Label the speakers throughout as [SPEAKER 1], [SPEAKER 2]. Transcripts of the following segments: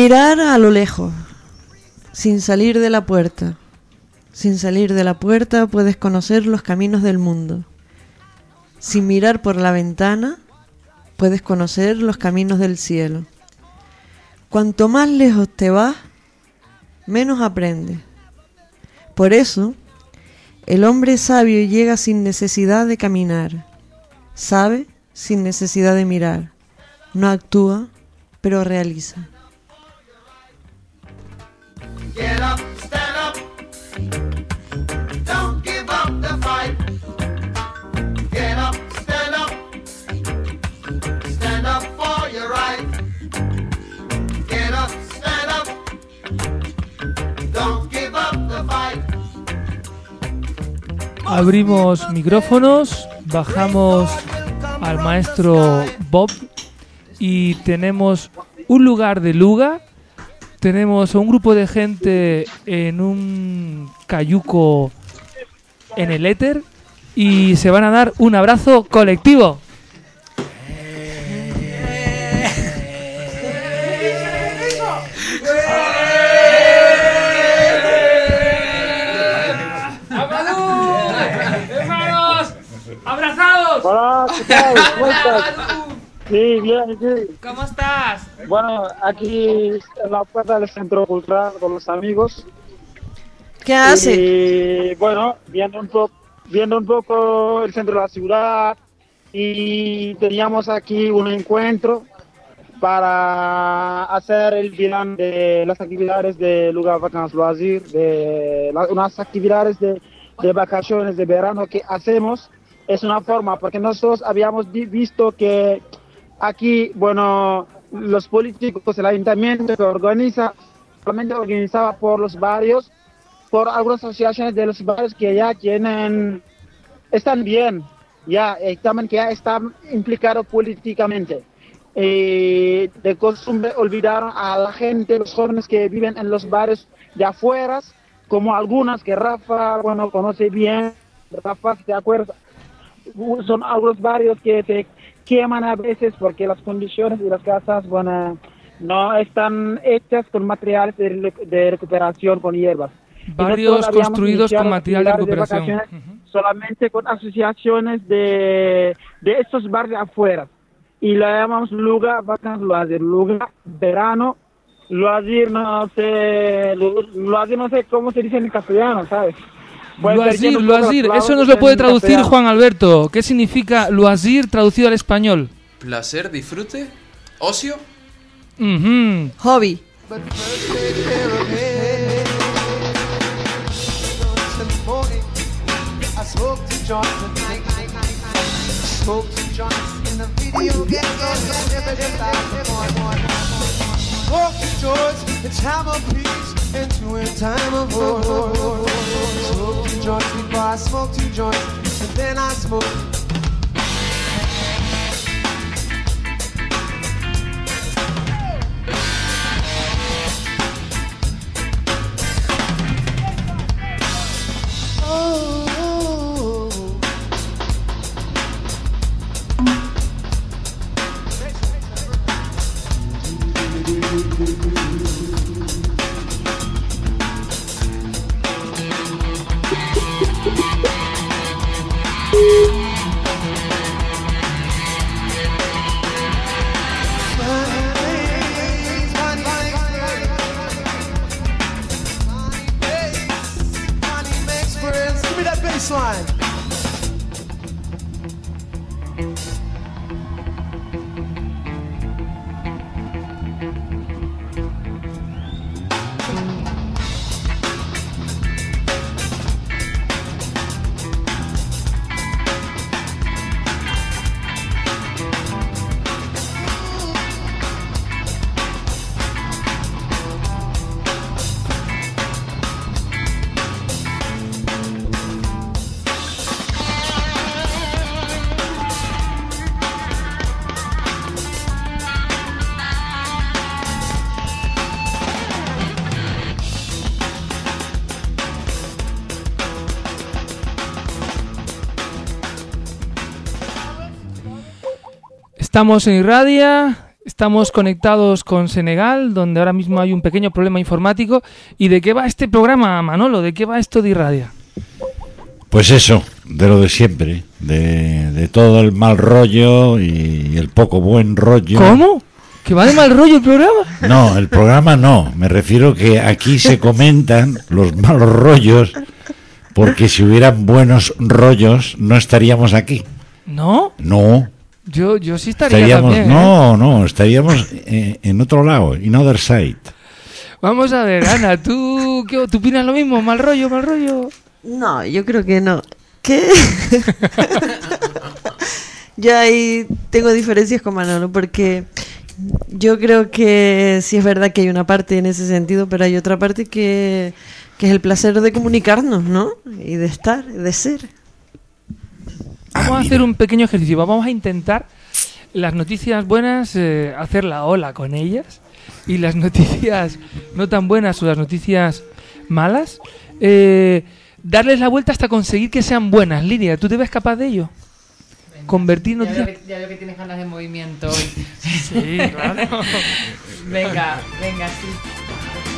[SPEAKER 1] Mirar a lo lejos, sin salir de la puerta. Sin salir de la puerta puedes conocer los caminos del mundo. Sin mirar por la ventana puedes conocer los caminos del cielo. Cuanto más lejos te vas, menos aprendes. Por eso, el hombre sabio llega sin necesidad de caminar, sabe sin necesidad de mirar, no actúa, pero realiza.
[SPEAKER 2] Abrimos micrófonos, bajamos al maestro Bob y tenemos un lugar de Luga. Tenemos a un grupo de gente en un cayuco en el éter y se van a dar un abrazo colectivo.
[SPEAKER 3] Hola, ¿qué tal? ¿Cómo estás? Sí, bien, sí.
[SPEAKER 2] ¿Cómo estás?
[SPEAKER 3] Bueno, aquí en la puerta del centro cultural con los amigos.
[SPEAKER 1] ¿Qué hace?
[SPEAKER 3] Y bueno, viendo un, poco viendo un poco el centro de la ciudad y teníamos aquí un encuentro para hacer el plan de las actividades de lugar vacaciones loisir, de unas actividades de, de vacaciones de verano que hacemos. Es una forma, porque nosotros habíamos vi- visto que aquí, bueno, los políticos, el ayuntamiento que organiza, solamente organizaba por los barrios, por algunas asociaciones de los barrios que ya tienen, están bien, ya, eh, también que ya están implicados políticamente. Eh, de costumbre olvidaron a la gente, los jóvenes que viven en los barrios de afuera, como algunas que Rafa, bueno, conoce bien, Rafa, ¿te acuerdas? Son algunos barrios que se queman a veces porque las condiciones de las casas, bueno, no están hechas con materiales de, re- de recuperación con hierbas.
[SPEAKER 2] Barrios construidos con material de recuperación.
[SPEAKER 3] Solamente con asociaciones de, de estos barrios afuera. Y la llamamos lugar vacaciones loisir, lugar verano, loisir no sé, loisir no sé cómo se dice en castellano, ¿sabes?
[SPEAKER 2] Loisir,
[SPEAKER 3] lados
[SPEAKER 2] eso nos lo puede traducir. Juan Alberto. ¿Qué significa loisir traducido al español?
[SPEAKER 4] Placer, disfrute, ocio.
[SPEAKER 2] Ujú.
[SPEAKER 1] Hobby.
[SPEAKER 5] Smoking joints. a time of peace into a time of war. Smoking joints before I smoked two joints, and then I smoke.
[SPEAKER 2] Estamos en Irradia, Estamos conectados con Senegal, donde ahora mismo hay un pequeño problema informático. ¿Y de qué va este programa, Manolo? ¿De qué va esto de Irradia?
[SPEAKER 6] Pues eso, de lo de siempre, de, de todo el mal rollo y el poco buen rollo.
[SPEAKER 2] ¿Cómo? ¿Que va de mal rollo el programa?
[SPEAKER 6] No, el programa no, me refiero que aquí se comentan los malos rollos, porque si hubieran buenos rollos no estaríamos aquí.
[SPEAKER 2] ¿No?
[SPEAKER 6] No,
[SPEAKER 2] Yo, yo sí estaría
[SPEAKER 6] estaríamos,
[SPEAKER 2] también. ¿eh?
[SPEAKER 6] no, no, estaríamos eh, en otro lado, in other side.
[SPEAKER 2] Vamos a ver, Ana, ¿tú, qué, ¿tú opinas lo mismo? ¿Mal rollo, mal rollo?
[SPEAKER 1] No, yo creo que no. ¿Qué? yo ahí tengo diferencias con Manolo porque yo creo que sí es verdad que hay una parte en ese sentido, pero hay otra parte que, que es el placer de comunicarnos, ¿no? Y de estar, de ser.
[SPEAKER 2] Vamos a hacer un pequeño ejercicio. Vamos a intentar las noticias buenas, eh, hacer la ola con ellas. Y las noticias no tan buenas o las noticias malas, eh, darles la vuelta hasta conseguir que sean buenas. Lidia, ¿tú te ves capaz de ello? Convertir
[SPEAKER 7] Ya veo,
[SPEAKER 2] noticias.
[SPEAKER 7] que, ya veo que tienes ganas de movimiento hoy.
[SPEAKER 2] Sí, claro.
[SPEAKER 7] venga, venga, sí.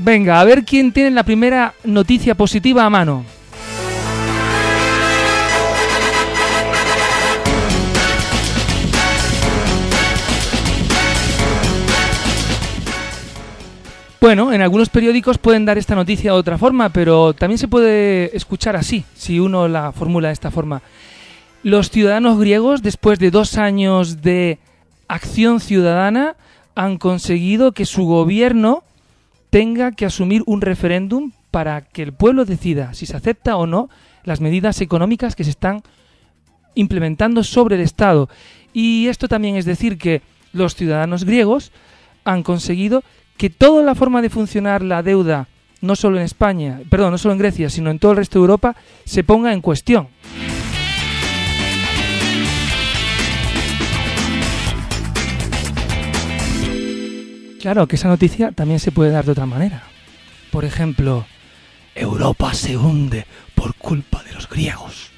[SPEAKER 2] Venga, a ver quién tiene la primera noticia positiva a mano. Bueno, en algunos periódicos pueden dar esta noticia de otra forma, pero también se puede escuchar así, si uno la formula de esta forma. Los ciudadanos griegos, después de dos años de acción ciudadana, han conseguido que su gobierno tenga que asumir un referéndum para que el pueblo decida si se acepta o no las medidas económicas que se están implementando sobre el Estado. Y esto también es decir que los ciudadanos griegos han conseguido que toda la forma de funcionar la deuda, no solo en España, perdón, no solo en Grecia, sino en todo el resto de Europa, se ponga en cuestión. Claro que esa noticia también se puede dar de otra manera. Por ejemplo, Europa se hunde por culpa de los griegos.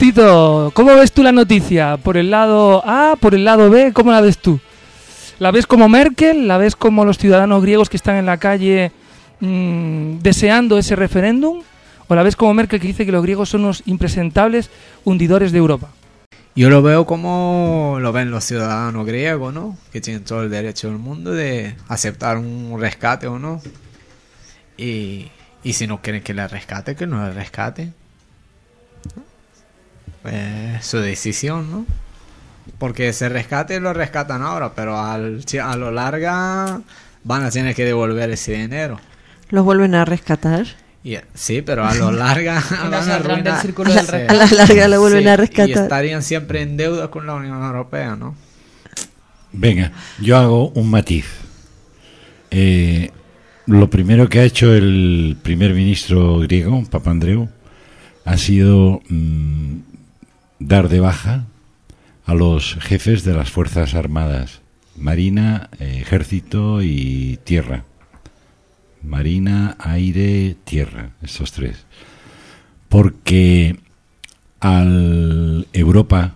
[SPEAKER 2] Tito, ¿cómo ves tú la noticia? ¿Por el lado A, por el lado B? ¿Cómo la ves tú? ¿La ves como Merkel? ¿La ves como los ciudadanos griegos que están en la calle mm, deseando ese referéndum? ¿O la ves como Merkel que dice que los griegos son unos impresentables hundidores de Europa?
[SPEAKER 8] Yo lo veo como lo ven los ciudadanos griegos, ¿no? Que tienen todo el derecho del mundo de aceptar un rescate o no. Y, y si no quieren que le rescate, que no le rescate. Eh, su decisión, ¿no? Porque ese rescate lo rescatan ahora, pero al, a lo larga van a tener que devolver ese dinero.
[SPEAKER 1] Los vuelven a rescatar.
[SPEAKER 8] Y, sí, pero a lo larga van
[SPEAKER 7] Vas
[SPEAKER 8] a
[SPEAKER 7] círculo del rescate.
[SPEAKER 1] A la larga lo vuelven
[SPEAKER 8] Sí,
[SPEAKER 1] a
[SPEAKER 8] Y
[SPEAKER 1] rescatar.
[SPEAKER 8] estarían siempre en deuda con la Unión Europea, ¿no?
[SPEAKER 6] Venga, yo hago un matiz. Eh, lo primero que ha hecho el primer ministro griego, Papandreou, ha sido mm, dar de baja a los jefes de las Fuerzas Armadas, Marina, Ejército y Tierra. Marina, aire, tierra, estos tres. Porque al Europa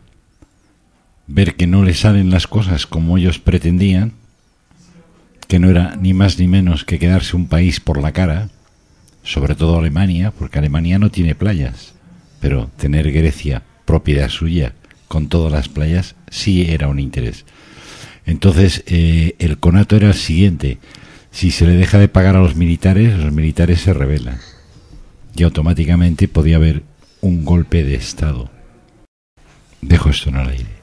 [SPEAKER 6] ver que no le salen las cosas como ellos pretendían, que no era ni más ni menos que quedarse un país por la cara, sobre todo Alemania, porque Alemania no tiene playas, pero tener Grecia propiedad suya con todas las playas sí era un interés. Entonces eh, el conato era el siguiente, si se le deja de pagar a los militares, los militares se rebelan y automáticamente podía haber un golpe de Estado. Dejo esto en el aire.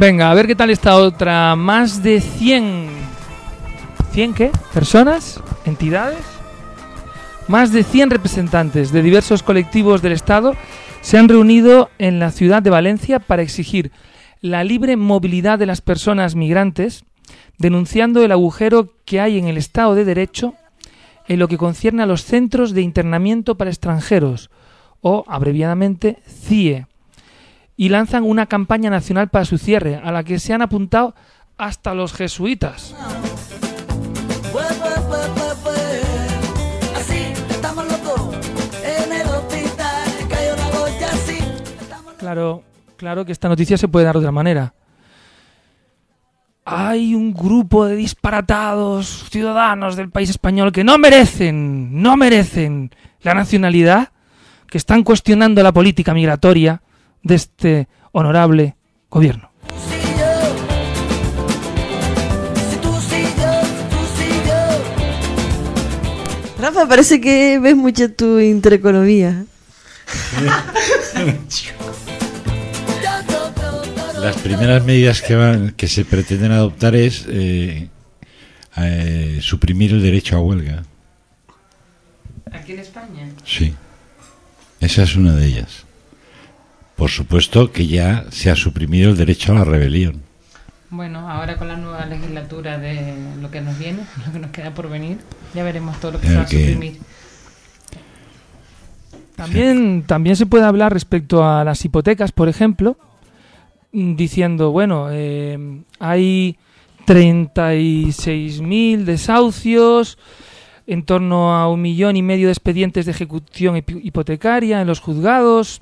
[SPEAKER 2] Venga, a ver qué tal está otra. Más de 100. ¿100 qué? ¿Personas? ¿Entidades? Más de 100 representantes de diversos colectivos del Estado se han reunido en la ciudad de Valencia para exigir la libre movilidad de las personas migrantes, denunciando el agujero que hay en el Estado de Derecho en lo que concierne a los centros de internamiento para extranjeros, o abreviadamente CIE, y lanzan una campaña nacional para su cierre, a la que se han apuntado hasta los jesuitas. Claro, claro que esta noticia se puede dar de otra manera. Hay un grupo de disparatados ciudadanos del país español que no merecen, no merecen la nacionalidad, que están cuestionando la política migratoria de este honorable gobierno.
[SPEAKER 1] Rafa, parece que ves mucho tu intereconomía.
[SPEAKER 6] Las primeras medidas que, van, que se pretenden adoptar es eh, eh, suprimir el derecho a huelga.
[SPEAKER 7] Aquí en España.
[SPEAKER 6] Sí. Esa es una de ellas. Por supuesto que ya se ha suprimido el derecho a la rebelión.
[SPEAKER 7] Bueno, ahora con la nueva legislatura de lo que nos viene, lo que nos queda por venir, ya veremos todo lo que se va a suprimir.
[SPEAKER 2] También, también se puede hablar respecto a las hipotecas, por ejemplo, diciendo, bueno, eh, hay 36.000 desahucios, en torno a un millón y medio de expedientes de ejecución hipotecaria en los juzgados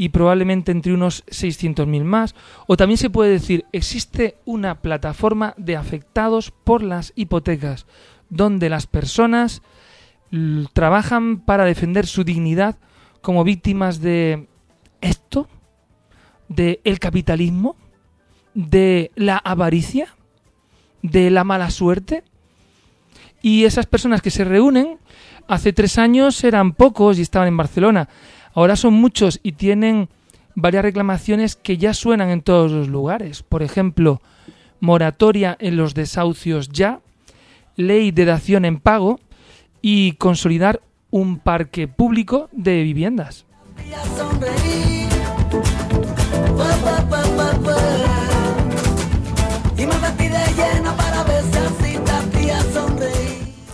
[SPEAKER 2] y probablemente entre unos 600.000 más. O también se puede decir, existe una plataforma de afectados por las hipotecas, donde las personas trabajan para defender su dignidad como víctimas de esto, de el capitalismo, de la avaricia, de la mala suerte. Y esas personas que se reúnen, hace tres años eran pocos y estaban en Barcelona. Ahora son muchos y tienen varias reclamaciones que ya suenan en todos los lugares. Por ejemplo, moratoria en los desahucios ya, ley de dación en pago y consolidar un parque público de viviendas.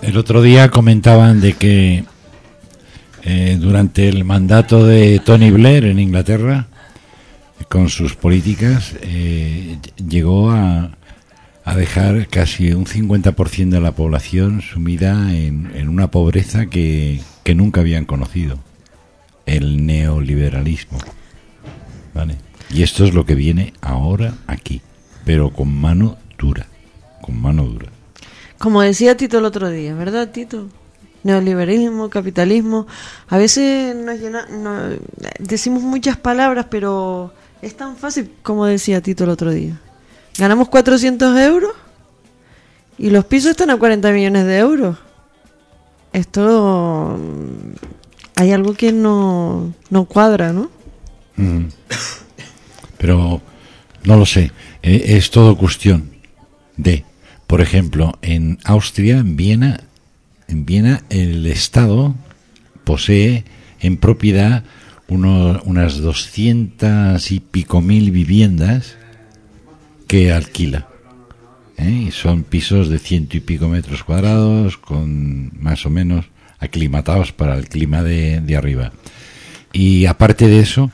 [SPEAKER 6] El otro día comentaban de que eh, durante el mandato de Tony Blair en Inglaterra, con sus políticas, eh, llegó a, a dejar casi un 50% de la población sumida en, en una pobreza que, que nunca habían conocido, el neoliberalismo. ¿Vale? Y esto es lo que viene ahora aquí, pero con mano dura, con mano dura.
[SPEAKER 1] Como decía Tito el otro día, ¿verdad, Tito? Neoliberalismo, capitalismo. A veces nos llena- decimos muchas palabras, pero es tan fácil como decía Tito el otro día. Ganamos 400 euros y los pisos están a 40 millones de euros. Esto. mm, Hay algo que no, no cuadra, ¿no?
[SPEAKER 6] Mm. Pero no lo sé. Eh, es todo cuestión de, por ejemplo, en Austria, en Viena, en Viena el Estado posee en propiedad uno- unas doscientas y pico mil viviendas que alquila. ¿eh? Y son pisos de ciento y pico metros cuadrados, con más o menos aclimatados para el clima de, de arriba. Y aparte de eso,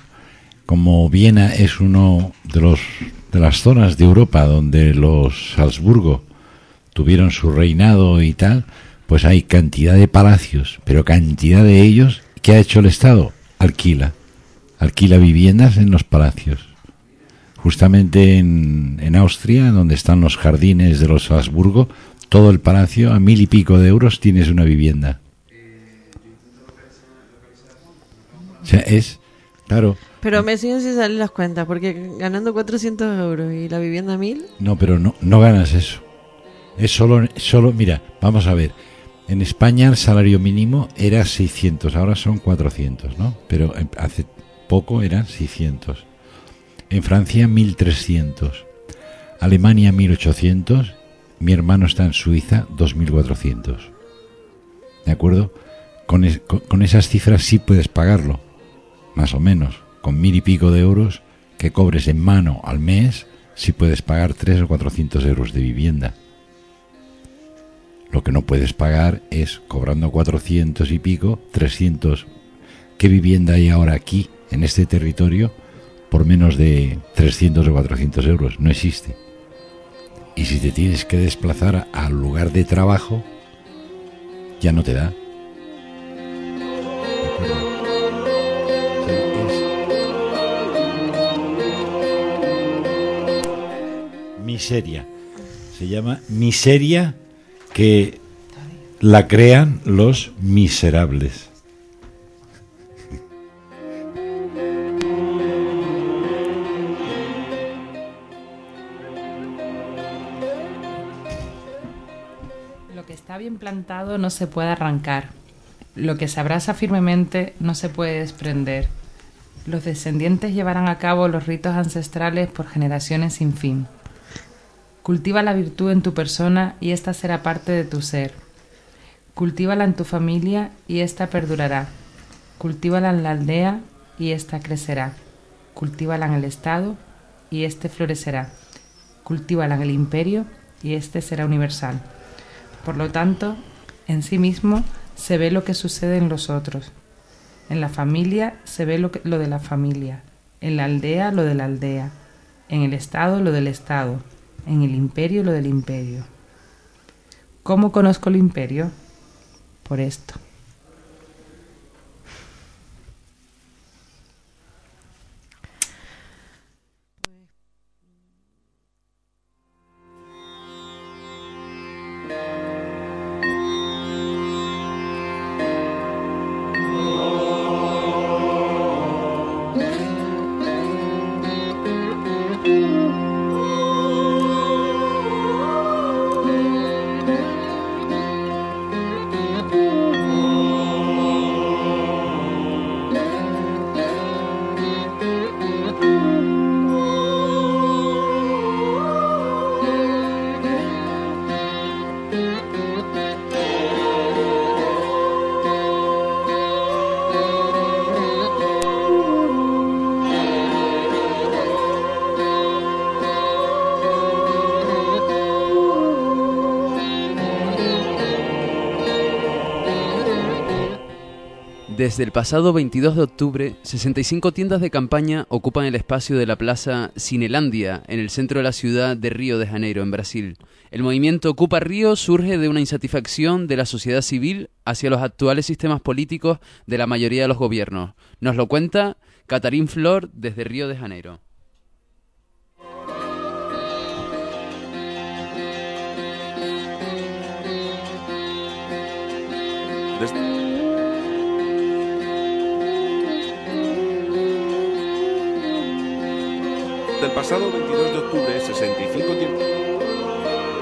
[SPEAKER 6] como Viena es uno de los de las zonas de Europa donde los Salzburgo tuvieron su reinado y tal, pues hay cantidad de palacios, pero cantidad de ellos ¿qué ha hecho el Estado? Alquila. Alquila viviendas en los palacios. Justamente en, en Austria, donde están los jardines de los Salzburgo, todo el palacio a mil y pico de euros tienes una vivienda. O sea, es, claro,
[SPEAKER 1] Pero me siguen sin salir las cuentas, porque ganando 400 euros y la vivienda 1000,
[SPEAKER 6] No, pero no, no ganas eso. Es solo, solo, mira, vamos a ver. En España el salario mínimo era 600, ahora son 400, ¿no? Pero hace poco eran 600. En Francia 1300. Alemania 1800. Mi hermano está en Suiza 2400. ¿De acuerdo? Con- con esas cifras sí puedes pagarlo. Más o menos. Con mil y pico de euros que cobres en mano al mes, sí puedes pagar 3 o 400 euros de vivienda. Lo que no puedes pagar es, cobrando 400 y pico, 300. ¿Qué vivienda hay ahora aquí, en este territorio, por menos de 300 o 400 euros? No existe. Y si te tienes que desplazar al lugar de trabajo, ya no te da. Miseria. Se llama miseria que la crean los miserables.
[SPEAKER 7] Lo que está bien plantado no se puede arrancar. Lo que se abraza firmemente no se puede desprender. Los descendientes llevarán a cabo los ritos ancestrales por generaciones sin fin. Cultiva la virtud en tu persona y ésta será parte de tu ser. Cultívala en tu familia y ésta perdurará. Cultívala en la aldea y ésta crecerá. Cultívala en el Estado y éste florecerá. Cultívala en el imperio y éste será universal. Por lo tanto, en sí mismo se ve lo que sucede en los otros. En la familia se ve lo, lo de la familia. En la aldea lo de la aldea. En el Estado lo del Estado. En el imperio lo del imperio. ¿Cómo conozco el imperio? Por esto.
[SPEAKER 9] Desde el pasado 22 de octubre, 65 tiendas de campaña ocupan el espacio de la plaza Cinelandia, en el centro de la ciudad de Río de Janeiro, en Brasil. El movimiento Ocupa Río surge de una insatisfacción de la sociedad civil hacia los actuales sistemas políticos de la mayoría de los gobiernos. Nos lo cuenta Catarín Flor desde Río de Janeiro.
[SPEAKER 10] Des- Del pasado 22 de octubre, 65 tiendas.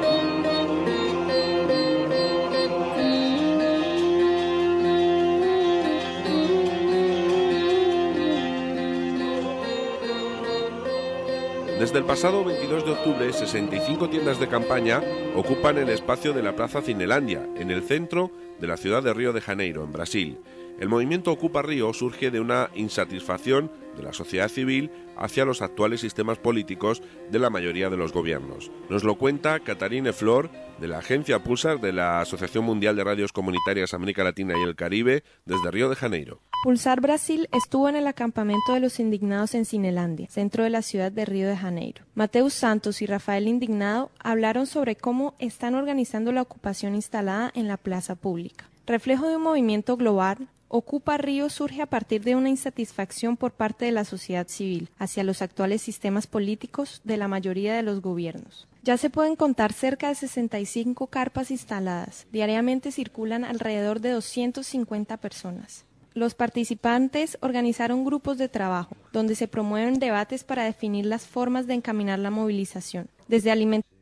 [SPEAKER 10] Desde el pasado 22 de octubre, 65 tiendas de campaña ocupan el espacio de la Plaza Cinelandia, en el centro de la ciudad de Río de Janeiro, en Brasil. El movimiento Ocupa Río surge de una insatisfacción de la sociedad civil hacia los actuales sistemas políticos de la mayoría de los gobiernos. Nos lo cuenta Catarine Flor, de la agencia Pulsar de la Asociación Mundial de Radios Comunitarias América Latina y el Caribe, desde Río de Janeiro.
[SPEAKER 11] Pulsar Brasil estuvo en el acampamento de los indignados en Cinelandia, centro de la ciudad de Río de Janeiro. Mateus Santos y Rafael Indignado hablaron sobre cómo están organizando la ocupación instalada en la plaza pública. Reflejo de un movimiento global, Ocupa Río surge a partir de una insatisfacción por parte de la sociedad civil hacia los actuales sistemas políticos de la mayoría de los gobiernos. Ya se pueden contar cerca de 65 carpas instaladas. Diariamente circulan alrededor de 250 personas. Los participantes organizaron grupos de trabajo, donde se promueven debates para definir las formas de encaminar la movilización, desde alimentos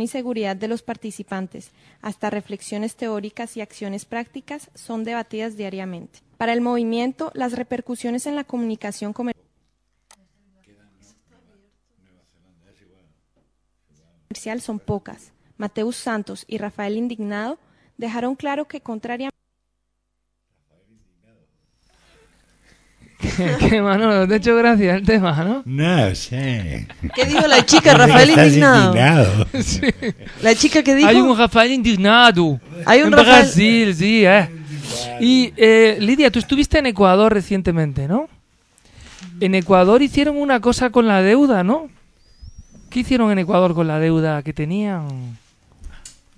[SPEAKER 11] y seguridad de los participantes, hasta reflexiones teóricas y acciones prácticas, son debatidas diariamente. Para el movimiento, las repercusiones en la comunicación comercial son pocas. Mateus Santos y Rafael Indignado dejaron claro que contrariamente
[SPEAKER 2] que Manolo, te ha hecho gracia el tema, ¿no?
[SPEAKER 6] No sé.
[SPEAKER 1] ¿Qué dijo la chica, Rafael indignado?
[SPEAKER 6] indignado.
[SPEAKER 2] Sí.
[SPEAKER 1] La chica que dijo.
[SPEAKER 2] Hay un Rafael indignado.
[SPEAKER 1] Hay un
[SPEAKER 2] en
[SPEAKER 1] Rafael-
[SPEAKER 2] Brasil, sí, eh. Y eh, Lidia, tú estuviste en Ecuador recientemente, ¿no? En Ecuador hicieron una cosa con la deuda, ¿no? ¿Qué hicieron en Ecuador con la deuda que tenían?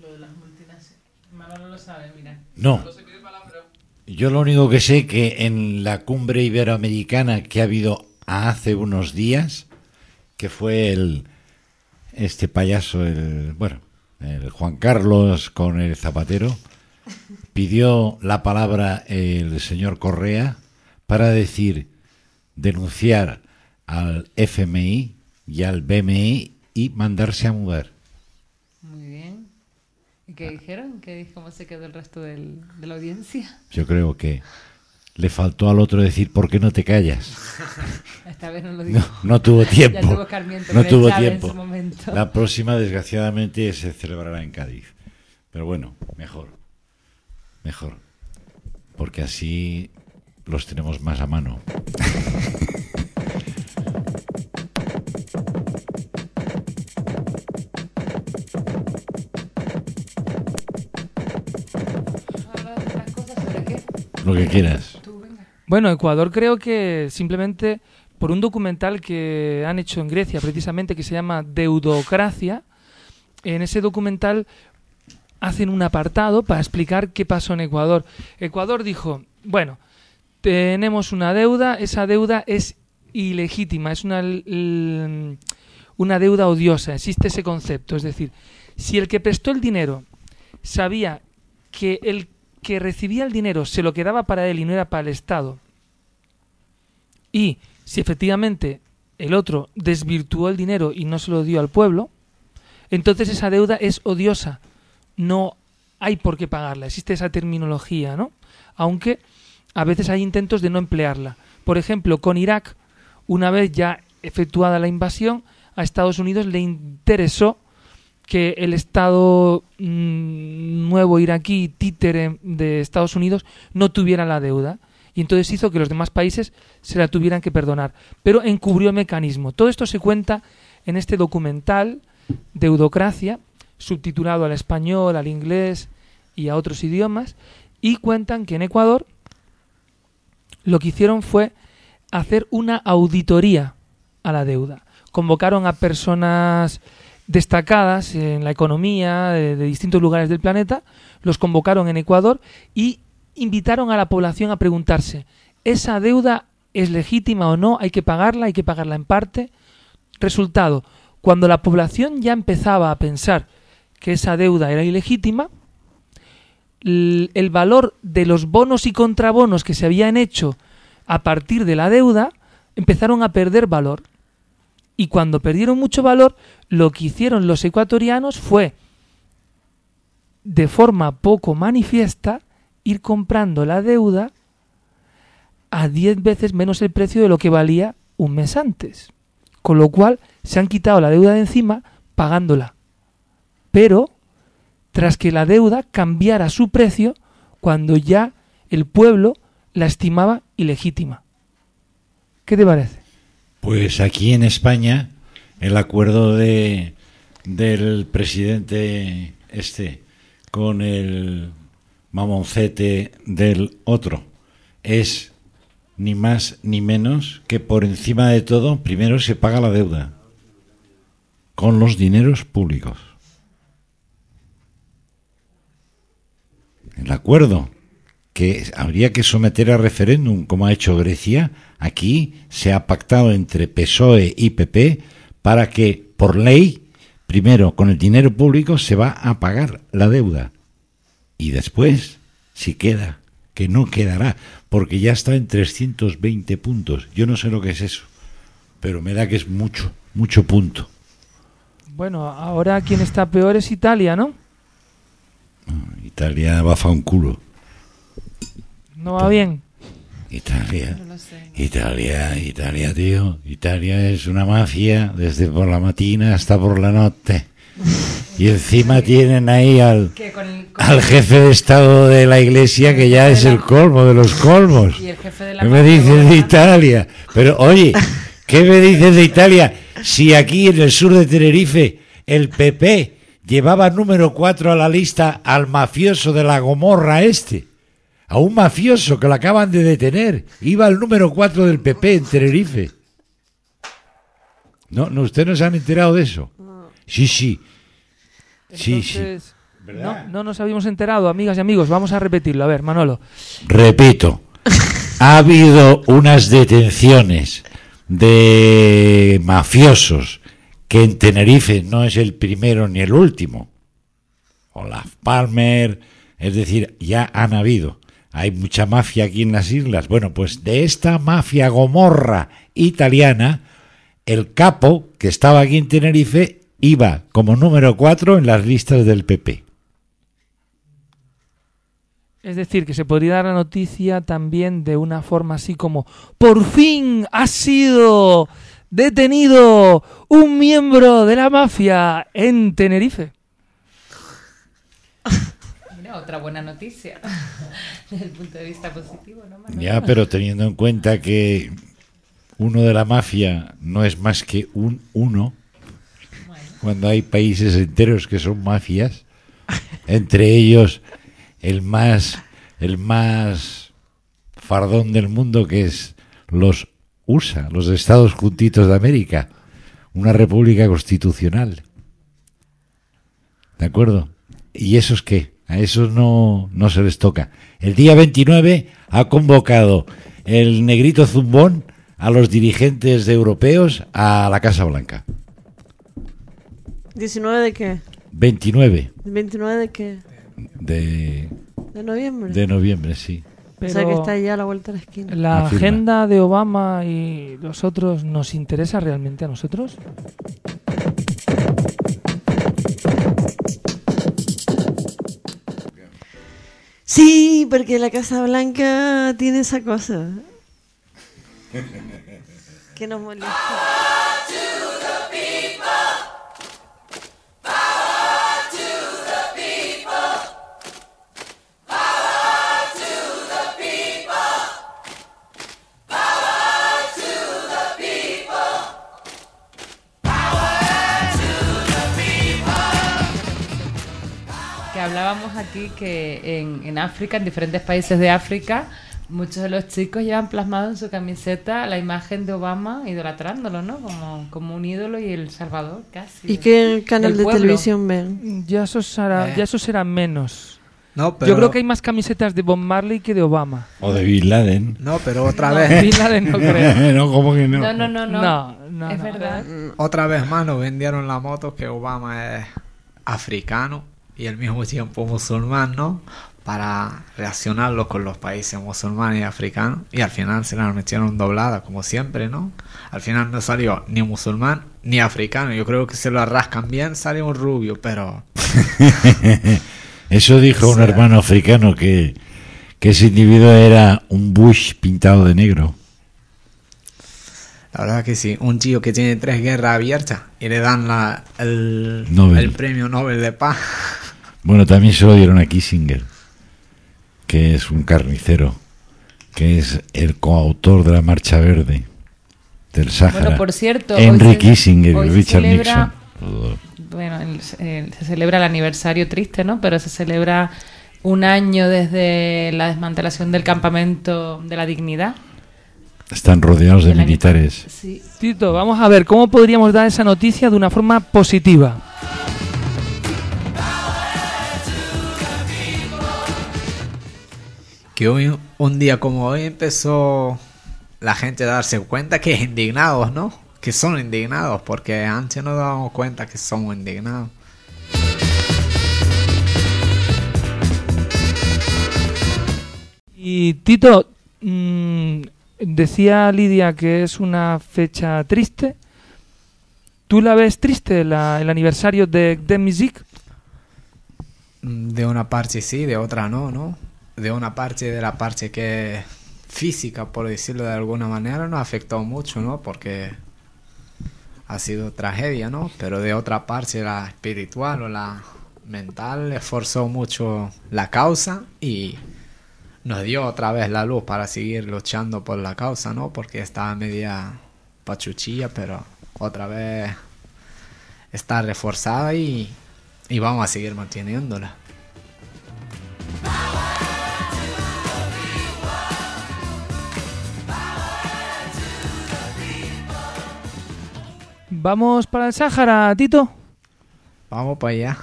[SPEAKER 7] Lo de las multinacionales. Manolo lo sabe, mira.
[SPEAKER 6] No. Yo lo único que sé que en la cumbre iberoamericana que ha habido hace unos días, que fue el este payaso, el bueno, el Juan Carlos con el Zapatero, pidió la palabra el señor Correa para decir denunciar al FMI y al BMI y mandarse a mudar.
[SPEAKER 7] Muy bien. ¿Y qué dijeron? ¿Qué, ¿Cómo se quedó el resto del- de la audiencia?
[SPEAKER 6] Yo creo que le faltó al otro decir ¿por qué no te callas?
[SPEAKER 7] Esta vez no lo digo.
[SPEAKER 6] No, no tuvo tiempo.
[SPEAKER 7] Ya tuvo escarmiento
[SPEAKER 6] no tuvo
[SPEAKER 7] Chávez en
[SPEAKER 6] tiempo.
[SPEAKER 7] su momento.
[SPEAKER 6] La próxima, desgraciadamente, se celebrará en Cádiz. Pero bueno, mejor. Mejor. Porque así los tenemos más a mano. Lo que quieras.
[SPEAKER 2] Bueno, Ecuador creo que simplemente por un documental que han hecho en Grecia, precisamente, que se llama Deudocracia, en ese documental hacen un apartado para explicar qué pasó en Ecuador. Ecuador dijo, bueno, tenemos una deuda, esa deuda es ilegítima, es una, l- una deuda odiosa, existe ese concepto. Es decir, si el que prestó el dinero sabía que el que recibía el dinero se lo quedaba para él y no era para el Estado, y si efectivamente el otro desvirtuó el dinero y no se lo dio al pueblo, entonces esa deuda es odiosa. No hay por qué pagarla. Existe esa terminología, ¿no? Aunque a veces hay intentos de no emplearla. Por ejemplo, con Irak, una vez ya efectuada la invasión, a Estados Unidos le interesó que el Estado mm, nuevo iraquí, títere de Estados Unidos, no tuviera la deuda. Y entonces hizo que los demás países se la tuvieran que perdonar. Pero encubrió el mecanismo. Todo esto se cuenta en este documental, Deudocracia, subtitulado al español, al inglés y a otros idiomas, y cuentan que en Ecuador lo que hicieron fue hacer una auditoría a la deuda. Convocaron a personas destacadas en la economía de, distintos lugares del planeta, los convocaron en Ecuador y invitaron a la población a preguntarse, ¿esa deuda es legítima o no? ¿Hay que pagarla? ¿Hay que pagarla en parte? Resultado, cuando la población ya empezaba a pensar que esa deuda era ilegítima, el valor de los bonos y contrabonos que se habían hecho a partir de la deuda empezaron a perder valor. Y cuando perdieron mucho valor, lo que hicieron los ecuatorianos fue, de forma poco manifiesta, ir comprando la deuda a 10 veces menos el precio de lo que valía un mes antes. Con lo cual se han quitado la deuda de encima pagándola. Pero tras que la deuda cambiara su precio cuando ya el pueblo la estimaba ilegítima. ¿Qué te parece?
[SPEAKER 6] Pues aquí en España, el acuerdo de del presidente este con el mamoncete del otro es ni más ni menos que por encima de todo, primero se paga la deuda con los dineros públicos. El acuerdo que habría que someter a referéndum, como ha hecho Grecia, aquí se ha pactado entre PSOE y PP para que, por ley, primero con el dinero público se va a pagar la deuda. Y después, si queda, que no quedará, porque ya está en 320 puntos. Yo no sé lo que es eso, pero me da que es mucho, mucho punto.
[SPEAKER 2] Bueno, ahora quien está peor es Italia, ¿no?
[SPEAKER 6] Italia va fa un culo.
[SPEAKER 2] No va bien.
[SPEAKER 6] Italia. Italia, Italia, tío. Italia es una mafia desde por la mañana hasta por la noche. Y encima tienen ahí al,
[SPEAKER 7] Que con el- con
[SPEAKER 6] al
[SPEAKER 7] el-
[SPEAKER 6] jefe de Estado de la Iglesia que ya es el colmo de los colmos.
[SPEAKER 7] Y el jefe de la
[SPEAKER 6] ¿Qué me dices de. Italia? Pero oye, ¿qué me dices de Italia? Si aquí en el sur de Tenerife el PP llevaba número 4 a la lista al mafioso de la Gomorra este. A un mafioso que lo acaban de detener. Iba al número 4 del PP en Tenerife. No, no, ¿ustedes no se han enterado de eso? Sí, sí. Sí, sí.
[SPEAKER 2] Entonces, no, no nos habíamos enterado, amigas y amigos. Vamos a repetirlo. A ver, Manolo.
[SPEAKER 6] Repito, ha habido unas detenciones de mafiosos que en Tenerife no es el primero ni el último. Olaf Palmer, es decir, ya han habido. Hay mucha mafia aquí en las islas. Bueno, pues de esta mafia gomorra italiana, el capo que estaba aquí en Tenerife iba como número 4 en las listas del PP.
[SPEAKER 2] Es decir, que se podría dar la noticia también de una forma así como por fin ha sido detenido un miembro de la mafia en Tenerife.
[SPEAKER 7] Otra buena noticia. Desde el punto de vista positivo, ¿no, Manuel?
[SPEAKER 6] Ya, pero teniendo en cuenta que uno de la mafia no es más que un uno, cuando hay países enteros que son mafias, entre ellos el más el más fardón del mundo que es los USA, los Estados Juntitos de América, una república constitucional. ¿De acuerdo? ¿Y esos qué? A esos no, no se les toca. El día 29 ha convocado el negrito zumbón a los dirigentes europeos a la Casa Blanca.
[SPEAKER 1] ¿19 de qué?
[SPEAKER 6] 29
[SPEAKER 1] ¿29 de qué?
[SPEAKER 6] de,
[SPEAKER 1] ¿De noviembre?
[SPEAKER 6] de noviembre, sí.
[SPEAKER 1] o sea que
[SPEAKER 2] Pero-
[SPEAKER 1] está ya a la vuelta de la esquina.
[SPEAKER 2] ¿La
[SPEAKER 6] Afirma.
[SPEAKER 2] agenda de Obama y los otros nos interesa realmente a nosotros?
[SPEAKER 1] Sí, porque la Casa Blanca tiene esa cosa. que nos molesta.
[SPEAKER 7] Hablábamos aquí que en, en África, en diferentes países de África, muchos de los chicos llevan plasmado en su camiseta la imagen de Obama idolatrándolo, ¿no? Como, como un ídolo y el salvador, casi.
[SPEAKER 1] ¿Y qué canal de
[SPEAKER 7] pueblo.
[SPEAKER 1] televisión ven?
[SPEAKER 2] Ya eso será,
[SPEAKER 8] Eh.
[SPEAKER 2] ya eso será menos.
[SPEAKER 8] No,
[SPEAKER 2] Yo
[SPEAKER 8] pero-
[SPEAKER 2] creo que hay más camisetas de Bob Marley que de Obama.
[SPEAKER 6] O de Bin Laden.
[SPEAKER 8] No, pero otra
[SPEAKER 2] No,
[SPEAKER 8] vez.
[SPEAKER 2] Bin Laden no creo.
[SPEAKER 6] no, ¿cómo que no?
[SPEAKER 7] No, no, no, no.
[SPEAKER 2] No, no,
[SPEAKER 7] es
[SPEAKER 2] no.
[SPEAKER 7] verdad.
[SPEAKER 8] Otra vez más nos vendieron la moto que Obama es africano y al mismo tiempo musulmán, ¿no? Para reaccionarlo con los países musulmanes y africanos. Y al final se la metieron doblada, como siempre, ¿no? Al final no salió ni musulmán ni africano. Yo creo que se lo arrascan bien, sale un rubio, pero...
[SPEAKER 6] Eso dijo un
[SPEAKER 8] O sea-
[SPEAKER 6] hermano africano que, que ese individuo era un bush pintado de negro.
[SPEAKER 8] La verdad que sí, un tío que tiene tres guerras abiertas y le dan la, el,
[SPEAKER 6] Nobel.
[SPEAKER 8] el premio Nobel de Paz.
[SPEAKER 6] Bueno, también se lo dieron a Kissinger, que es un carnicero, que es el coautor de la Marcha Verde del Sáhara.
[SPEAKER 7] Bueno, por cierto, hoy
[SPEAKER 6] Henry Kissinger
[SPEAKER 7] hoy
[SPEAKER 6] y Richard
[SPEAKER 7] celebra-
[SPEAKER 6] Nixon.
[SPEAKER 7] Bueno, el- el- se celebra el aniversario triste, ¿no? Pero se celebra un año desde la desmantelación del campamento de la dignidad.
[SPEAKER 6] Están rodeados de militares.
[SPEAKER 7] Sí.
[SPEAKER 2] Tito, vamos a ver cómo podríamos dar esa noticia de una forma positiva.
[SPEAKER 8] Que hoy, un día como hoy empezó la gente a darse cuenta que es indignados, ¿no? Que son indignados, porque antes no dábamos cuenta que somos indignados.
[SPEAKER 2] Y Tito, mm, decía Lidia que es una fecha triste. ¿Tú la ves triste el aniversario de?
[SPEAKER 8] Mm, De una parte sí, de otra no, ¿no? De una parte de la parte que física, por decirlo de alguna manera, nos afectó mucho, ¿no? Porque ha sido tragedia, ¿no? Pero de otra parte, la espiritual o la mental, esforzó mucho la causa y nos dio otra vez la luz para seguir luchando por la causa, ¿no? Porque estaba media pachuchilla, pero otra vez está reforzada y, y vamos a seguir manteniéndola.
[SPEAKER 2] ¿Vamos para el Sáhara, Tito?
[SPEAKER 8] Vamos para allá.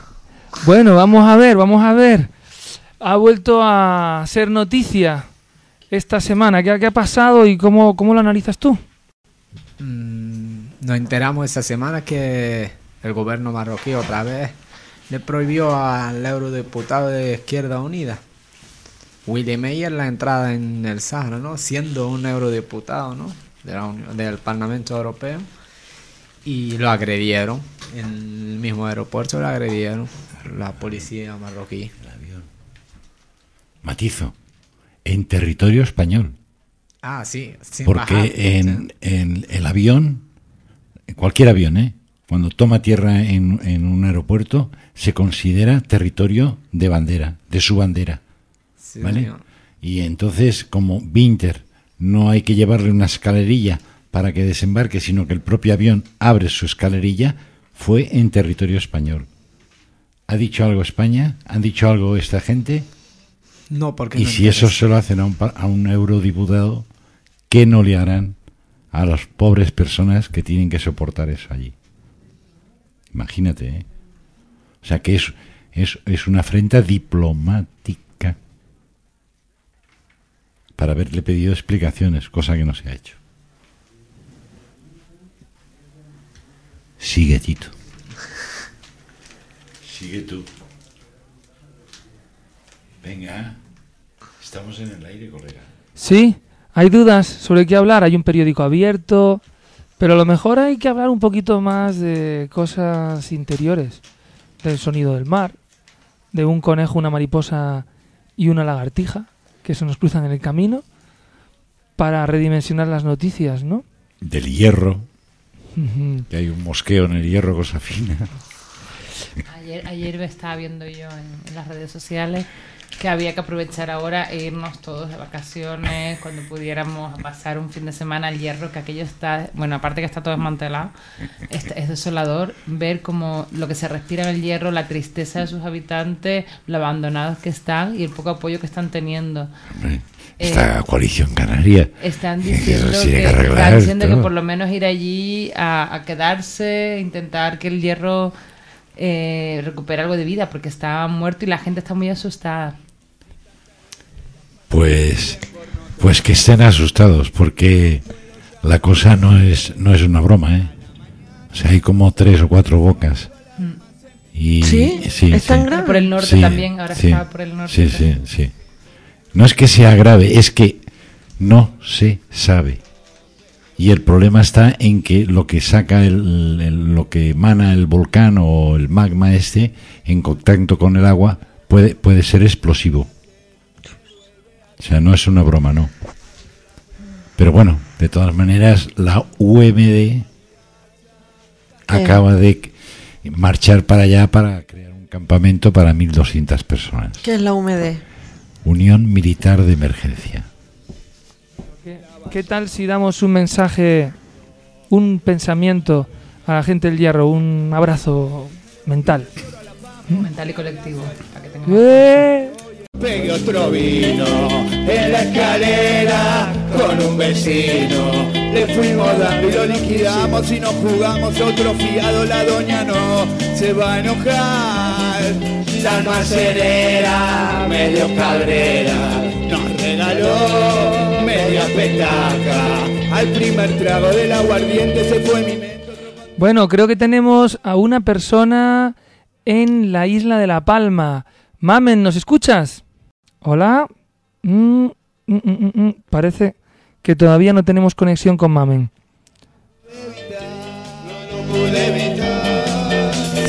[SPEAKER 2] Bueno, vamos a ver, vamos a ver. Ha vuelto a ser noticia esta semana. ¿Qué, ha- pasado y cómo, cómo lo analizas tú?
[SPEAKER 8] Mm, nos enteramos esta semana que el gobierno marroquí otra vez le prohibió al eurodiputado de Izquierda Unida, Willy Meyer, la entrada en el Sahara, ¿no? Siendo un eurodiputado, ¿no? De la Unión- del Parlamento Europeo. Y lo agredieron. En el mismo aeropuerto lo agredieron. La policía marroquí.
[SPEAKER 6] Matizo. En territorio español.
[SPEAKER 8] Ah, sí. bajar.
[SPEAKER 6] Porque en, en el avión, cualquier avión, ¿eh? cuando toma tierra en, en un aeropuerto, se considera territorio de bandera, de su bandera.
[SPEAKER 8] Sí,
[SPEAKER 6] ¿Vale?
[SPEAKER 8] señor.
[SPEAKER 6] Y entonces, como Winter no hay que llevarle una escalerilla para que desembarque, sino que el propio avión abre su escalerilla, fue en territorio español. ¿Ha dicho algo España? ¿Han dicho algo esta gente?
[SPEAKER 8] No, porque
[SPEAKER 6] Y
[SPEAKER 8] no
[SPEAKER 6] si eso se lo hacen a un, a un eurodiputado, ¿qué no le harán a las pobres personas que tienen que soportar eso allí? Imagínate, ¿eh? O sea que es, es, es una afrenta diplomática para haberle pedido explicaciones, cosa que no se ha hecho. Sigue, Tito. Sigue tú. Venga, estamos en el aire, colega.
[SPEAKER 2] Sí, hay dudas sobre qué hablar. Hay un periódico abierto, pero a lo mejor hay que hablar un poquito más de cosas interiores, del sonido del mar, de un conejo, una mariposa y una lagartija que se nos cruzan en el camino para redimensionar las noticias, ¿no?
[SPEAKER 6] Del hierro, que hay un mosqueo en el hierro, cosa fina.
[SPEAKER 7] Ayer, ayer me estaba viendo yo en, en las redes sociales que había que aprovechar ahora e irnos todos de vacaciones cuando pudiéramos pasar un fin de semana al hierro, que aquello está, bueno, aparte que está todo desmantelado, es, es desolador ver como lo que se respira en el hierro, la tristeza de sus habitantes, lo abandonados que están y el poco apoyo que están teniendo.
[SPEAKER 6] Hombre,
[SPEAKER 7] Eh,
[SPEAKER 6] Esta coalición canaria.
[SPEAKER 7] Están
[SPEAKER 6] que
[SPEAKER 7] diciendo, que,
[SPEAKER 6] que arreglar
[SPEAKER 7] están diciendo que por lo menos ir allí a, a quedarse, intentar que el hierro eh, recupere algo de vida, porque está muerto y la gente está muy asustada.
[SPEAKER 6] Pues, pues que estén asustados, porque la cosa no es, no es una broma, ¿eh? O sea, hay como tres o cuatro bocas. Y,
[SPEAKER 1] ¿Sí? ¿Es tan grave?
[SPEAKER 7] Por el norte
[SPEAKER 6] Sí,
[SPEAKER 7] también, ahora está por el norte.
[SPEAKER 6] Sí, sí, sí. No es que sea grave, es que no se sabe. Y el problema está en que lo que saca el, el- lo que emana el volcán o el magma este en contacto con el agua puede puede ser explosivo. O sea, no es una broma, no. Pero bueno, de todas maneras la UMD acaba de marchar para allá para crear un campamento para 1200 personas.
[SPEAKER 1] ¿Qué es la humedad?
[SPEAKER 6] Unión Militar de Emergencia.
[SPEAKER 2] ¿Qué, tal si damos un mensaje, un pensamiento a la gente del hierro, un abrazo mental?
[SPEAKER 7] Mental y colectivo. para que tengamos-
[SPEAKER 2] ¡Eh!
[SPEAKER 5] Pegué otro vino en la escalera con un vecino. Le fuimos dando y lo liquidamos y nos jugamos otro fiado. La doña no se va a enojar. La almacenera, medio cabrera, nos regaló media petaca. Al primer trago del aguardiente se fue mi mente.
[SPEAKER 2] Bueno, creo que tenemos a una persona en la isla de La Palma. Mamen, ¿nos escuchas? Hola. Mm, mm, mm. Parece que todavía no tenemos conexión con Mamen.
[SPEAKER 5] No pude evitar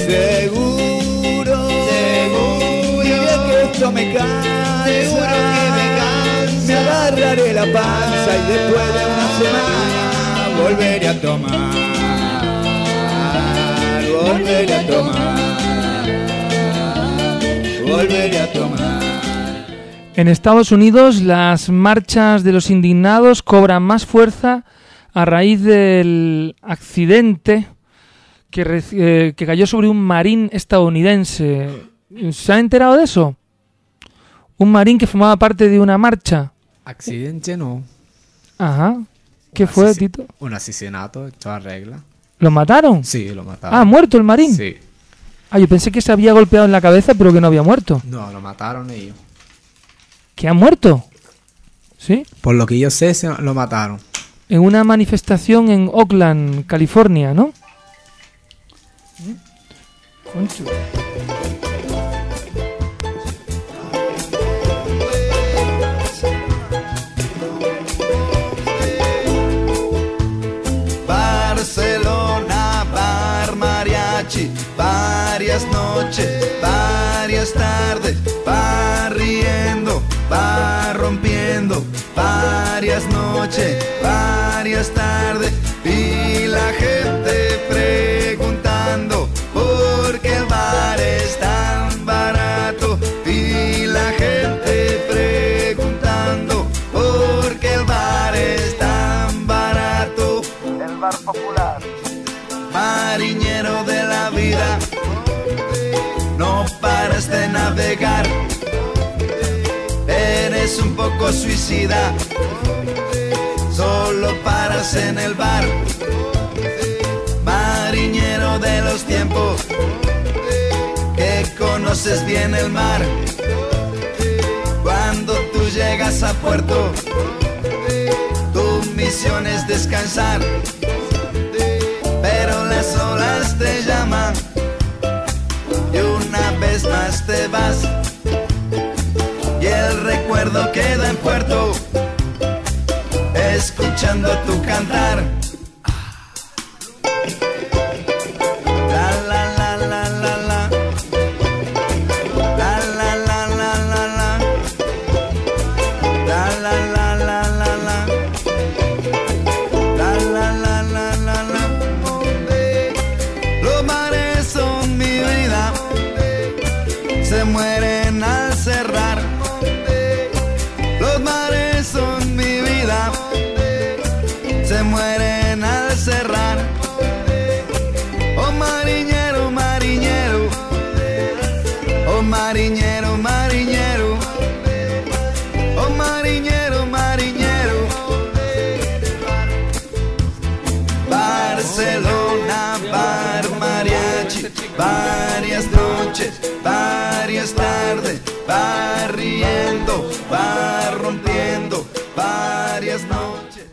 [SPEAKER 5] Seguro, seguro, que esto me cansa, La panza y de una semana volveré a tomar, volveré a tomar, volveré a tomar.
[SPEAKER 2] En Estados Unidos las marchas de los indignados cobran más fuerza a raíz del accidente que, eh, que cayó sobre un marín estadounidense. ¿Se ha enterado de eso? Un marín que formaba parte de una marcha.
[SPEAKER 8] Accidente no.
[SPEAKER 2] Ajá. ¿Qué fue, Tito?
[SPEAKER 8] Un asesinato, toda regla.
[SPEAKER 2] ¿Lo mataron?
[SPEAKER 8] Sí, lo mataron.
[SPEAKER 2] Ah, ¿muerto el marín?
[SPEAKER 8] Sí.
[SPEAKER 2] Ah, yo pensé que se había golpeado en la cabeza, pero que no había muerto.
[SPEAKER 8] No, lo mataron ellos.
[SPEAKER 2] ¿Que ha muerto? ¿Sí?
[SPEAKER 8] Por lo que yo sé, se lo mataron.
[SPEAKER 2] En una manifestación en Oakland, California, ¿no? Concho.
[SPEAKER 5] Barcelona, bar mariachi, varias noches, varias tardes, va riendo, va rompiendo, varias noches, varias tardes, y la gente no paras de navegar. Eres un poco suicida, solo paras en el bar. Mariñero de los tiempos, que conoces bien el mar. Cuando tú llegas a puerto, tu misión es descansar pero las olas te llaman y una vez más te vas. Y el recuerdo queda en puerto escuchando tu cantar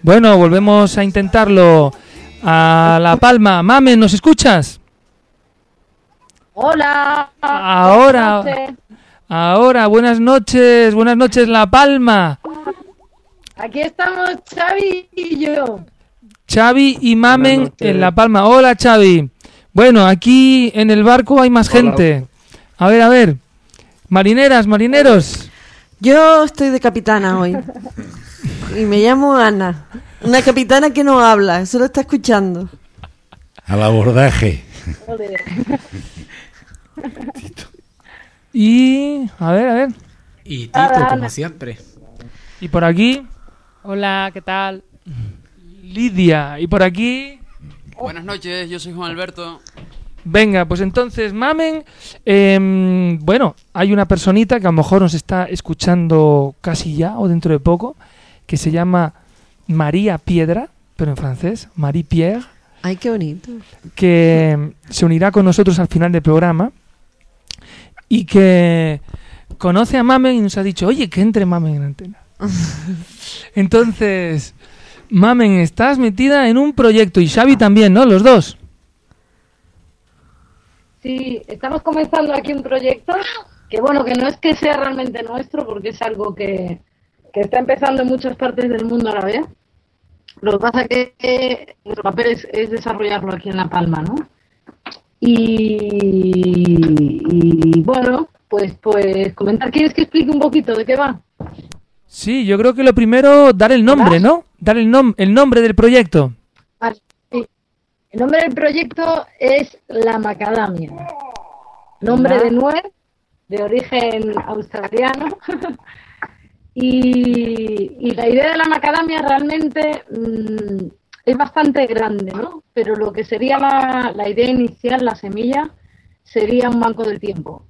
[SPEAKER 2] Bueno, volvemos a intentarlo. A La Palma. Mamen, ¿nos escuchas?
[SPEAKER 12] Hola.
[SPEAKER 2] Ahora.
[SPEAKER 12] Buenas noches.
[SPEAKER 2] Ahora, buenas noches. Buenas noches, La Palma.
[SPEAKER 12] Aquí estamos Xavi y yo.
[SPEAKER 2] Xavi y Mamen en La Palma. Hola, Xavi. Bueno, aquí en el barco hay más gente. A ver, a ver. Marineras, marineros.
[SPEAKER 1] Yo estoy de capitana hoy. Y me llamo Ana. Una capitana que no habla, solo está escuchando.
[SPEAKER 6] Al abordaje.
[SPEAKER 2] Y. A ver, a ver.
[SPEAKER 8] Y Tito, como siempre.
[SPEAKER 2] Y por aquí.
[SPEAKER 13] Hola, ¿qué tal?
[SPEAKER 2] Lidia. Y por aquí.
[SPEAKER 9] Buenas noches, yo soy Juan Alberto.
[SPEAKER 2] Venga, pues entonces, mamen. em, bueno, hay una personita que a lo mejor nos está escuchando casi ya o dentro de poco, que se llama María Piedra, pero en francés, Marie Pierre,
[SPEAKER 1] Ay, qué bonito.
[SPEAKER 2] que se unirá con nosotros al final del programa y que conoce a Mamen y nos ha dicho, oye, que entre Mamen en antena. Entonces, Mamen, estás metida en un proyecto y Xavi también, ¿no? Los dos.
[SPEAKER 12] Sí, estamos comenzando aquí un proyecto que bueno, que no es que sea realmente nuestro, porque es algo que, que está empezando en muchas partes del mundo a la vez. Lo que pasa que nuestro papel es, es desarrollarlo aquí en La Palma, ¿no? Y, y bueno, pues, pues comentar, ¿quieres que explique un poquito de qué va?
[SPEAKER 2] Sí, yo creo que lo primero, dar el nombre, ¿no? Dar el, nom el nombre del proyecto.
[SPEAKER 12] Vale, sí. El nombre del proyecto es La Macadamia. Nombre de nuez, de origen australiano. y, y la idea de la macadamia realmente mm, es bastante grande, ¿no? Pero lo que sería la, la idea inicial, la semilla, sería un banco del tiempo.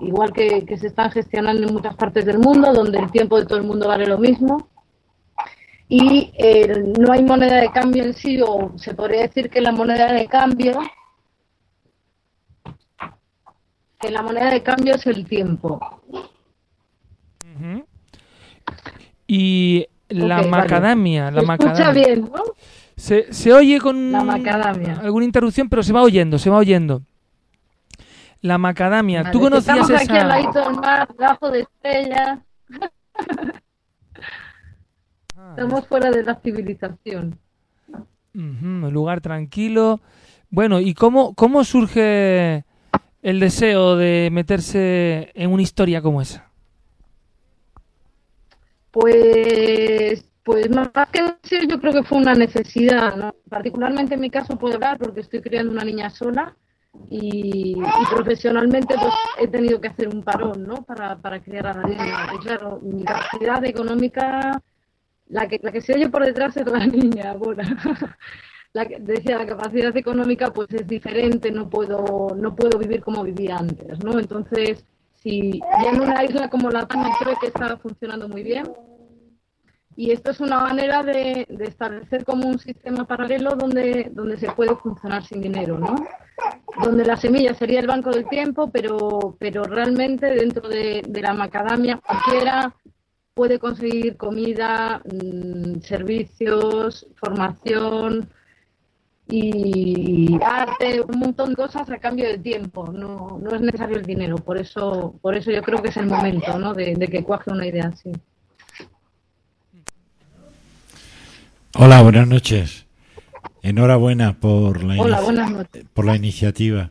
[SPEAKER 12] Igual que, se están gestionando en muchas partes del mundo, donde el tiempo de todo el mundo vale lo mismo. Y eh, no hay moneda de cambio en sí, o se podría decir que la moneda de cambio que la moneda de cambio es el tiempo.
[SPEAKER 2] Ujú. Y la
[SPEAKER 12] Ok, vale.
[SPEAKER 2] macadamia, la
[SPEAKER 12] Se
[SPEAKER 2] macadamia.
[SPEAKER 12] escucha bien, ¿no?
[SPEAKER 2] Se, se oye con
[SPEAKER 12] La macadamia.
[SPEAKER 2] alguna interrupción, pero se va oyendo, se va oyendo. La macadamia. ¿Tú
[SPEAKER 12] Vale,
[SPEAKER 2] conocías
[SPEAKER 12] Estamos aquí al
[SPEAKER 2] esa?
[SPEAKER 12] ladito del mar, debajo de estrellas. Estamos fuera de la civilización.
[SPEAKER 2] Un lugar tranquilo. Bueno, ¿y cómo, cómo surge el deseo de meterse en una historia como esa?
[SPEAKER 12] Pues, pues más que decir, yo creo que fue una necesidad, ¿no? Particularmente en mi caso puedo hablar porque estoy criando una niña sola y, profesionalmente pues he tenido que hacer un parón, ¿no? Para, para criar a la niña. Y claro, mi capacidad económica, la que, la que se oye por detrás es la niña, bueno. La decía, la capacidad económica pues es diferente, no puedo, no puedo vivir como vivía antes, ¿no? Entonces, si en una isla como La Palma creo que está funcionando muy bien, y esto es una manera de, establecer como un sistema paralelo donde, donde se puede funcionar sin dinero, ¿no? Donde la semilla sería el banco del tiempo, pero, pero realmente dentro de, de la macadamia cualquiera puede conseguir comida, mm, servicios, formación y arte, un montón de cosas a cambio de tiempo. No, no es necesario el dinero. Por eso, por eso yo creo que es el momento, ¿no? De, de que cuaje una idea así.
[SPEAKER 6] Hola, buenas noches. Enhorabuena por la,
[SPEAKER 12] Hola, noches.
[SPEAKER 6] por la iniciativa.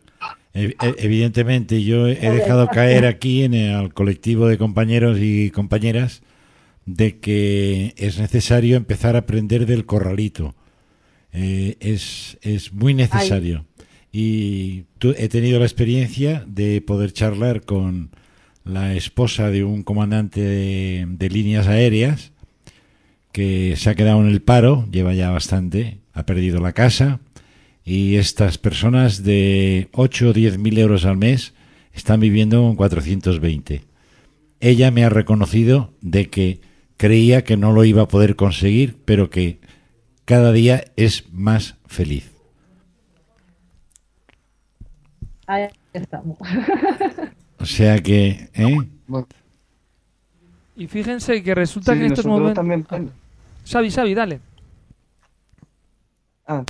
[SPEAKER 6] E- e- evidentemente, yo he dejado caer aquí en el colectivo de compañeros y compañeras de que es necesario empezar a aprender del corralito. Eh, es, es muy necesario. Y he tenido la experiencia de poder charlar con la esposa de un comandante de, de líneas aéreas que se ha quedado en el paro, lleva ya bastante, ha perdido la casa y estas personas de 8 o 10 mil euros al mes están viviendo con 420. Ella me ha reconocido de que creía que no lo iba a poder conseguir, pero que cada día es más feliz.
[SPEAKER 12] Ahí estamos.
[SPEAKER 6] O sea que, ¿eh?
[SPEAKER 2] Y fíjense que resulta
[SPEAKER 14] Sí,
[SPEAKER 2] que en estos momentos...
[SPEAKER 14] también-
[SPEAKER 2] Ah, Xavi, Xavi, dale.
[SPEAKER 14] Ah,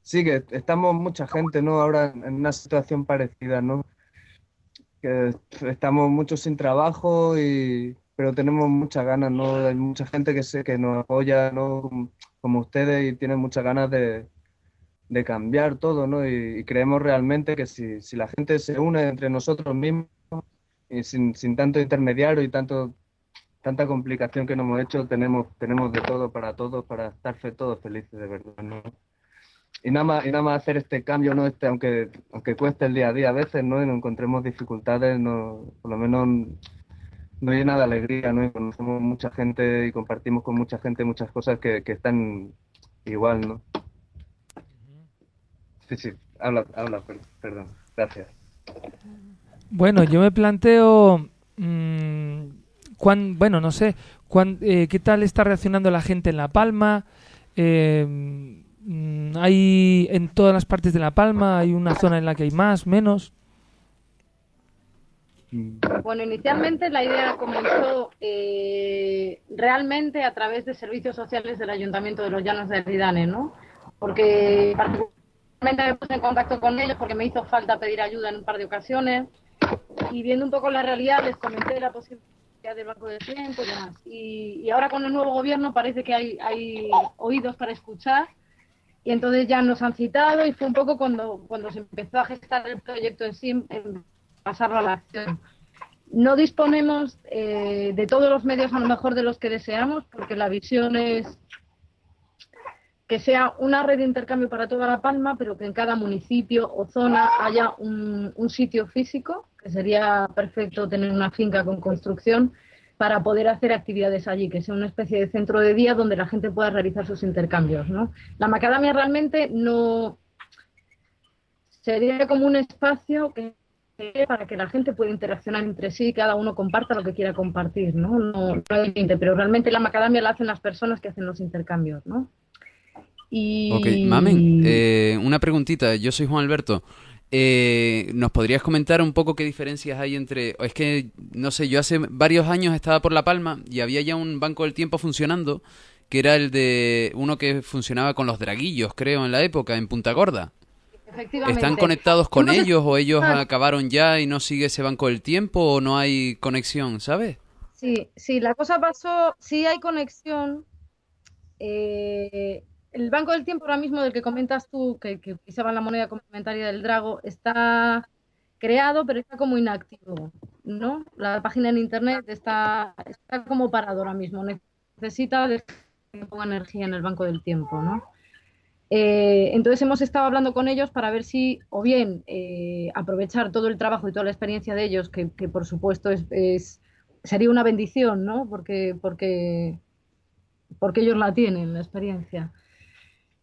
[SPEAKER 14] sí, que estamos mucha gente, ¿no? Ahora en en una situación parecida, ¿no? Que estamos muchos sin trabajo y pero tenemos muchas ganas, ¿no? Hay mucha gente que sé que nos apoya, ¿no? Como- ustedes y tienen muchas ganas de, de cambiar todo, ¿no? Y, y creemos realmente que si, si la gente se une entre nosotros mismos y sin, sin tanto intermediario y tanto tanta complicación que nos hemos hecho, tenemos, tenemos de todo para todos, para estar todos felices, de verdad, ¿no? Y nada más, y nada más hacer este cambio, ¿no? Este, aunque, aunque cueste el día a día a veces, ¿no? Y nos encontremos dificultades, no, por lo menos nos llena de alegría, ¿no? Y conocemos mucha gente y compartimos con mucha gente muchas cosas que, que están igual, ¿no? Sí, sí, habla, habla, per- perdón, gracias.
[SPEAKER 2] Bueno, yo me planteo, mm, cuán, bueno, no sé, cuán, eh, qué tal está reaccionando la gente en La Palma. Eh, mm, hay en todas las partes de La Palma, hay una zona en la que hay más, menos.
[SPEAKER 12] Bueno, inicialmente la idea comenzó eh, realmente a través de servicios sociales del Ayuntamiento de los Llanos de Aridane, ¿no? Porque particularmente me puse en contacto con ellos porque me hizo falta pedir ayuda en un par de ocasiones y viendo un poco la realidad les comenté la posibilidad del banco de tiempo y demás. Y, y ahora con el nuevo gobierno parece que hay, hay oídos para escuchar y entonces ya nos han citado y fue un poco cuando, cuando se empezó a gestar el proyecto en sí, en pasarlo a la acción. No disponemos eh, de todos los medios a lo mejor de los que deseamos, porque la visión es que sea una red de intercambio para toda La Palma, pero que en cada municipio o zona haya un, sitio físico, que sería perfecto tener una finca con construcción para poder hacer actividades allí, que sea una especie de centro de día donde la gente pueda realizar sus intercambios. La macadamia realmente no sería como un espacio que para que la gente pueda interaccionar entre sí y cada uno comparta lo que quiera compartir, ¿no? No, no pero realmente la macadamia la hacen las personas que hacen los intercambios, ¿no? Y...
[SPEAKER 9] Ok, Mamen, eh, una preguntita. Yo soy Juan Alberto. Eh, ¿Nos podrías comentar un poco qué diferencias hay entre... Es que, no sé, yo hace varios años estaba por La Palma y había ya un banco del tiempo funcionando, que era el de uno que funcionaba con los draguillos, creo, en la época, en Punta Gorda.
[SPEAKER 12] Efectivamente.
[SPEAKER 9] ¿Están conectados con ellos o ellos
[SPEAKER 12] Ah.
[SPEAKER 9] acabaron ya y no sigue ese banco del tiempo o no hay conexión, ¿sabes?
[SPEAKER 12] Sí, sí, la cosa pasó, sí hay conexión. Eh, el Banco del Tiempo ahora mismo del que comentas tú, que, que utilizaban la moneda complementaria del Drago, está creado, pero está como inactivo, ¿no? La página en Internet está, está como parado ahora mismo. Necesita que ponga energía en el Banco del Tiempo, ¿no? Eh, entonces hemos estado hablando con ellos para ver si, o bien eh, aprovechar todo el trabajo y toda la experiencia de ellos, que, por supuesto es, sería una bendición, ¿no? Porque, porque, porque ellos la tienen, la experiencia.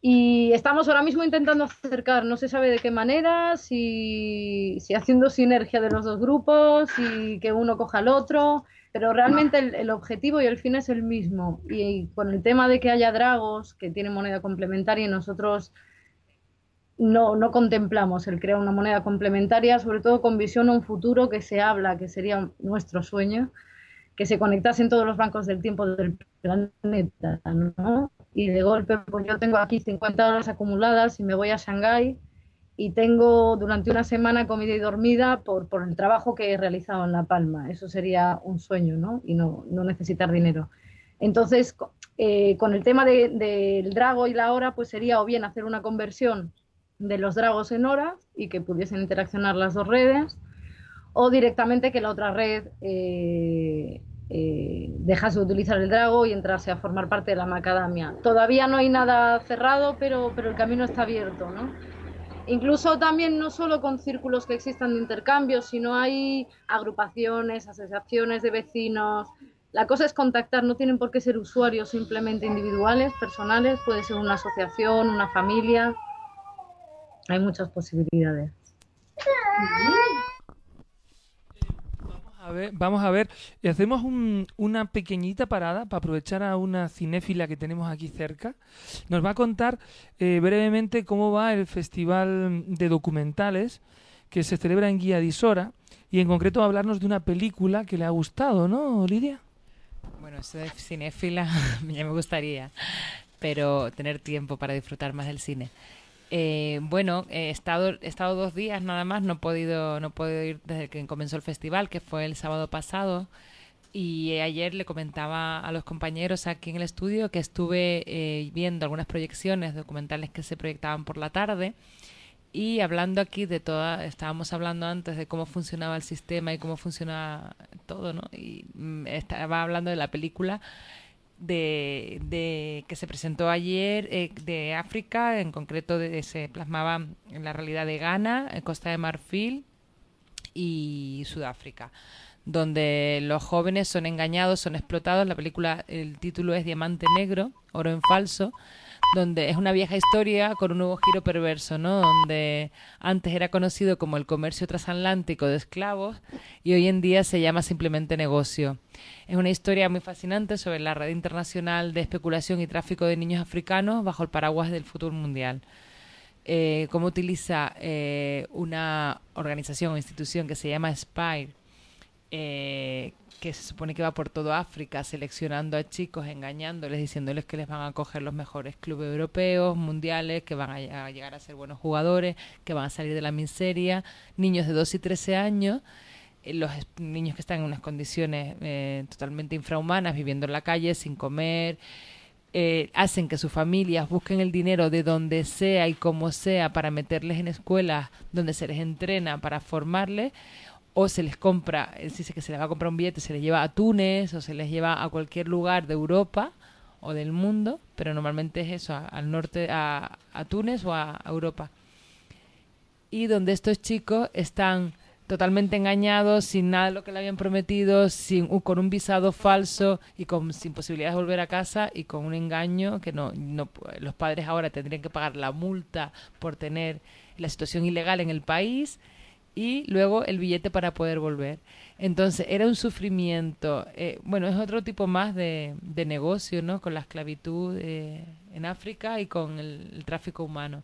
[SPEAKER 12] Y estamos ahora mismo intentando acercar, no se sabe de qué manera, si, si haciendo sinergia de los dos grupos, y que uno coja al otro, pero realmente el, el objetivo y el fin es el mismo. Y, con el tema de que haya dragos que tienen moneda complementaria y nosotros no, no contemplamos el crear una moneda complementaria, sobre todo con visión a un futuro que se habla, que sería nuestro sueño, que se conectasen todos los bancos del tiempo del planeta, ¿no? Y de golpe, pues yo tengo aquí 50 horas acumuladas y me voy a Shanghái y tengo durante una semana comida y dormida por, por el trabajo que he realizado en La Palma. Eso sería un sueño, ¿no? Y no, no necesitar dinero. Entonces, eh, con el tema de- del drago y la hora, pues sería o bien hacer una conversión de los dragos en horas y que pudiesen interaccionar las dos redes, o directamente que la otra red eh, eh, dejase de utilizar el drago y entrase a formar parte de la macadamia. Todavía no hay nada cerrado, pero, pero el camino está abierto, ¿no? Incluso también no solo con círculos que existan de intercambio, sino hay agrupaciones, asociaciones de vecinos. La cosa es contactar, no tienen por qué ser usuarios simplemente individuales, personales, puede ser una asociación, una familia. Hay muchas posibilidades.
[SPEAKER 2] Vamos a ver, hacemos un- una pequeñita parada para aprovechar a una cinéfila que tenemos aquí cerca. Nos va a contar eh, brevemente cómo va el festival de documentales que se celebra en Guía di Sora y en concreto va a hablarnos de una película que le ha gustado, ¿no, Lidia?
[SPEAKER 7] Bueno, eso cinéfila ya me gustaría, pero tener tiempo para disfrutar más del cine. Eh, bueno, he estado, he estado dos días nada más, no he podido, no he podido ir desde que comenzó el festival, que fue el sábado pasado. Y eh, ayer le comentaba a los compañeros aquí en el estudio que estuve eh, viendo algunas proyecciones documentales que se proyectaban por la tarde y hablando aquí de toda, estábamos hablando antes de cómo funcionaba el sistema y cómo funciona todo, ¿no? Y mm, estaba hablando de la película de, de que se presentó ayer eh, de África, en concreto de, se plasmaba en la realidad de Ghana, Costa de Marfil y Sudáfrica, donde los jóvenes son engañados, son explotados. La película, el título es Diamante Negro, Oro en Falso, donde es una vieja historia con un nuevo giro perverso, ¿no? Donde antes era conocido como el comercio transatlántico de esclavos y hoy en día se llama simplemente negocio. Es una historia muy fascinante sobre la red internacional de especulación y tráfico de niños africanos bajo el paraguas del futuro mundial. Eh, cómo utiliza eh, una organización o institución que se llama Spire, eh, que se supone que va por todo África seleccionando a chicos, engañándoles, diciéndoles que les van a coger los mejores clubes europeos, mundiales, que van a, ll- a llegar a ser buenos jugadores, que van a salir de la miseria, niños de 2 y 13 años, eh, los niños que están en unas condiciones eh, totalmente infrahumanas, viviendo en la calle, sin comer, eh, hacen que sus familias busquen el dinero de donde sea y como sea para meterles en escuelas donde se les entrena para formarles, o se les compra, él dice que se les va a comprar un billete, se les lleva a Túnez o se les lleva a cualquier lugar de Europa o del mundo, pero normalmente es eso, al norte, a, a Túnez o a Europa. Y donde estos chicos están totalmente engañados, sin nada de lo que le habían prometido, sin, con un visado falso y con, sin posibilidades de volver a casa y con un engaño que no, no los padres ahora tendrían que pagar la multa por tener la situación ilegal en el país y luego el billete para poder volver. Entonces era un sufrimiento, eh, bueno, es otro tipo más de, de negocio, ¿no? Con la esclavitud eh, en África y con el, tráfico humano.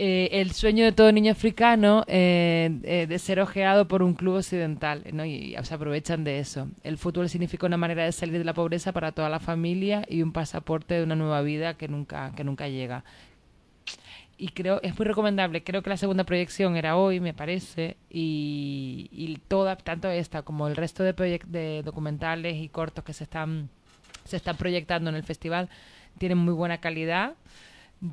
[SPEAKER 7] Eh, el sueño de todo niño africano de ser ojeado por un club occidental, ¿no? Y, y se aprovechan de eso. El fútbol significa una manera de salir de la pobreza para toda la familia y un pasaporte de una nueva vida que nunca, que nunca llega y creo es muy recomendable. Creo que la segunda proyección era hoy, me parece, y, y toda, tanto esta como el resto de, de documentales y cortos que se están se están proyectando en el festival tienen muy buena calidad,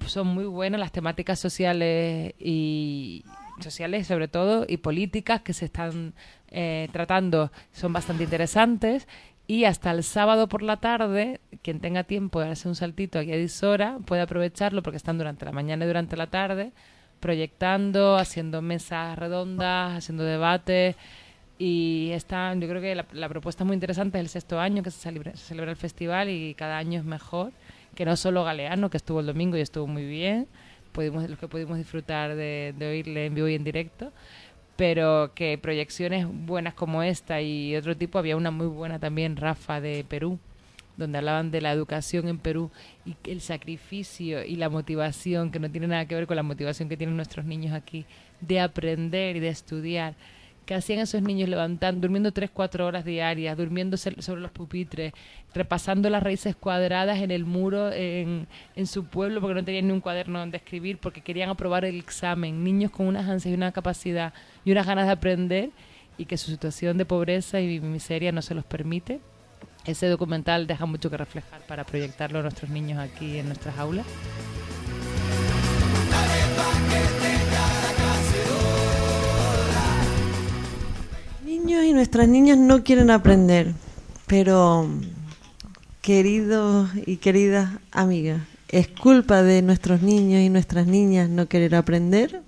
[SPEAKER 7] son muy buenas las temáticas sociales y sociales sobre todo y políticas que se están eh, tratando son bastante interesantes y hasta el sábado por la tarde, quien tenga tiempo de darse un saltito aquí a Disora, puede aprovecharlo porque están durante la mañana y durante la tarde proyectando, haciendo mesas redondas, haciendo debates y están, yo creo que la, propuesta es muy interesante, es el sexto año que se celebra, se celebra el festival y cada año es mejor, que no solo Galeano, que estuvo el domingo y estuvo muy bien, pudimos, los que pudimos disfrutar de, de oírle en vivo y en directo, pero que proyecciones buenas como esta y otro tipo, había una muy buena también, Rafa, de Perú, donde hablaban de la educación en Perú y el sacrificio y la motivación, que no tiene nada que ver con la motivación que tienen nuestros niños aquí, de aprender y de estudiar. Que hacían esos niños levantando, durmiendo 3, 4 horas diarias, durmiendo sobre los pupitres, repasando las raíces cuadradas en el muro en, en su pueblo porque no tenían ni un cuaderno donde escribir, porque querían aprobar el examen. Niños con unas ansias y una capacidad y unas ganas de aprender y que su situación de pobreza y miseria no se los permite. Ese documental deja mucho que reflejar para proyectarlo a nuestros niños aquí en nuestras aulas.
[SPEAKER 1] Niños y nuestras niñas no quieren aprender, pero queridos y queridas amigas, ¿es culpa de nuestros niños y nuestras niñas no querer aprender?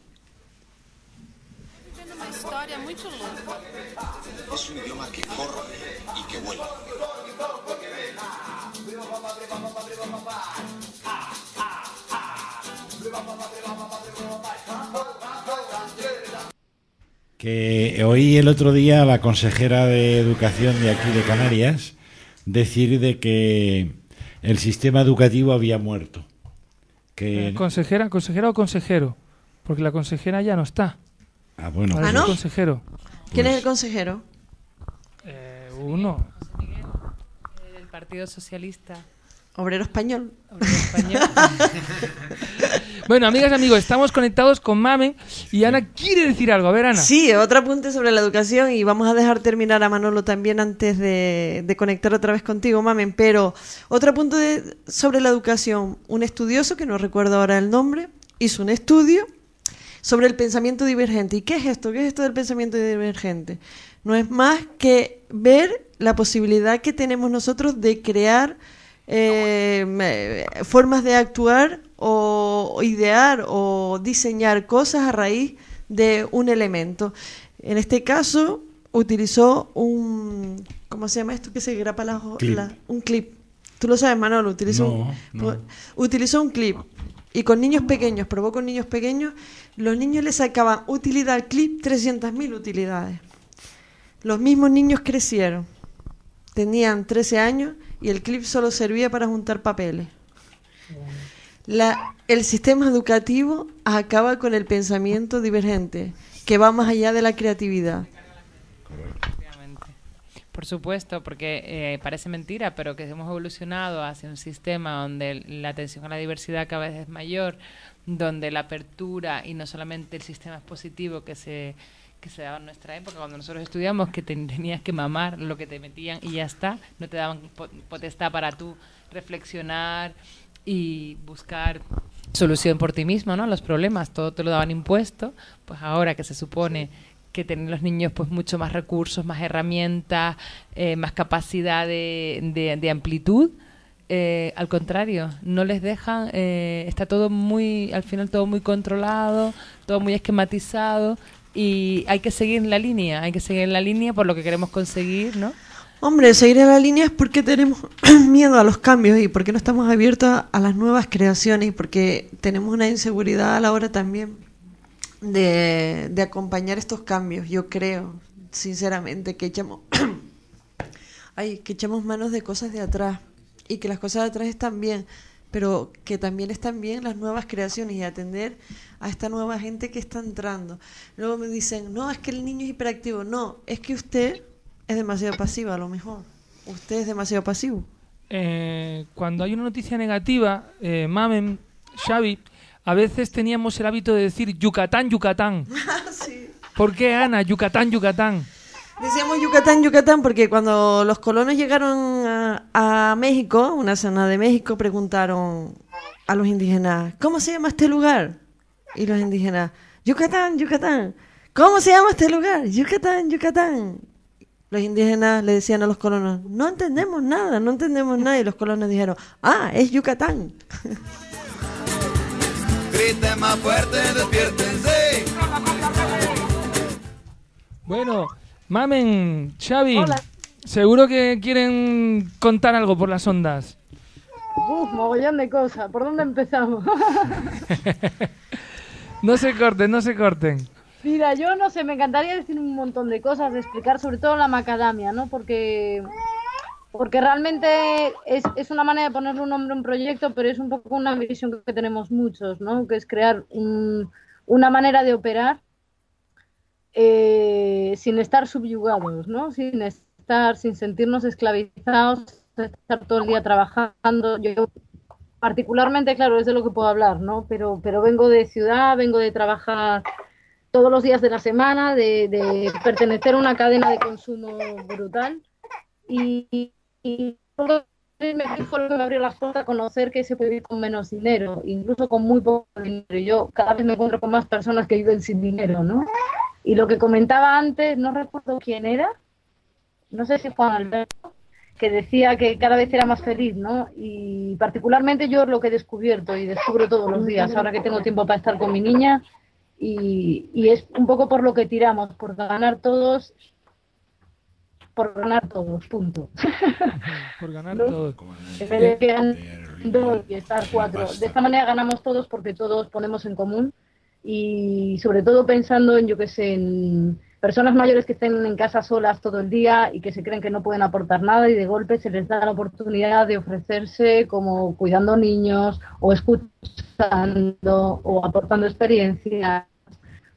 [SPEAKER 15] Que
[SPEAKER 6] oí el otro día a la consejera de Educación de aquí de Canarias decir de que el sistema educativo había muerto. Que
[SPEAKER 2] Eh, ¿Consejera, consejera o consejero? Porque la consejera ya no está.
[SPEAKER 6] Ah, bueno.
[SPEAKER 2] Ahora
[SPEAKER 1] ¿Ah,
[SPEAKER 2] es
[SPEAKER 1] no?
[SPEAKER 2] el consejero.
[SPEAKER 1] ¿Quién es el consejero?
[SPEAKER 2] Eh, uno.
[SPEAKER 7] El Partido Socialista.
[SPEAKER 1] Obrero español.
[SPEAKER 7] Obrero español.
[SPEAKER 2] Bueno, amigas y amigos, estamos conectados con Mamen y Ana quiere decir algo. A ver, Ana.
[SPEAKER 1] Sí, otro apunte sobre la educación y vamos a dejar terminar a Manolo también antes de, conectar otra vez contigo, Mamen. Pero otro apunte sobre la educación. Un estudioso, que no recuerdo ahora el nombre, hizo un estudio sobre el pensamiento divergente. ¿Y qué es esto? ¿Qué es esto del pensamiento divergente? No es más que ver la posibilidad que tenemos nosotros de crear eh, formas de actuar o, idear o diseñar cosas a raíz de un elemento. En este caso utilizó un ¿cómo se llama esto que se grapa
[SPEAKER 6] Clip.
[SPEAKER 1] la- un clip. Tú lo sabes, Manolo, utilizó
[SPEAKER 6] No,
[SPEAKER 1] un,
[SPEAKER 6] no.
[SPEAKER 1] utilizó un clip y con niños pequeños, probó con niños pequeños, los niños le sacaban utilidad al clip 300.000 utilidades. Los mismos niños crecieron. Tenían 13 años y el clip solo servía para juntar papeles. La- el sistema educativo acaba con el pensamiento divergente, que va más allá de la creatividad.
[SPEAKER 7] Por supuesto, porque eh, parece mentira, pero que hemos evolucionado hacia un sistema donde la atención a la diversidad cada vez es mayor, donde la apertura y no solamente el sistema expositivo que se que se daba en nuestra época cuando nosotros estudiamos, que te- tenías que mamar lo que te metían y ya está, no te daban po- potestad para tú reflexionar y buscar solución por ti mismo, ¿no? Los problemas, todo te lo daban impuesto, pues ahora que se supone que tienen los niños pues mucho más recursos, más herramientas, eh, más capacidad de, de- de amplitud, eh, al contrario, no les dejan, eh, está todo muy, al final todo muy controlado, todo muy esquematizado y hay que seguir en la línea, hay que seguir en la línea por lo que queremos conseguir, ¿no?
[SPEAKER 1] Hombre, seguir en la línea es porque tenemos miedo a los cambios y porque no estamos abiertos a, las nuevas creaciones y porque tenemos una inseguridad a la hora también de, de acompañar estos cambios. Yo creo, sinceramente, que echamos, ay, que echamos manos de cosas de atrás y que las cosas de atrás están bien, pero que también están bien las nuevas creaciones y atender a esta nueva gente que está entrando. Luego me dicen, no, es que el niño es hiperactivo. No, es que usted es demasiado pasivo, a lo mejor. Usted es demasiado pasivo.
[SPEAKER 2] Eh, cuando hay una noticia negativa, eh, Mamen, Xavi, a veces teníamos el hábito de decir Yucatán, Yucatán. ¿Por qué, Ana? Yucatán, Yucatán.
[SPEAKER 1] Decíamos Yucatán, Yucatán, porque cuando los colonos llegaron a, a México, una zona de México, preguntaron a los indígenas, ¿cómo se llama este lugar? Y los indígenas, Yucatán, Yucatán. ¿Cómo se llama este lugar? Yucatán, Yucatán. Los indígenas le decían a los colonos, no entendemos nada, no entendemos nada. Y los colonos dijeron, ah, es Yucatán.
[SPEAKER 5] Griten más fuerte, despiértense.
[SPEAKER 2] Bueno, Mamen, Xavi, seguro que quieren contar algo por las ondas.
[SPEAKER 12] Uf, mogollón de cosas. ¿Por dónde empezamos?
[SPEAKER 2] No se corten, no se corten.
[SPEAKER 12] Mira, yo no sé, me encantaría decir un montón de cosas, de explicar sobre todo la macadamia, ¿no? Porque, porque realmente es, es una manera de ponerle un nombre a un proyecto, pero es un poco una visión que tenemos muchos, ¿no? Que es crear un- una manera de operar eh, sin estar subyugados, ¿no? Sin estar, sin sentirnos esclavizados, estar todo el día trabajando. Yo particularmente, claro, es de lo que puedo hablar, ¿no? Pero, pero vengo de ciudad, vengo de trabajar todos los días de la semana, de, de pertenecer a una cadena de consumo brutal. Y, y, me me abrió las puertas a conocer que se puede vivir con menos dinero, incluso con muy poco dinero. Yo cada vez me encuentro con más personas que viven sin dinero, ¿no? Y lo que comentaba antes, no recuerdo quién era, no sé si Juan Alberto, que decía que cada vez era más feliz, ¿no? Y particularmente yo lo que he descubierto y descubro todos los días, ahora que tengo tiempo para estar con mi niña, y, y es un poco por lo que tiramos, por ganar todos, por ganar todos, punto.
[SPEAKER 2] Por ganar
[SPEAKER 12] ¿No?
[SPEAKER 2] todo.
[SPEAKER 12] En vez de dos y estar cuatro. De esta manera ganamos todos porque todos ponemos en común y sobre todo pensando en, yo que sé, en personas mayores que estén en casa solas todo el día y que se creen que no pueden aportar nada y de golpe se les da la oportunidad de ofrecerse como cuidando niños o escuchando o aportando experiencia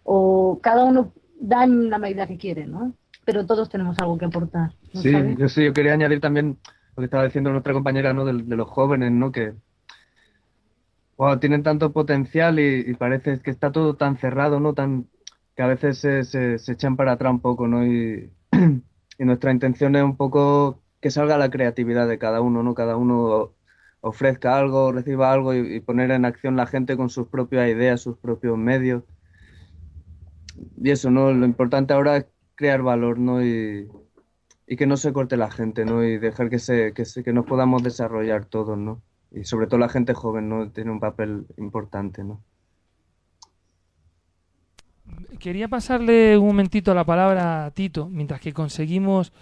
[SPEAKER 12] o cada uno da en la medida que quiere, ¿no? Pero todos tenemos algo que aportar. ¿no
[SPEAKER 14] Sí, yo sí, yo quería añadir también lo que estaba diciendo nuestra compañera, ¿no? De, de los jóvenes, ¿no? Que wow, tienen tanto potencial y, y parece que está todo tan cerrado, ¿no? Tan, que a veces se, se, echan para atrás un poco, ¿no? Y, y nuestra intención es un poco que salga la creatividad de cada uno, ¿no? Cada uno ofrezca algo, reciba algo y, y poner en acción la gente con sus propias ideas, sus propios medios. Y eso, ¿no? Lo importante ahora es crear valor, ¿no? Y, y que no se corte la gente, ¿no? Y dejar que, se, que, se- que nos podamos desarrollar todos, ¿no? Y sobre todo la gente joven, ¿no? Tiene un papel importante, ¿no?
[SPEAKER 2] Quería pasarle un momentito la palabra a Tito, mientras que conseguimos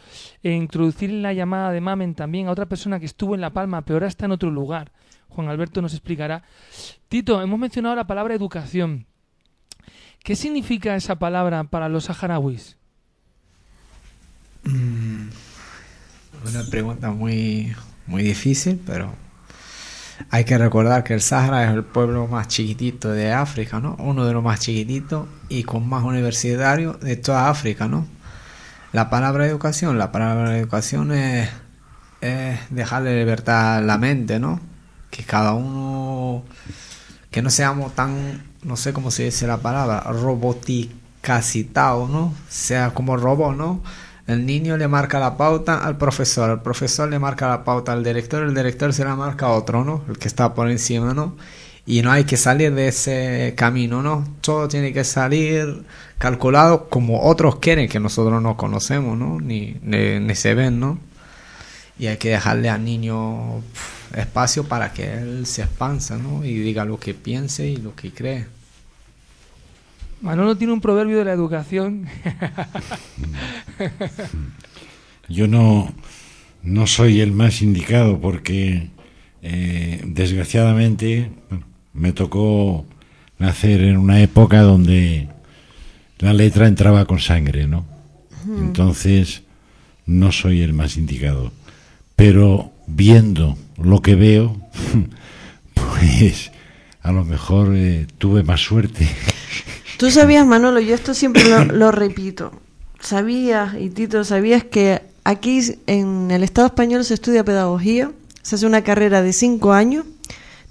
[SPEAKER 2] introducir la llamada de Mamen también a otra persona que estuvo en La Palma, pero ahora está en otro lugar. Juan Alberto nos explicará. Tito, hemos mencionado la palabra educación. ¿Qué significa esa palabra para los saharauis?
[SPEAKER 8] Mm, Una pregunta muy, muy difícil, pero hay que recordar que el Sahara es el pueblo más chiquitito de África, ¿no? Uno de los más chiquititos y con más universitarios de toda África, ¿no? La palabra educación, la palabra educación es, dejarle libertad a la mente, ¿no? Que cada uno, que no seamos tan, no sé cómo se dice la palabra, Tao, ¿no? Sea como robot, ¿no? El niño le marca la pauta al profesor, el profesor le marca la pauta al director, el director se la marca a otro, ¿no? El que está por encima, ¿no? Y no hay que salir de ese camino, ¿no? Todo tiene que salir calculado como otros quieren que nosotros no conocemos, ¿no? Ni, ni, ni se ven, ¿no? Y hay que dejarle al niño espacio para que él se expansa, ¿no? Y diga lo que piense y lo que cree.
[SPEAKER 2] Manolo tiene un proverbio de la educación.
[SPEAKER 6] Yo no, no soy el más indicado porque eh, desgraciadamente me tocó nacer en una época donde la letra entraba con sangre, ¿no? Entonces no soy el más indicado. Pero viendo lo que veo, pues a lo mejor eh, tuve más suerte.
[SPEAKER 1] Tú sabías, Manolo, yo esto siempre lo, repito. Sabías, y Tito, sabías que aquí en el Estado español se estudia pedagogía, se hace una carrera de cinco años,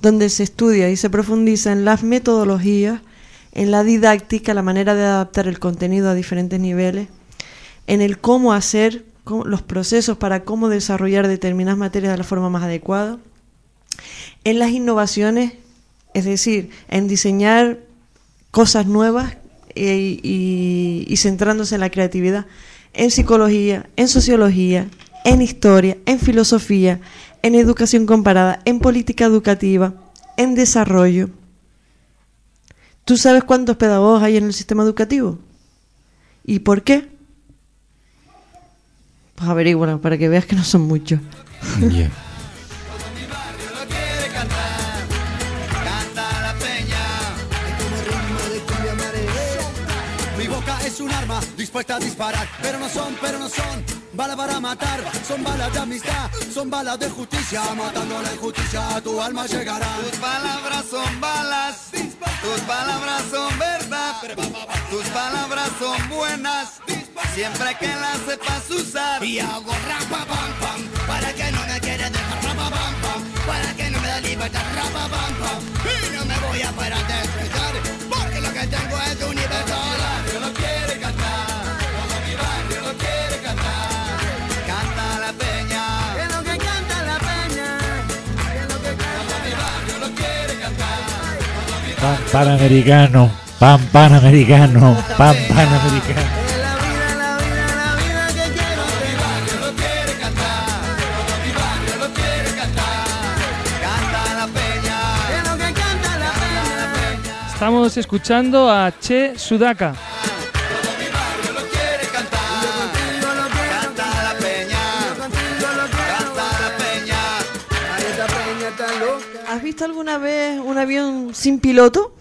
[SPEAKER 1] donde se estudia y se profundiza en las metodologías, en la didáctica, la manera de adaptar el contenido a diferentes niveles, en el cómo hacer los procesos para cómo desarrollar determinadas materias de la forma más adecuada, en las innovaciones, es decir, en diseñar cosas nuevas eh, y, y centrándose en la creatividad, en psicología, en sociología, en historia, en filosofía, en educación comparada, en política educativa, en desarrollo. ¿Tú sabes cuántos pedagogos hay en el sistema educativo? ¿Y por qué? Pues averígualo para que veas que no son muchos.
[SPEAKER 6] Ya.
[SPEAKER 5] Dispuesta a disparar, pero no son, pero no son balas para matar, son balas de amistad, son balas de justicia, matando la injusticia a tu alma llegará. Tus palabras son balas, tus palabras son verdad, tus palabras son buenas, siempre que las sepas usar. Y hago rapa pam pam, para que no me quieran dejar rapa pam pam, para que no me da libertad rapa pam pam, y no me voy a parar de expresar, porque lo que tengo es universal.
[SPEAKER 6] Pan panamericano, pan panamericano, pan panamericano.
[SPEAKER 2] Estamos escuchando a Che Sudaka.
[SPEAKER 1] Visto alguna vez un avión sin piloto?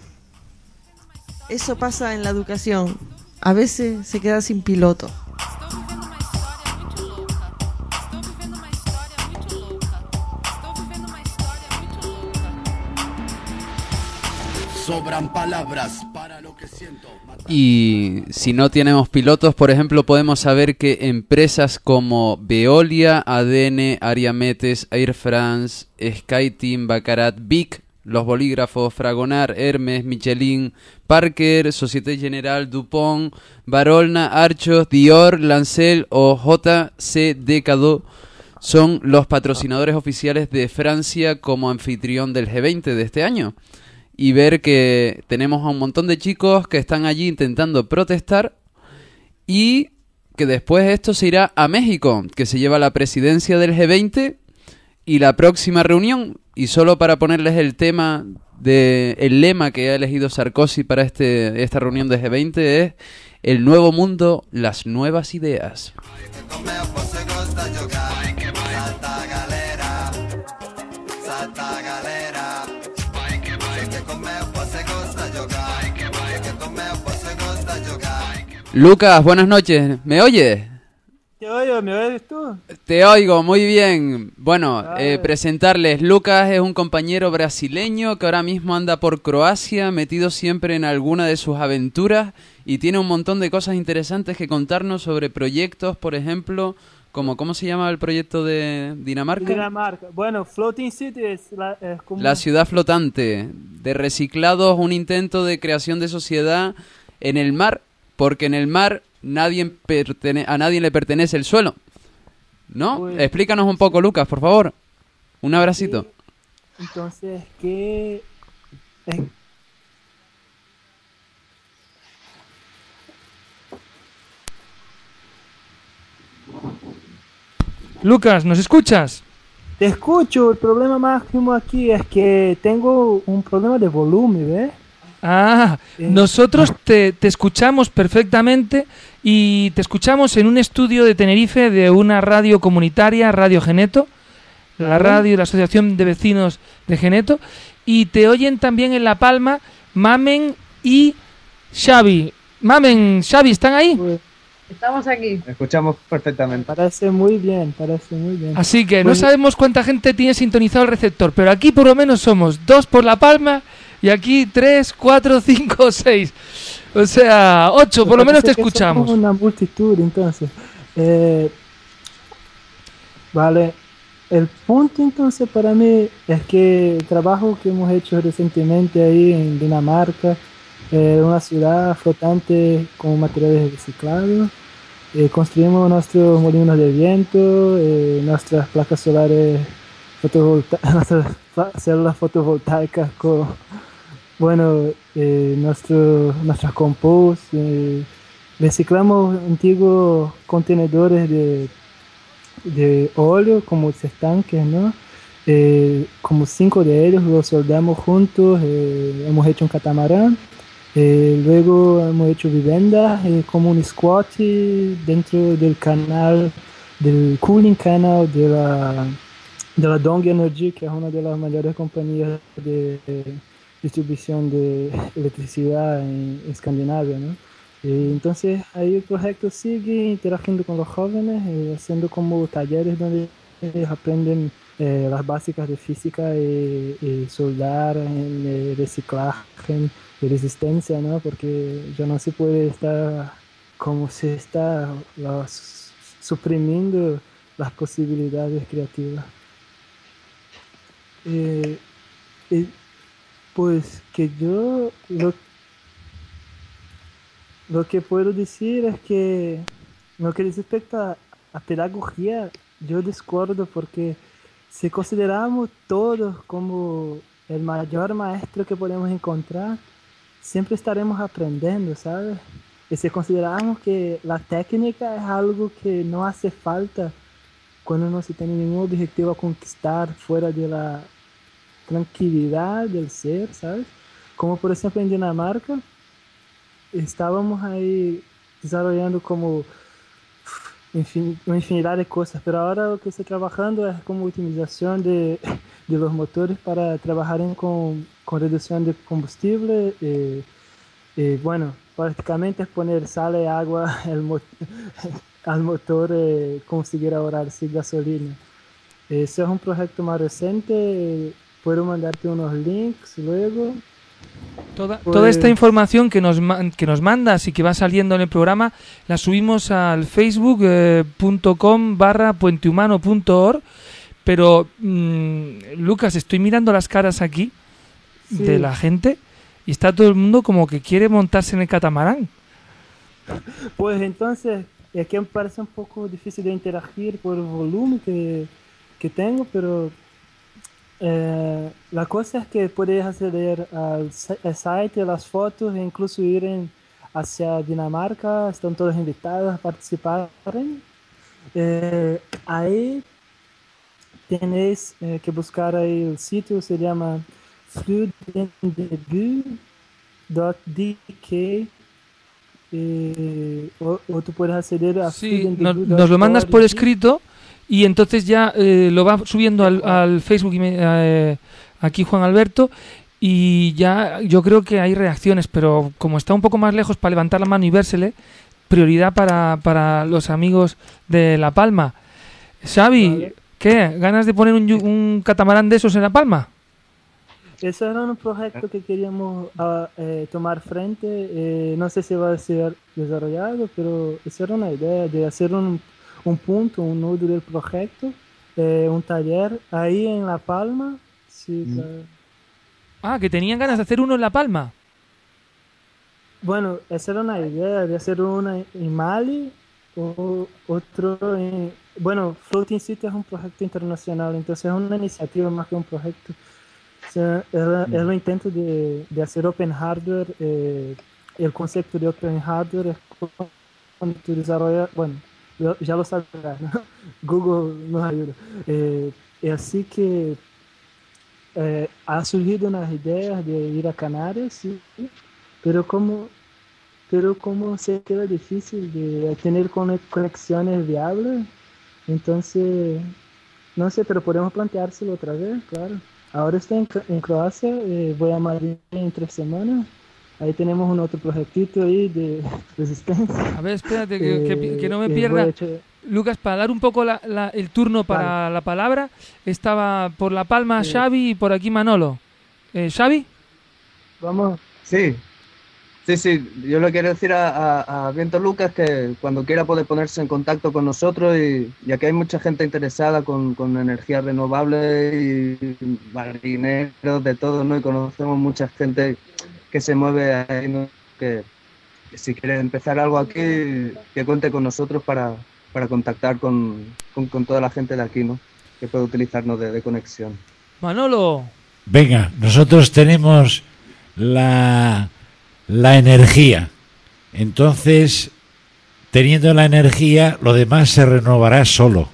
[SPEAKER 1] Eso pasa en la educación. A veces se queda sin piloto.
[SPEAKER 5] Sobran palabras para lo que siento.
[SPEAKER 9] Y si no tenemos pilotos, por ejemplo, podemos saber que empresas como Veolia, ADN, Ariametes, Air France, SkyTeam, Baccarat, Vic, los bolígrafos, Fragonar, Hermes, Michelin, Parker, Societe General, Dupont, Barolna, Archos, Dior, Lancel o JC Decado son los patrocinadores oficiales de Francia como anfitrión del G20 de este año y ver que tenemos a un montón de chicos que están allí intentando protestar y que después esto se irá a México, que se lleva la presidencia del G20 y la próxima reunión. Y solo para ponerles el tema de el lema que ha elegido Sarkozy para este esta reunión de G20 es el nuevo mundo, las nuevas ideas. Lucas, buenas noches. ¿Me oyes?
[SPEAKER 16] Te oigo, ¿me oyes tú?
[SPEAKER 9] Te oigo, muy bien. Bueno, eh, presentarles. Lucas es un compañero brasileño que ahora mismo anda por Croacia, metido siempre en alguna de sus aventuras y tiene un montón de cosas interesantes que contarnos sobre proyectos, por ejemplo, como ¿cómo se llama el proyecto de Dinamarca?
[SPEAKER 16] Dinamarca. Bueno, Floating City es, la, es como...
[SPEAKER 9] La ciudad flotante de reciclados, un intento de creación de sociedad en el mar porque en el mar nadie pertene- a nadie le pertenece el suelo. ¿No?
[SPEAKER 16] Pues-
[SPEAKER 9] Explícanos un poco, Lucas, por favor. Un abracito.
[SPEAKER 16] Entonces, ¿qué? es-
[SPEAKER 2] Lucas, ¿nos escuchas?
[SPEAKER 16] Te escucho, el problema máximo aquí es que tengo un problema de volumen, ¿ves?
[SPEAKER 2] Ah,
[SPEAKER 16] Eh,
[SPEAKER 2] nosotros te, te escuchamos perfectamente y te escuchamos en un estudio de Tenerife de una radio comunitaria, Radio Geneto, la radio de la Asociación de Vecinos de Geneto, y te oyen también en La Palma Mamen y Xavi. Mamen, Xavi, ¿están ahí?
[SPEAKER 12] Estamos aquí.
[SPEAKER 14] Escuchamos perfectamente.
[SPEAKER 16] Parece muy bien, parece muy bien.
[SPEAKER 2] Así que no
[SPEAKER 16] Pues-
[SPEAKER 2] sabemos cuánta gente tiene sintonizado el receptor, pero aquí por lo menos somos dos por La Palma y aquí tres, cuatro, cinco, seis. O sea, ocho, por lo menos te escuchamos.
[SPEAKER 16] una multitud, entonces. Eh, vale. El punto entonces para mí es que el trabajo que hemos hecho recientemente ahí en Dinamarca, eh, una ciudad flotante con materiales reciclados, eh, construimos nuestros molinos de viento, eh, nuestras placas solares, fa- células fotovoltaicas con, bueno, eh, nuestro, nuestras compost, eh, reciclamos antiguos contenedores de, de óleo como estanques, ¿no? Eh, como cinco de ellos los soldamos juntos, eh, hemos hecho un catamarán, eh, luego hemos hecho viviendas como un squat dentro del canal, del cooling canal de la, de la Dong Energy, que es una de las mayores compañías de, de distribución de electricidad en Escandinavia, ¿no? Eh, entonces ahí el proyecto sigue interagiendo con los jóvenes, eh, haciendo como talleres donde aprenden eh, las básicas de física y, y soldar, en, eh, reciclaje y resistencia, ¿no? Porque ya no se puede estar como se está suprimiendo las posibilidades creativas. Eh, y, pues que yo lo, lo que puedo decir es que lo que respecta a, a pedagogía, yo discordo porque si consideramos todos como el mayor maestro que podemos encontrar, siempre estaremos aprendiendo, ¿sabes? Y si consideramos que la técnica es algo que no hace falta cuando no se tiene ningún objetivo a conquistar fuera de la tranquilidad del ser, ¿sabes? Como por ejemplo en Dinamarca, estábamos ahí desarrollando como infin- una infinidad de cosas, pero ahora lo que estoy trabajando es como optimización de, los motores para trabajar en con, con reducción de combustible. eh, eh, bueno, prácticamente es poner sal y agua al motor y conseguir ahorrarse gasolina. Ese es un proyecto más reciente, eh, puedo mandarte unos links luego.
[SPEAKER 2] Toda,
[SPEAKER 16] Pues-
[SPEAKER 2] toda esta información que nos, que nos mandas y que va saliendo en el programa la subimos al facebook.com barra puentehumano.org pero mm, Lucas, estoy mirando las caras aquí
[SPEAKER 16] Sí.
[SPEAKER 2] de la gente y está todo el mundo como que quiere montarse en el catamarán.
[SPEAKER 16] Pues entonces, es que me parece un poco difícil de interagir por el volumen que, que tengo, pero eh, la cosa es que puedes acceder al, si- al site, las fotos e incluso ir en- hacia Dinamarca, están todos invitados a participar. Eh, ahí tenéis eh, que buscar ahí el sitio, se llama fluidendebut.dk eh, o, o tú puedes acceder a
[SPEAKER 2] Sí, nos, nos lo mandas por escrito y entonces ya eh, lo va subiendo al, al Facebook y me- eh, aquí Juan Alberto y ya yo creo que hay reacciones, pero como está un poco más lejos para levantar la mano y vérsele, prioridad para, para los amigos de La Palma. Xavi, ¿qué? ¿Ganas de poner un, un catamarán de esos en La Palma?
[SPEAKER 16] Ese era un proyecto que queríamos ah, eh, tomar frente. eh, no sé si va a ser desarrollado, pero esa era una idea de hacer un, un punto, un nudo del proyecto, eh, un taller ahí en La Palma. Sí, claro.
[SPEAKER 2] Ah, que tenían ganas de hacer uno en La Palma.
[SPEAKER 16] bueno, esa era una idea de hacer una en Mali, o otro en, bueno, Floating City es un proyecto internacional, entonces es una iniciativa más que un proyecto. O sea, era, era un intento de, de hacer open hardware. eh, el concepto de open hardware es cuando tú desarrollas, bueno, ya lo sabrás, ¿no? Google nos ayuda. Eh, y así que eh, ha surgido de ir a Canarias, sí, pero como, pero como se queda difícil de tener cone- conexiones viables, entonces, no sé, pero podemos planteárselo otra vez, claro. Ahora estoy en, Cro- en Croacia, eh, voy a Madrid en tres semanas. Ahí tenemos un otro proyectito ahí de resistencia.
[SPEAKER 2] A ver, espérate, que, que-
[SPEAKER 16] Eh,
[SPEAKER 2] que no me
[SPEAKER 16] eh,
[SPEAKER 2] pierda. Lucas, para dar un poco la- la- el turno para la palabra, estaba por La Palma
[SPEAKER 14] Sí.
[SPEAKER 2] Xavi y por aquí Manolo. Eh, ¿Xavi?
[SPEAKER 16] Vamos.
[SPEAKER 14] Sí, sí, sí. Yo le quiero decir a, a, a Viento Lucas que cuando quiera puede ponerse en contacto con nosotros y ya que hay mucha gente interesada con, con energías renovables y marineros de todo, ¿no? Y conocemos mucha gente que se mueve ahí, ¿no? Que, que si quiere empezar algo aquí, que cuente con nosotros para, para contactar con, con, con toda la gente de aquí, ¿no? Que puede utilizarnos de, de conexión.
[SPEAKER 2] Manolo.
[SPEAKER 6] Venga, nosotros tenemos la, la energía. Entonces, teniendo la energía, lo demás se renovará solo.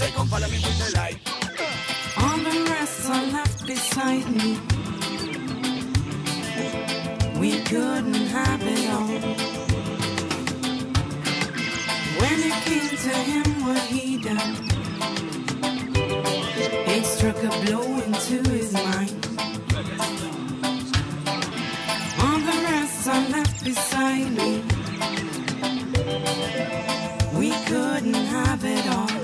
[SPEAKER 17] All the rest are left beside me. We couldn't have it all. When it came to him, what he done, it struck a blow into his mind. All the rest are left beside me. We couldn't have it all.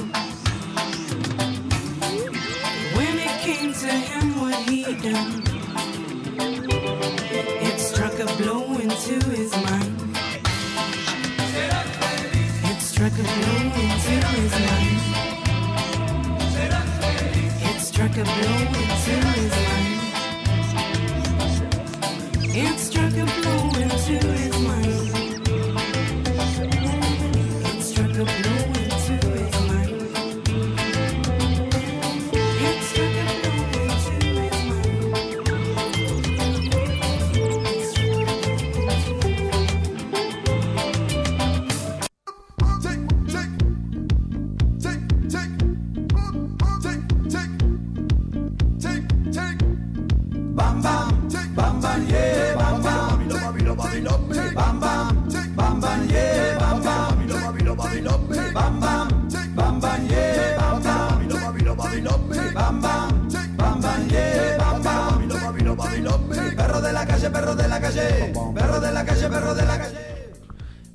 [SPEAKER 17] It struck a blow into his mind. It struck a blow into his mind. It struck a blow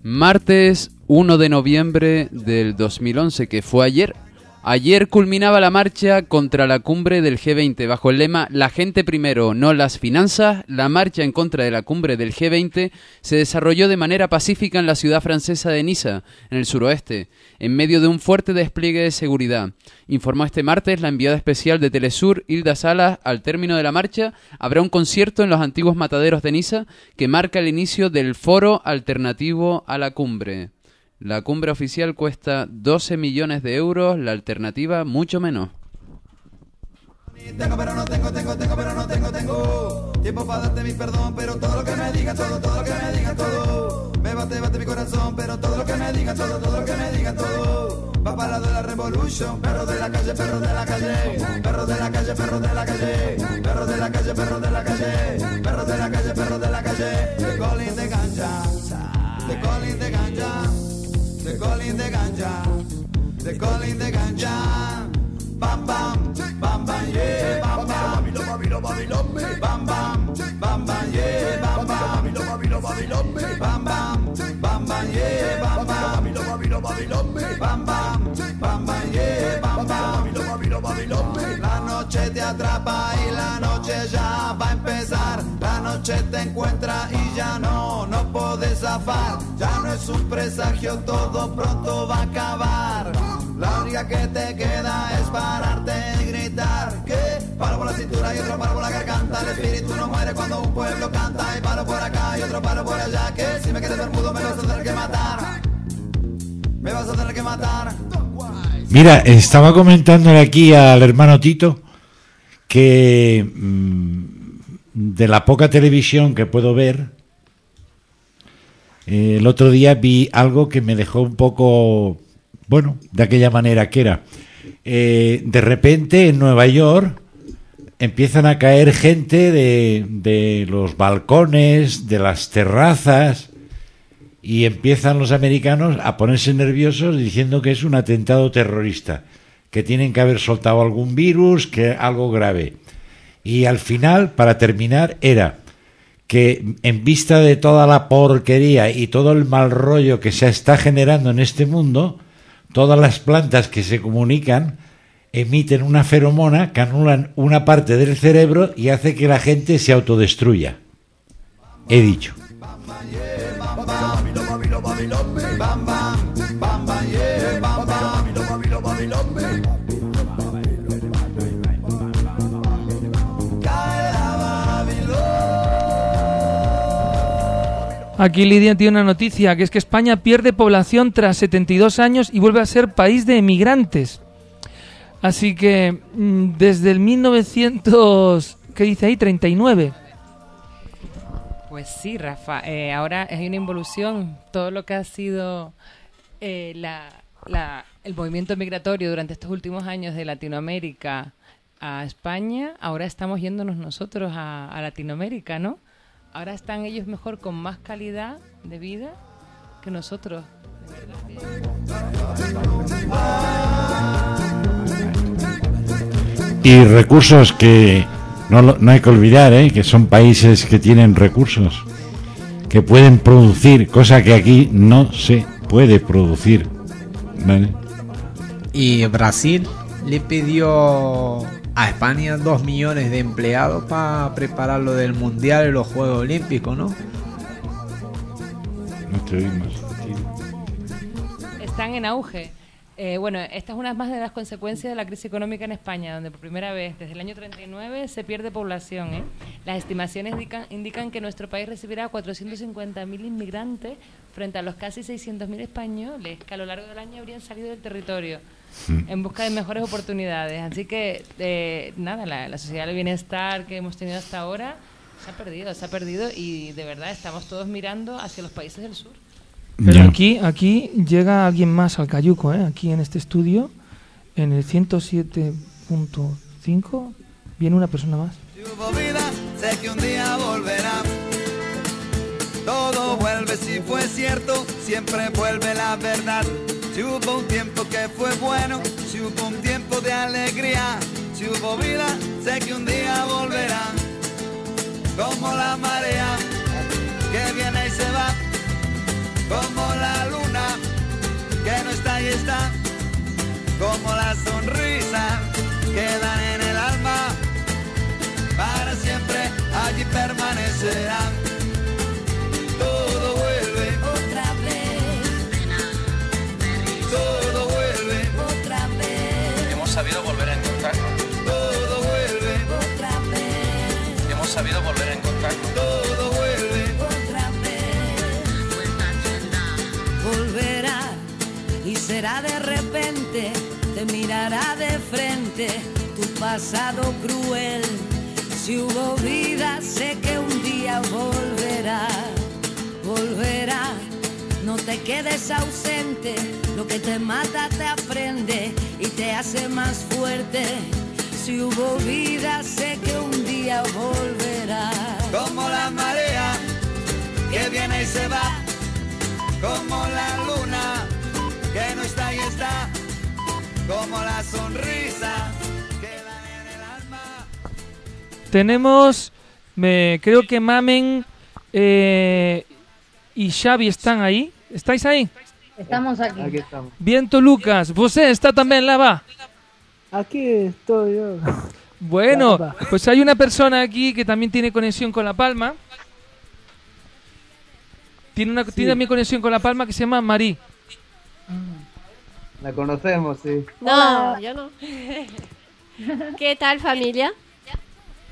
[SPEAKER 9] Martes 1 de noviembre del 2011, que fue ayer. Ayer culminaba la marcha contra la cumbre del G20 bajo el lema La gente primero, no las finanzas. La marcha en contra de la cumbre del G20 se desarrolló de manera pacífica en la ciudad francesa de Niza, en el suroeste, en medio de un fuerte despliegue de seguridad. Informó este martes la enviada especial de Telesur, Hilda Salas, al término de la marcha habrá un concierto en los antiguos mataderos de Niza que marca el inicio del foro alternativo a la cumbre. La cumbre oficial cuesta 12 millones de euros, la alternativa mucho menos.
[SPEAKER 5] Tengo pero no tengo, tengo, tengo pero no tengo, tengo. Tiempo para darte mi perdón, pero todo lo que me digan, todo, todo lo que me digan, todo. Me bate, bate mi corazón, pero todo lo que me digan, todo, todo lo que me digan, todo. Va para de la revolution, perro de la calle, perro de la calle. Perro de la calle, perro de la calle. Perro de la calle, perro de la calle. Perro de la calle, perro de la calle. De colin de ganja. De colin de ganja De colin de ganja. De colin de ganja. Bam bam, bam bam yeah, bam bam, bam bam, bam bam yeah, bam bam, bam bam, bam bam yeah, bam bam, bam bam, bam bam yeah, bam bam. La noche te atrapa y la noche ya va noche te encuentra y ya no, no puedes zafar. Ya no es un presagio, todo pronto va a acabar. La única que te queda es pararte y gritar que palo por la cintura y otro palo por la garganta. El espíritu no muere cuando un pueblo canta y palo por acá y otro palo por allá. Que si me quedes bermudo me vas a tener que matar. Me vas a tener que matar.
[SPEAKER 6] Mira, estaba comentándole aquí al hermano Tito que mm, de la poca televisión que puedo ver, eh, el otro día vi algo que me dejó un poco, bueno, de aquella manera que era. Eh, de repente en Nueva York empiezan a caer gente de, de los balcones, de las terrazas, y empiezan los americanos a ponerse nerviosos diciendo que es un atentado terrorista, que tienen que haber soltado algún virus, que algo grave. Y al final, para terminar, era que en vista de toda la porquería y todo el mal rollo que se está generando en este mundo, todas las plantas que se comunican emiten una feromona que anulan una parte del cerebro y hace que la gente se autodestruya. He dicho.
[SPEAKER 2] Aquí Lidia tiene una noticia, que es que España pierde población tras 72 años y vuelve a ser país de emigrantes. Así que mm, desde el 1900, ¿qué dice ahí? 39.
[SPEAKER 7] Pues sí, Rafa. eh, ahora hay una involución. Todo lo que ha sido eh, la- la- el movimiento migratorio durante estos últimos años de Latinoamérica a España, ahora estamos yéndonos nosotros a, a Latinoamérica, ¿no? Ahora están ellos mejor con más calidad de vida que nosotros.
[SPEAKER 6] Y recursos que no, no hay que olvidar, ¿eh? que son países que tienen recursos, que pueden producir, cosa que aquí no se puede producir. ¿vale?
[SPEAKER 8] Y Brasil le pidió a España dos millones de empleados para preparar lo del Mundial y los Juegos Olímpicos, ¿no?
[SPEAKER 6] No te oímos.
[SPEAKER 7] Están en auge. Eh, bueno, esta es una más de las consecuencias de la crisis económica en España, donde por primera vez desde el año 39 se pierde población. ¿eh? Las estimaciones indican, indican que nuestro país recibirá 450.000 inmigrantes frente a los casi 600.000 españoles que a lo largo del año habrían salido del territorio en busca de mejores oportunidades. Así que, eh, nada, la, la sociedad del bienestar que hemos tenido hasta ahora se ha perdido, se ha perdido y de verdad estamos todos mirando hacia los países del sur.
[SPEAKER 2] Pero aquí, aquí llega alguien más al cayuco, ¿eh? aquí en este estudio, en el 107.5, viene una persona más.
[SPEAKER 5] Si hubo vida, sé que un día volverá. Fue cierto, siempre vuelve la verdad. Si hubo un tiempo que fue bueno, si hubo un tiempo de alegría, si hubo vida, sé que un día volverá. Como la marea que viene y se va, como la luna que no está y está, como la sonrisa que dan en el alma para siempre allí permanecerán.
[SPEAKER 4] Volver a encontrarnos.
[SPEAKER 5] todo vuelve
[SPEAKER 17] otra vez. Volverá y será de repente, te mirará de frente tu pasado cruel. Si hubo vida, sé que un día volverá, volverá. No te quedes ausente, lo que te mata te aprende y te hace más fuerte. Si hubo vida, sé que un día volverá.
[SPEAKER 5] como la marea que viene y se va, como la luna que no está y está, como la sonrisa que dan en el alma.
[SPEAKER 2] Tenemos, me, creo que Mamen eh, y Xavi están ahí. ¿Estáis ahí?
[SPEAKER 12] Estamos aquí.
[SPEAKER 16] Aquí estamos.
[SPEAKER 2] Viento Lucas, ¿Você está también lá va?
[SPEAKER 16] Aquí estoy yo.
[SPEAKER 2] Bueno, pues hay una persona aquí que también tiene conexión con La Palma. Tiene, una, tiene también conexión con La Palma que se llama Marí.
[SPEAKER 14] La conocemos, sí.
[SPEAKER 18] No, yo no. ¿Qué tal familia?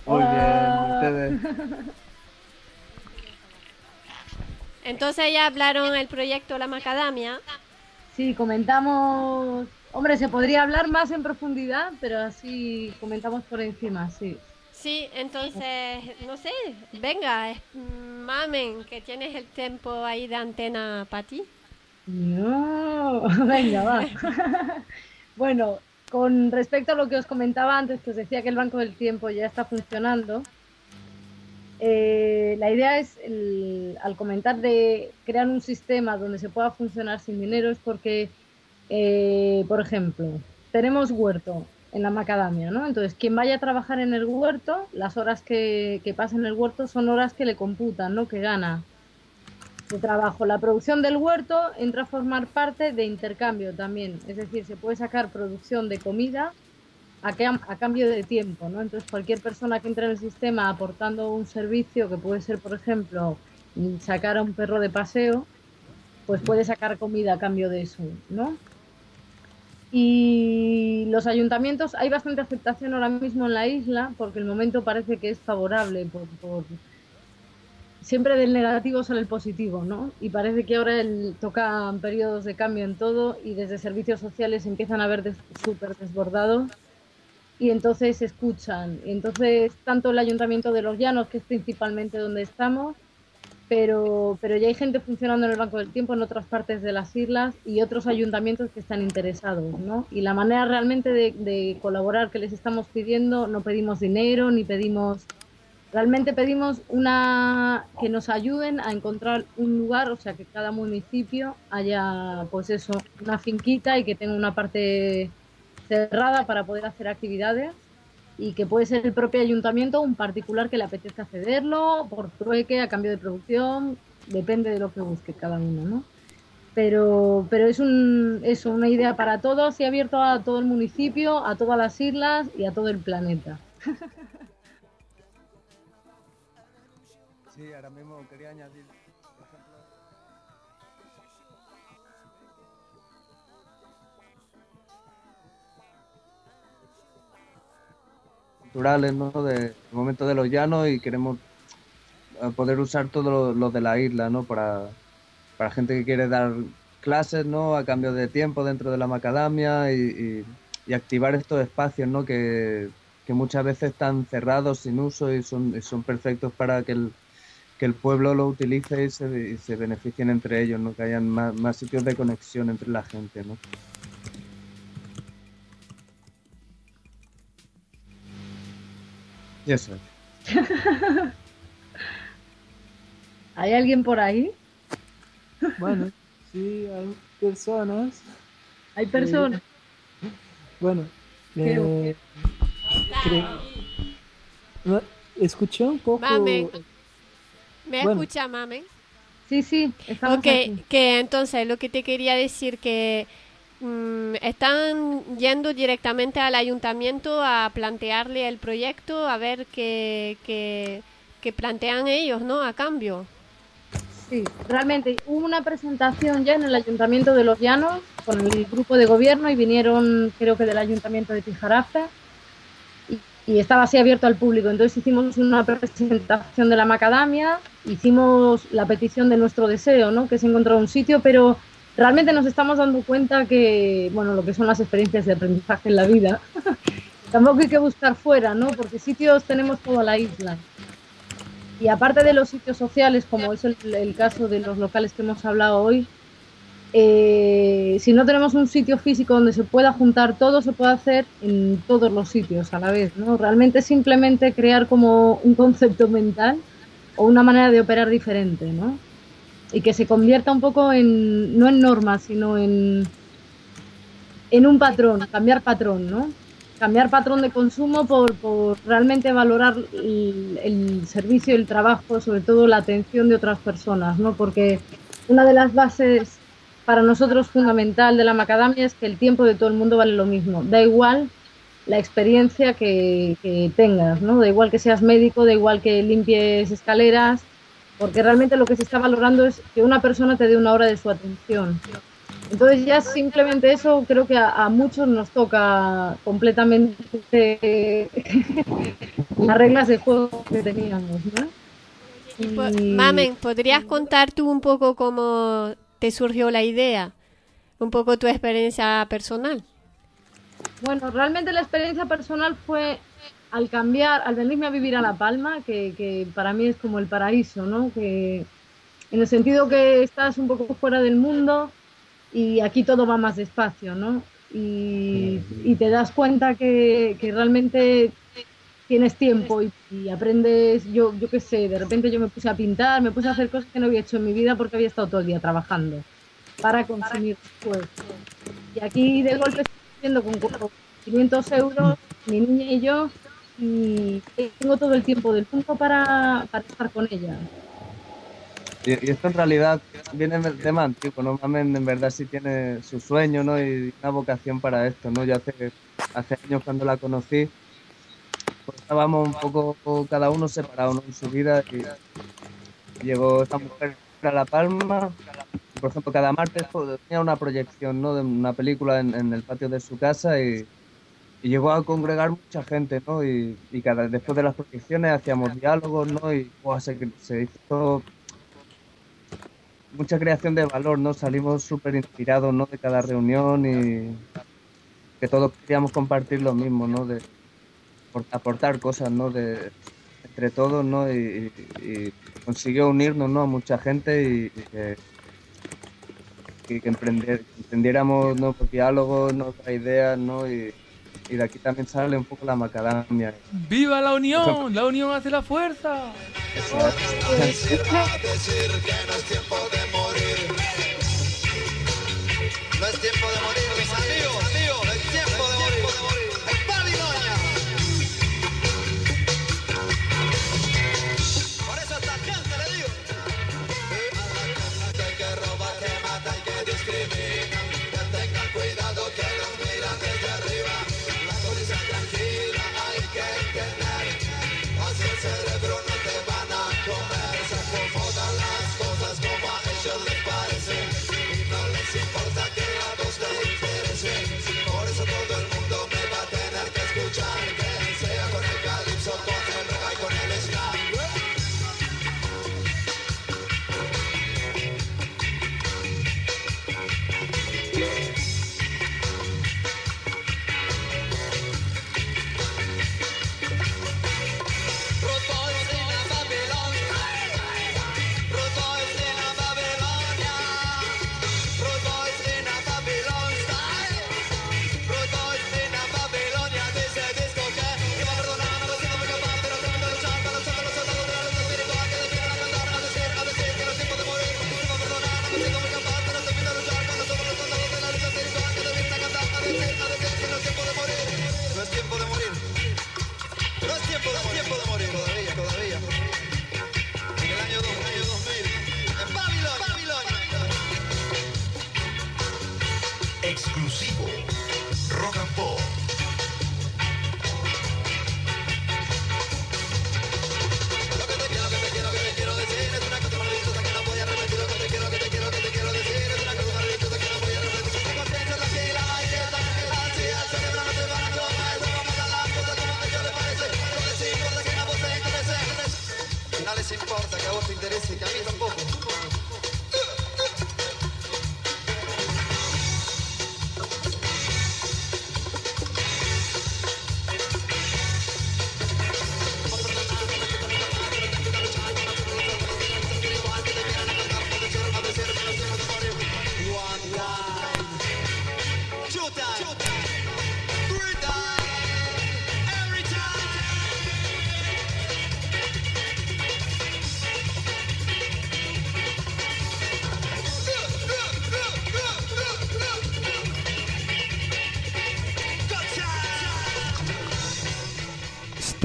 [SPEAKER 14] Muy bien, ustedes.
[SPEAKER 18] Entonces ya hablaron el proyecto La Macadamia.
[SPEAKER 12] Sí, comentamos. Hombre, se podría hablar más en profundidad, pero así comentamos por encima, sí.
[SPEAKER 18] Sí, entonces, no sé, venga, mamen, que tienes el tiempo ahí de antena para ti.
[SPEAKER 12] No, venga, va. bueno, con respecto a lo que os comentaba antes, que os decía que el Banco del Tiempo ya está funcionando, eh, la idea es, el- al comentar de crear un sistema donde se pueda funcionar sin dinero, es porque, eh, por ejemplo, tenemos huerto en la macadamia, ¿no? Entonces, quien vaya a trabajar en el huerto, las horas que, que pasa en el huerto son horas que le computan, ¿no? Que gana de trabajo. La producción del huerto entra a formar parte de intercambio también, es decir, se puede sacar producción de comida a, cam- a cambio de tiempo, ¿no? Entonces cualquier persona que entre en el sistema aportando un servicio que puede ser, por ejemplo, sacar a un perro de paseo, pues puede sacar comida a cambio de eso, ¿no? Y los ayuntamientos, hay bastante aceptación ahora mismo en la isla porque el momento parece que es favorable por, siempre del negativo sale el positivo, ¿no? Y parece que ahora el, tocan periodos de cambio en todo y desde servicios sociales empiezan a ver des- súper desbordados y entonces escuchan. Entonces, tanto el Ayuntamiento de Los Llanos, que es principalmente donde estamos, pero, pero ya hay gente funcionando en el Banco del Tiempo en otras partes de las islas y otros ayuntamientos que están interesados, ¿no? Y la manera realmente de, colaborar que les estamos pidiendo, no pedimos dinero ni pedimos Realmente pedimos una que nos ayuden a encontrar un lugar, o sea, que cada municipio haya, pues eso, una finquita y que tenga una parte cerrada para poder hacer actividades y que puede ser el propio ayuntamiento un particular que le apetezca cederlo por trueque, a cambio de producción, depende de lo que busque cada uno, ¿no? Pero, pero es un, eso, una idea para todos y abierto a todo el municipio, a todas las islas y a todo el planeta.
[SPEAKER 14] Sí, ahora mismo quería añadir, ¿no? De momento de los llanos y queremos eh, poder usar todo lo, lo de la isla, ¿no? Para, para gente que quiere dar clases, ¿no? A cambio de tiempo dentro de la macadamia y, y- y activar estos espacios, ¿no? Que, que muchas veces están cerrados, sin uso y son, y son perfectos para que el, que el pueblo lo utilice y se, y se beneficien entre ellos, ¿no? Que hayan más, más sitios de conexión entre la gente, ¿no? Y eso.
[SPEAKER 12] ¿Hay alguien por ahí?
[SPEAKER 16] Bueno, sí, hay personas.
[SPEAKER 12] Hay personas.
[SPEAKER 16] Eh, bueno,
[SPEAKER 12] Creo
[SPEAKER 16] eh, cre- no, escuché un poco.
[SPEAKER 18] Mamen. ¿Me
[SPEAKER 16] Bueno.
[SPEAKER 18] escucha, mamen?
[SPEAKER 12] Sí, sí, estamos
[SPEAKER 18] Ok,
[SPEAKER 12] aquí.
[SPEAKER 18] que entonces lo que te quería decir que mm, están yendo directamente al ayuntamiento a plantearle el proyecto, a ver qué, qué, qué plantean ellos, ¿no? A cambio.
[SPEAKER 12] Sí, realmente hubo una presentación ya en el Ayuntamiento de Los Llanos con el grupo de gobierno y vinieron, creo que del Ayuntamiento de Tijarafe y, y estaba así abierto al público. Entonces hicimos una presentación de la macadamia, hicimos la petición de nuestro deseo, ¿no? que es encontrar un sitio, pero realmente nos estamos dando cuenta que, bueno, lo que son las experiencias de aprendizaje en la vida, tampoco hay que buscar fuera, ¿no? porque sitios tenemos toda la isla. Y aparte de los sitios sociales, como es el, el caso de los locales que hemos hablado hoy, eh, si no tenemos un sitio físico donde se pueda juntar todo, se puede hacer en todos los sitios a la vez, ¿no? Realmente simplemente crear como un concepto mental o una manera de operar diferente, ¿no? Y que se convierta un poco en, no en normas, sino en, en un patrón, cambiar patrón, ¿no? Cambiar patrón de consumo por, por realmente valorar el, servicio el trabajo, sobre todo la atención de otras personas, ¿no? Porque una de las bases para nosotros fundamental de la macadamia es que el tiempo de todo el mundo vale lo mismo. Da igual la experiencia que, que tengas, ¿no? Da igual que seas médico, da igual que limpies escaleras, porque realmente lo que se está valorando es que una persona te dé una hora de su atención. Entonces ya simplemente eso creo que a, a muchos nos toca completamente las reglas de juego que teníamos, ¿no?
[SPEAKER 18] Y Mamen, ¿podrías contar tú un poco cómo te surgió la idea? Un poco tu experiencia personal.
[SPEAKER 12] Bueno, realmente la experiencia personal fue al cambiar, al venirme a vivir a La Palma, que, que para mí es como el paraíso, ¿no? Que en el sentido que estás un poco fuera del mundo y aquí todo va más despacio, ¿no? Y, y te das cuenta que, que realmente tienes tiempo y, y aprendes, yo, yo qué sé, de repente yo me puse a pintar, me puse a hacer cosas que no había hecho en mi vida porque había estado todo el día trabajando para consumir después. Y aquí de golpe estoy viviendo con cu- 500 euros, mi niña y yo, y tengo todo el tiempo del mundo para, para estar con ella.
[SPEAKER 14] Y, esto en realidad viene del tema antiguo, ¿no? Mamen en verdad sí tiene su sueño, ¿no? Y una vocación para esto, ¿no? Yo hace, hace años cuando la conocí, pues estábamos un poco cada uno separado, ¿no? En su vida y llegó esta mujer a La Palma, por ejemplo, cada martes pues, tenía una proyección, ¿no? De una película en, en el patio de su casa y, y llegó a congregar mucha gente, ¿no? Y, y cada, después de las proyecciones hacíamos diálogos, ¿no? Y buah, se, se hizo mucha creación de valor, ¿no? Salimos súper inspirados, ¿no? De cada reunión y que todos queríamos compartir lo mismo, ¿no? De por- aportar cosas, ¿no? De, entre todos, ¿no? Y, consiguió unirnos, ¿no? A mucha gente y, que, que emprender- emprendiéramos, ¿no? Por diálogos. Otras ideas, ¿no? Y, y de aquí también sale un poco la macadamia.
[SPEAKER 2] ¡Viva la unión! ¡La unión hace la fuerza!
[SPEAKER 5] decir que no es tiempo de morir. No es tiempo de morir,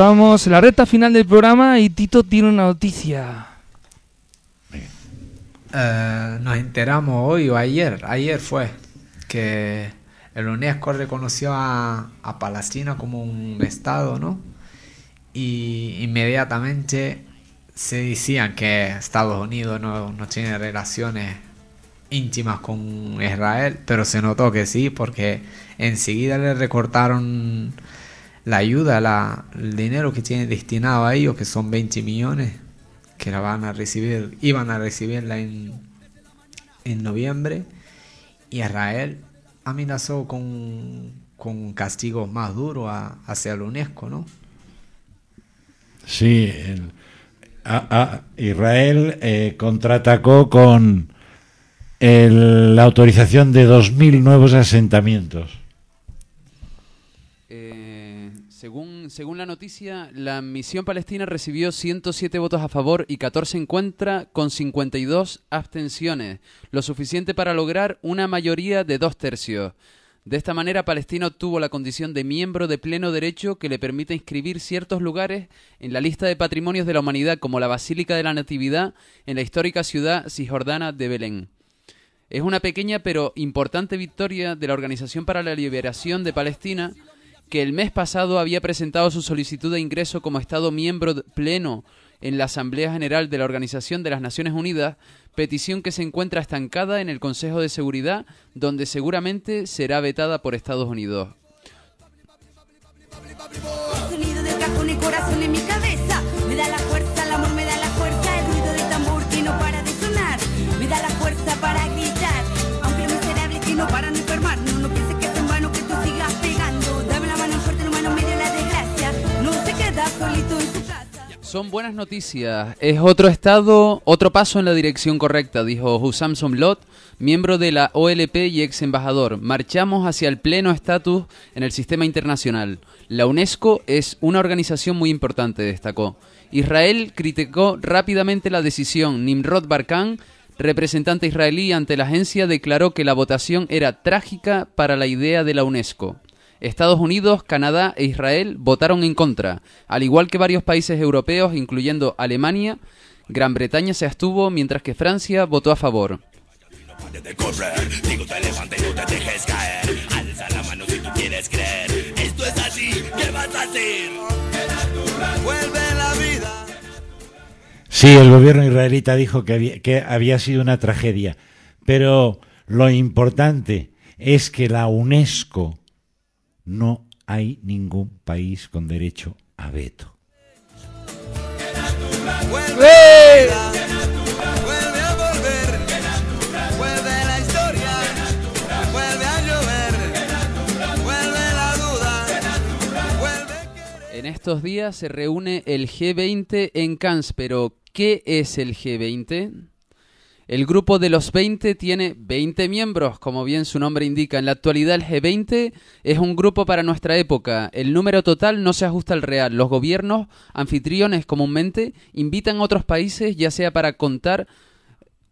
[SPEAKER 2] Estamos en la recta final del programa y Tito tiene una noticia.
[SPEAKER 8] Eh, nos enteramos hoy o ayer, ayer fue, que el UNESCO reconoció a, a Palestina como un estado, ¿no? Y inmediatamente se decían que Estados Unidos no, no tiene relaciones íntimas con Israel, pero se notó que sí, porque enseguida le recortaron la ayuda, la, el dinero que tiene destinado a ellos, que son 20 millones, que la van a recibir, iban a recibirla en, en noviembre, y Israel amenazó con, con castigos más duros a- hacia la UNESCO, ¿no?
[SPEAKER 6] Sí, Israel eh, contraatacó con el- la autorización de 2.000 nuevos asentamientos.
[SPEAKER 9] Eh, según, según la noticia, la misión palestina recibió 107 votos a favor y 14 en contra, con 52 abstenciones, lo suficiente para lograr una mayoría de dos tercios. De esta manera, Palestina obtuvo la condición de miembro de pleno derecho que le permite inscribir ciertos lugares en la lista de patrimonios de la humanidad, como la Basílica de la Natividad en la histórica ciudad cisjordana de Belén. Es una pequeña pero importante victoria de la Organización para la Liberación de Palestina, que el mes pasado había presentado su solicitud de ingreso como Estado miembro pleno en la Asamblea General de la Organización de las Naciones Unidas, petición que se encuentra estancada en el Consejo de Seguridad, donde seguramente será vetada por Estados Unidos. Son buenas noticias. Es otro estado, otro paso en la dirección correcta, dijo Hussam Somlot, miembro de la OLP y ex embajador. Marchamos hacia el pleno estatus en el sistema internacional. La UNESCO es una organización muy importante, destacó. Israel criticó rápidamente la decisión. Nimrod Barkan, representante israelí ante la agencia, declaró que la votación era trágica para la idea de la UNESCO. Estados Unidos, Canadá e Israel votaron en contra, al igual que varios países europeos, incluyendo Alemania. Gran Bretaña se abstuvo, mientras que Francia votó a favor.
[SPEAKER 6] Sí, el gobierno israelita dijo que había, que había sido una tragedia, pero lo importante es que la UNESCO no hay ningún país con derecho a veto.
[SPEAKER 9] En estos días se reúne el G20 en Cannes, pero ¿qué es el G20? El grupo de los 20 tiene 20 miembros, como bien su nombre indica. En la actualidad el G20 es un grupo para nuestra época. El número total no se ajusta al real. Los gobiernos anfitriones comúnmente invitan a otros países ya sea para contar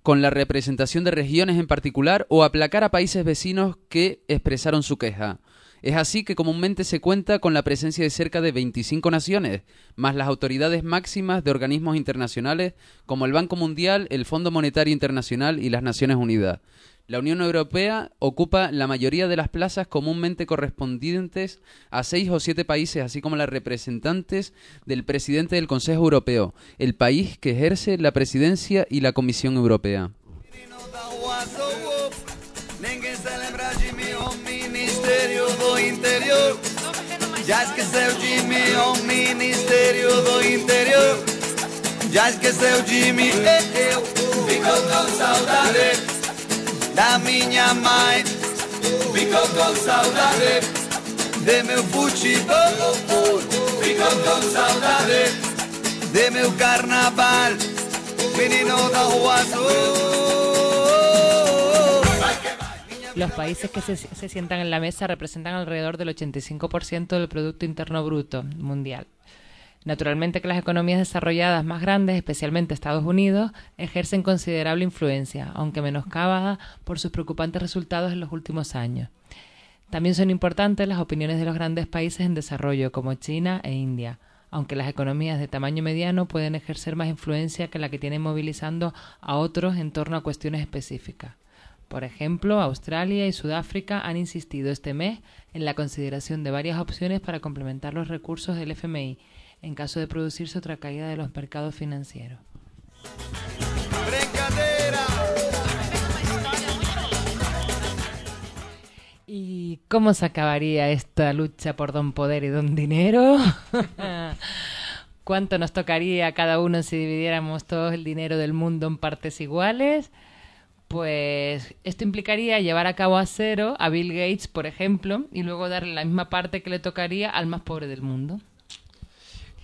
[SPEAKER 9] con la representación de regiones en particular o aplacar a países vecinos que expresaron su queja. Es así que comúnmente se cuenta con la presencia de cerca de 25 naciones, más las autoridades máximas de organismos internacionales como el Banco Mundial, el Fondo Monetario Internacional y las Naciones Unidas. La Unión Europea ocupa la mayoría de las plazas comúnmente correspondientes a seis o siete países, así como las representantes del presidente del Consejo Europeo, el país que ejerce la presidencia y la Comisión Europea.
[SPEAKER 15] Interior. Já esqueceu de mim, o Ministério do Interior. Já esqueceu de mim, e eu fico com saudade da minha mãe. Fico com saudade de meu futebol. Fico com saudade de meu carnaval. Menino da Rua Azul.
[SPEAKER 7] Los países que se, sientan en la mesa representan alrededor del 85% del Producto Interno Bruto mundial. Naturalmente que las economías desarrolladas más grandes, especialmente Estados Unidos, ejercen considerable influencia, aunque menoscabada por sus preocupantes resultados en los últimos años. También son importantes las opiniones de los grandes países en desarrollo, como China e India, aunque las economías de tamaño mediano pueden ejercer más influencia que la que tienen movilizando a otros en torno a cuestiones específicas. Por ejemplo, Australia y Sudáfrica han insistido este mes en la consideración de varias opciones para complementar los recursos del FMI en caso de producirse otra caída de los mercados financieros. ¿Y cómo se acabaría esta lucha por don poder y don dinero? ¿Cuánto nos tocaría a cada uno si dividiéramos todo el dinero del mundo en partes iguales? Pues esto implicaría llevar a cabo a cero a Bill Gates, por ejemplo, y luego darle la misma parte que le tocaría al más pobre del mundo.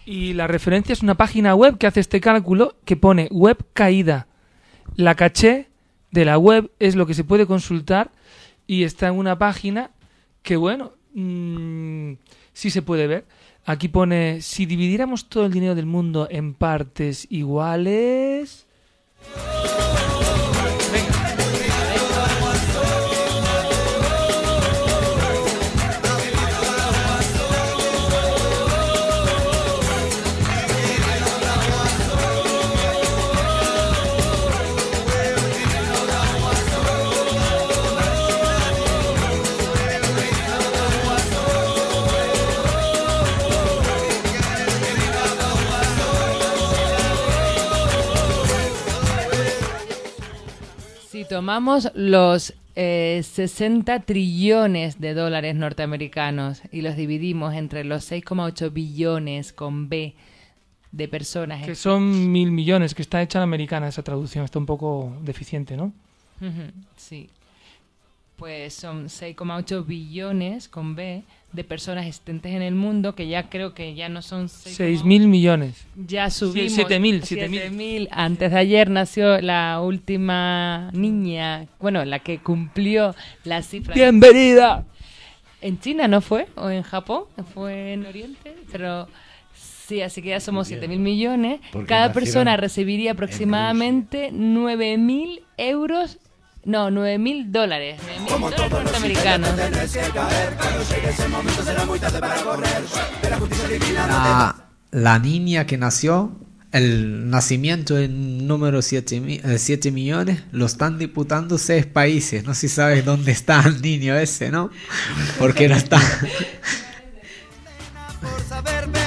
[SPEAKER 2] Y la referencia es una página web que hace este cálculo que pone web caída. La caché de la web es lo que se puede consultar y está en una página que, bueno, mm, sí se puede ver. Aquí pone, si dividiéramos todo el dinero del mundo en partes iguales...
[SPEAKER 7] Si tomamos los eh, 60 trillones de dólares norteamericanos y los dividimos entre los 6,8 billones con B de personas.
[SPEAKER 2] Que son mil millones, que está hecha en americana esa traducción, está un poco deficiente, ¿no?
[SPEAKER 7] Sí. Pues son 6,8 billones con B de personas existentes en el mundo, que ya creo que ya no son 6,8
[SPEAKER 2] Seis mil millones.
[SPEAKER 7] Ya subimos.
[SPEAKER 2] Siete mil,
[SPEAKER 7] a
[SPEAKER 2] siete mil.
[SPEAKER 7] 7.000. Antes de ayer nació la última niña, bueno, la que cumplió la cifra.
[SPEAKER 2] ¡Bienvenida!
[SPEAKER 7] En China no fue, o en Japón, fue en Oriente, pero sí, así que ya somos 7.000 millones.
[SPEAKER 6] Porque
[SPEAKER 7] Cada persona recibiría aproximadamente 9.000 euros, no, 9.000 dólares, 9.000 dólares norteamericanos.
[SPEAKER 8] La, la niña que nació, el nacimiento en número 7, millones, lo están diputando seis países. No sé si sabes dónde está el niño ese, ¿no? Porque no está.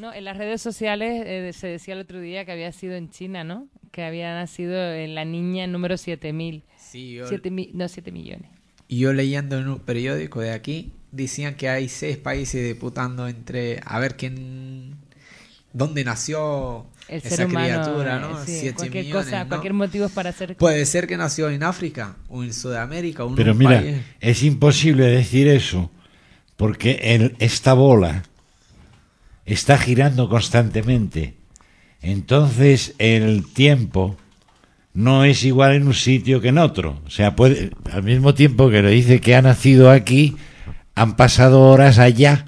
[SPEAKER 7] No, en las redes sociales eh, se decía el otro día que había sido en China, ¿no? Que había nacido en la niña número 7000.
[SPEAKER 8] Sí, yo-
[SPEAKER 7] Siete mi- no, 7 millones.
[SPEAKER 8] Y yo leyendo en un periódico de aquí, decían que hay seis países disputando entre a ver quién. ¿Dónde nació
[SPEAKER 7] El
[SPEAKER 8] esa
[SPEAKER 7] ser humano,
[SPEAKER 8] criatura,
[SPEAKER 7] eh,
[SPEAKER 8] no?
[SPEAKER 7] sí,
[SPEAKER 8] Siete
[SPEAKER 7] cualquier
[SPEAKER 8] millones,
[SPEAKER 7] cosa,
[SPEAKER 8] ¿no?
[SPEAKER 7] cualquier motivo es para hacer...
[SPEAKER 8] Puede ser que nació en África o en Sudamérica. o en
[SPEAKER 6] Pero
[SPEAKER 8] un
[SPEAKER 6] mira,
[SPEAKER 8] país.
[SPEAKER 6] es imposible decir eso porque el- esta bola está girando constantemente. Entonces el tiempo no es igual en un sitio que en otro. O sea, puede, al mismo tiempo que le dice que ha nacido aquí, han pasado horas allá.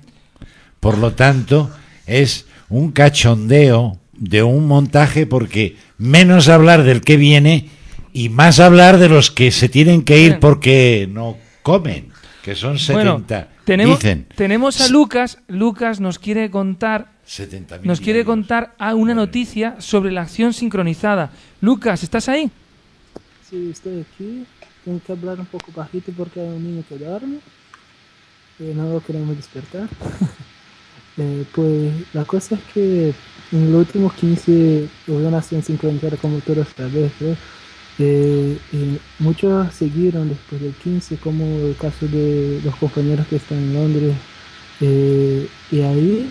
[SPEAKER 6] Por lo tanto, es un cachondeo de un montaje porque menos hablar del que viene y más hablar de los que se tienen que ir porque no comen, que son 70.
[SPEAKER 2] Bueno, tenemos,
[SPEAKER 6] Dicen,
[SPEAKER 2] tenemos a Lucas. Lucas nos quiere contar
[SPEAKER 6] 70.000
[SPEAKER 2] nos quiere contar a una noticia sobre la acción sincronizada. Lucas, ¿estás ahí?
[SPEAKER 16] Sí, estoy aquí. Tengo que hablar un poco bajito porque hay un niño que duerme. Eh, no lo queremos despertar. Eh, pues la cosa es que en los últimos 15 hubo una acción sincronizada como todos sabes. ¿eh? Eh, y muchos siguieron después del 15, como el caso de los compañeros que están en Londres. Eh, y ahí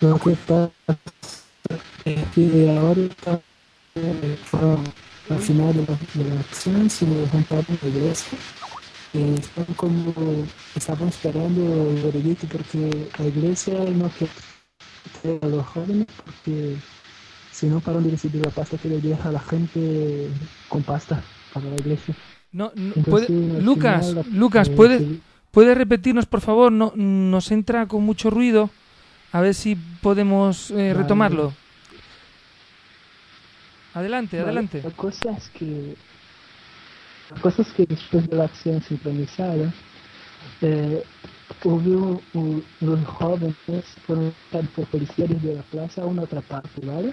[SPEAKER 16] lo que pasa es que ahora eh, fueron al final de la, de la acción se juntaron la iglesia y están como estaban esperando el veredicto porque la iglesia no quiere a los jóvenes porque si no paran de recibir la pasta que le deja a la gente con pasta para la iglesia.
[SPEAKER 2] No, no,
[SPEAKER 16] Entonces,
[SPEAKER 2] puede- Lucas,
[SPEAKER 16] final, la-
[SPEAKER 2] Lucas,
[SPEAKER 16] eh,
[SPEAKER 2] ¿puedes. ¿puedes repetirnos, por favor? No, nos entra con mucho ruido. A ver si podemos eh,
[SPEAKER 16] Vale.
[SPEAKER 2] retomarlo. Adelante,
[SPEAKER 16] Vale,
[SPEAKER 2] adelante.
[SPEAKER 16] La cosa es que la cosa es que después de la acción sincronizada eh, hubo un- unos jóvenes fueron por policías de la plaza a una otra parte, ¿vale?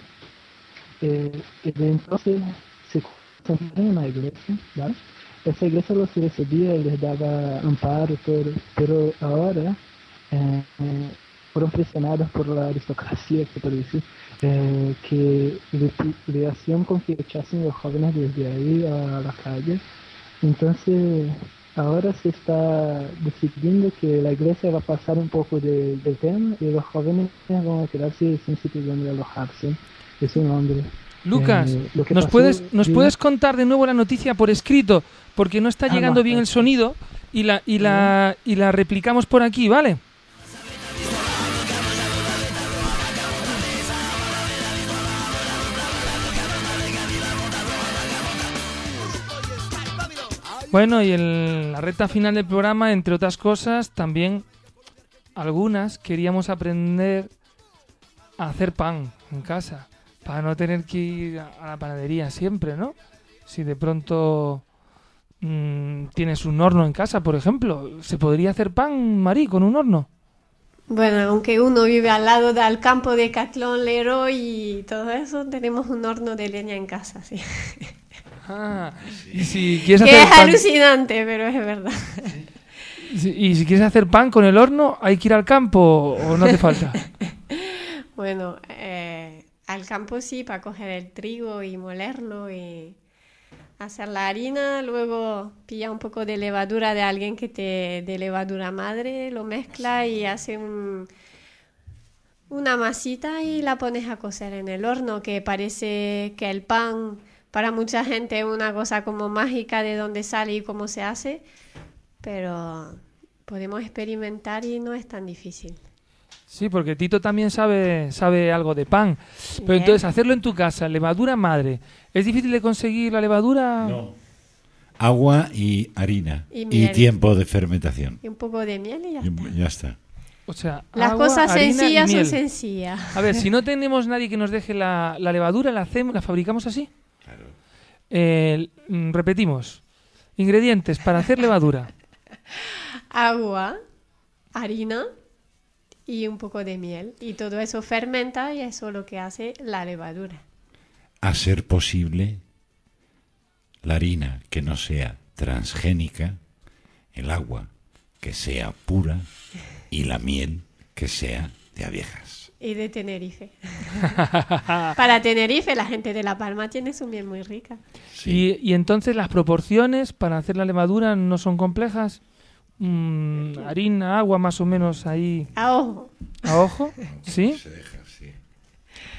[SPEAKER 16] Eh, entonces se concentraron en la iglesia, ¿vale? Esa iglesia los recibía y les daba amparo todo, pero ahora eh, fueron presionados por la aristocracia, se puede decir. eh, que le, hacían con que echasen los jóvenes desde ahí a la calle. Entonces, ahora se está decidiendo que la iglesia va a pasar un poco de- tema y los jóvenes van a quedarse sin sitio donde alojarse. Es un hombre.
[SPEAKER 2] Lucas,
[SPEAKER 16] Eh, lo que
[SPEAKER 2] ¿nos,
[SPEAKER 16] pasó-
[SPEAKER 2] puedes, ¿nos
[SPEAKER 16] dime.
[SPEAKER 2] puedes contar de nuevo la noticia por escrito? Porque no está
[SPEAKER 16] Ah,
[SPEAKER 2] llegando
[SPEAKER 16] no,
[SPEAKER 2] bien el sonido y la, y, la, y la replicamos por aquí, ¿vale? Bueno, y en la recta final del programa, entre otras cosas, también algunas queríamos aprender a hacer pan en casa, para no tener que ir a la panadería siempre, ¿no? Si de pronto mm, tienes un horno en casa, por ejemplo, ¿se podría hacer pan, Marí, con un horno?
[SPEAKER 18] Bueno, aunque uno vive al lado del campo de Catlón, Leroy y todo eso, tenemos un horno de leña en casa, sí.
[SPEAKER 2] Ah, y si quieres
[SPEAKER 18] que
[SPEAKER 2] hacer
[SPEAKER 18] es
[SPEAKER 2] pan,
[SPEAKER 18] alucinante, pero es verdad.
[SPEAKER 2] y si- y si quieres hacer pan con el horno, ¿hay que ir al campo o no hace falta?
[SPEAKER 18] Bueno, eh, al campo sí, para coger el trigo y molerlo y hacer la harina, luego pilla un poco de levadura de alguien que te de levadura madre, lo mezcla y hace un, una masita y la pones a cocer en el horno, que parece que el pan para mucha gente es una cosa como mágica de dónde sale y cómo se hace, pero podemos experimentar y no es tan difícil.
[SPEAKER 2] Sí, porque Tito también sabe, sabe algo de pan. Pero
[SPEAKER 18] Bien.
[SPEAKER 2] entonces, hacerlo en tu casa, levadura madre. ¿Es difícil de conseguir la levadura?
[SPEAKER 6] No. Agua y harina.
[SPEAKER 18] Y
[SPEAKER 6] tiempo de fermentación.
[SPEAKER 18] Y un poco de miel y ya
[SPEAKER 6] Y
[SPEAKER 18] está.
[SPEAKER 6] ya está.
[SPEAKER 2] O sea,
[SPEAKER 18] Las
[SPEAKER 2] agua,
[SPEAKER 18] cosas sencillas son sencillas.
[SPEAKER 2] A ver, si no tenemos nadie que nos deje la, la levadura, ¿la, hacemos, ¿la fabricamos así? Eh, mm, repetimos. Ingredientes para hacer levadura.
[SPEAKER 18] Agua, harina y un poco de miel. Y todo eso fermenta y eso es lo que hace la levadura.
[SPEAKER 6] A ser posible, la harina que no sea transgénica, el agua que sea pura y la miel que sea de abejas.
[SPEAKER 18] Y de Tenerife. Para Tenerife, la gente de La Palma tiene su miel muy rica.
[SPEAKER 2] Y, y entonces las proporciones para hacer la levadura no son complejas. Mm, harina, agua más o menos ahí
[SPEAKER 18] A ojo.
[SPEAKER 2] a ojo, ¿sí?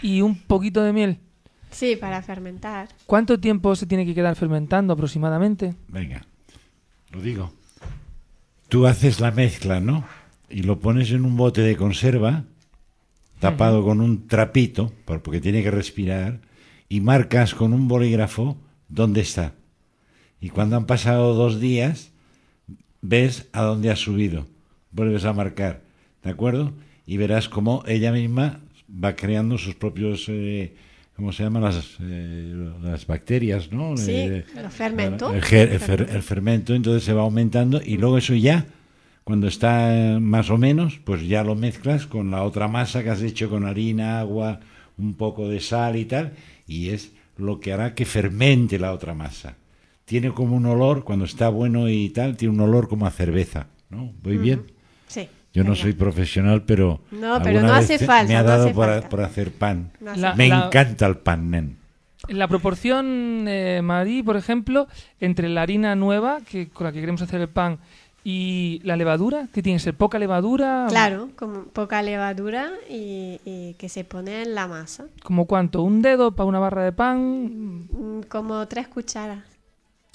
[SPEAKER 2] Y un poquito de miel.
[SPEAKER 18] Sí, para fermentar.
[SPEAKER 2] ¿Cuánto tiempo se tiene que quedar fermentando aproximadamente?
[SPEAKER 6] Venga, lo digo. Tú haces la mezcla, ¿no? Y lo pones en un bote de conserva, tapado con un trapito, por- porque tiene que respirar, y marcas con un bolígrafo dónde está. Y cuando han pasado dos días, ves a dónde ha subido. Vuelves a marcar, ¿de acuerdo? Y verás cómo ella misma va creando sus propios, eh, ¿cómo se llaman? Las, eh, las bacterias, ¿no?
[SPEAKER 18] Sí,
[SPEAKER 6] Eh, el, ger- el fer- el fermento, entonces se va aumentando y luego eso ya, cuando está más o menos, pues ya lo mezclas con la otra masa que has hecho con harina, agua, un poco de sal y tal, y es lo que hará que fermente la otra masa. Tiene como un olor, cuando está bueno y tal, tiene un olor como a cerveza, ¿no? ¿Voy bien?
[SPEAKER 18] Sí.
[SPEAKER 6] Yo no soy profesional, pero
[SPEAKER 18] No, pero no hace falta,
[SPEAKER 6] me ha
[SPEAKER 18] no
[SPEAKER 6] dado
[SPEAKER 18] hace
[SPEAKER 6] por,
[SPEAKER 18] falta.
[SPEAKER 6] por hacer pan.
[SPEAKER 18] No hace
[SPEAKER 2] La-
[SPEAKER 6] me
[SPEAKER 2] la-
[SPEAKER 6] encanta el pan, nen.
[SPEAKER 2] La proporción, eh, Marí, por ejemplo, entre la harina nueva, que con la que queremos hacer el pan, y la levadura, que tiene que ser poca levadura.
[SPEAKER 18] Claro, con poca levadura y, y que se pone en la masa.
[SPEAKER 2] ¿Como cuánto? ¿Un dedo para una barra de pan?
[SPEAKER 18] Mm, Como tres cucharas.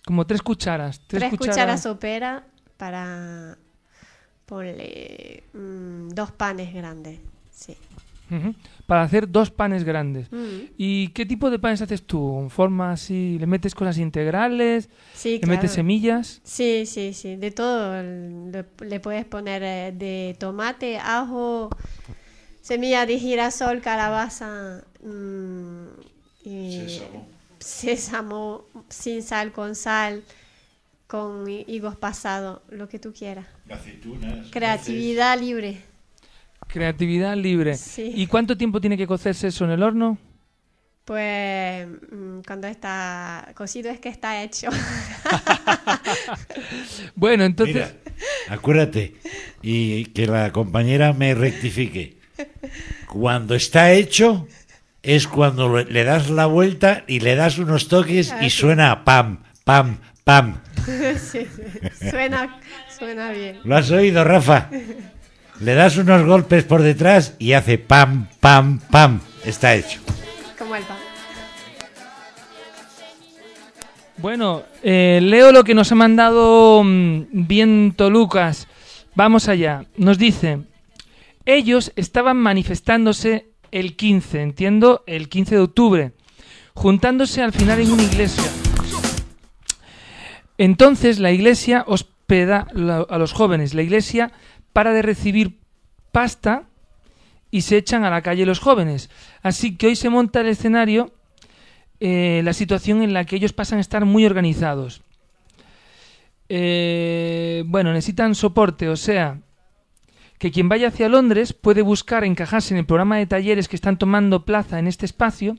[SPEAKER 2] Como tres cucharas. Tres,
[SPEAKER 18] Tres, cucharas sopera para ponle mm, dos panes grandes. Sí.
[SPEAKER 2] Para hacer dos panes grandes.
[SPEAKER 18] Mm.
[SPEAKER 2] ¿Y qué tipo de panes haces tú? ¿En forma así? ¿Le metes cosas integrales?
[SPEAKER 18] Sí,
[SPEAKER 2] ¿Le metes semillas?
[SPEAKER 18] Sí, sí, sí, de todo. Le, le puedes poner eh, de tomate, ajo, semilla de girasol, calabaza mm, y
[SPEAKER 6] Sésamo.
[SPEAKER 18] Sésamo, sin sal, con sal, con hi- higos pasados, lo que tú quieras.
[SPEAKER 6] Aceitunas.
[SPEAKER 18] Creatividad libre.
[SPEAKER 2] Creatividad libre.
[SPEAKER 18] Sí.
[SPEAKER 2] ¿Y cuánto tiempo tiene que cocerse eso en el horno?
[SPEAKER 18] Pues mm, cuando está cocido es que está hecho.
[SPEAKER 2] Bueno, entonces...
[SPEAKER 6] Mira, acuérdate, y que la compañera me rectifique. Cuando está hecho, es cuando le das la vuelta y le das unos toques
[SPEAKER 18] Ah,
[SPEAKER 6] y
[SPEAKER 18] sí.
[SPEAKER 6] suena pam, pam, pam.
[SPEAKER 18] Sí, sí, Suena, suena bien.
[SPEAKER 6] ¿Lo has oído, Rafa? Le das unos golpes por detrás y hace pam, pam, pam. Está hecho.
[SPEAKER 18] Como el pan.
[SPEAKER 2] Bueno, eh, leo lo que nos ha mandado mm, Viento Lucas. Vamos allá. Nos dice, ellos estaban manifestándose el 15, entiendo, el 15 de octubre, juntándose al final en una iglesia. Entonces la iglesia hospeda a los jóvenes. La iglesia para de recibir pasta y se echan a la calle los jóvenes. Así que hoy se monta el escenario eh, la situación en la que ellos pasan a estar muy organizados. Eh, bueno, necesitan soporte, o sea, que quien vaya hacia Londres puede buscar encajarse en el programa de talleres que están tomando plaza en este espacio.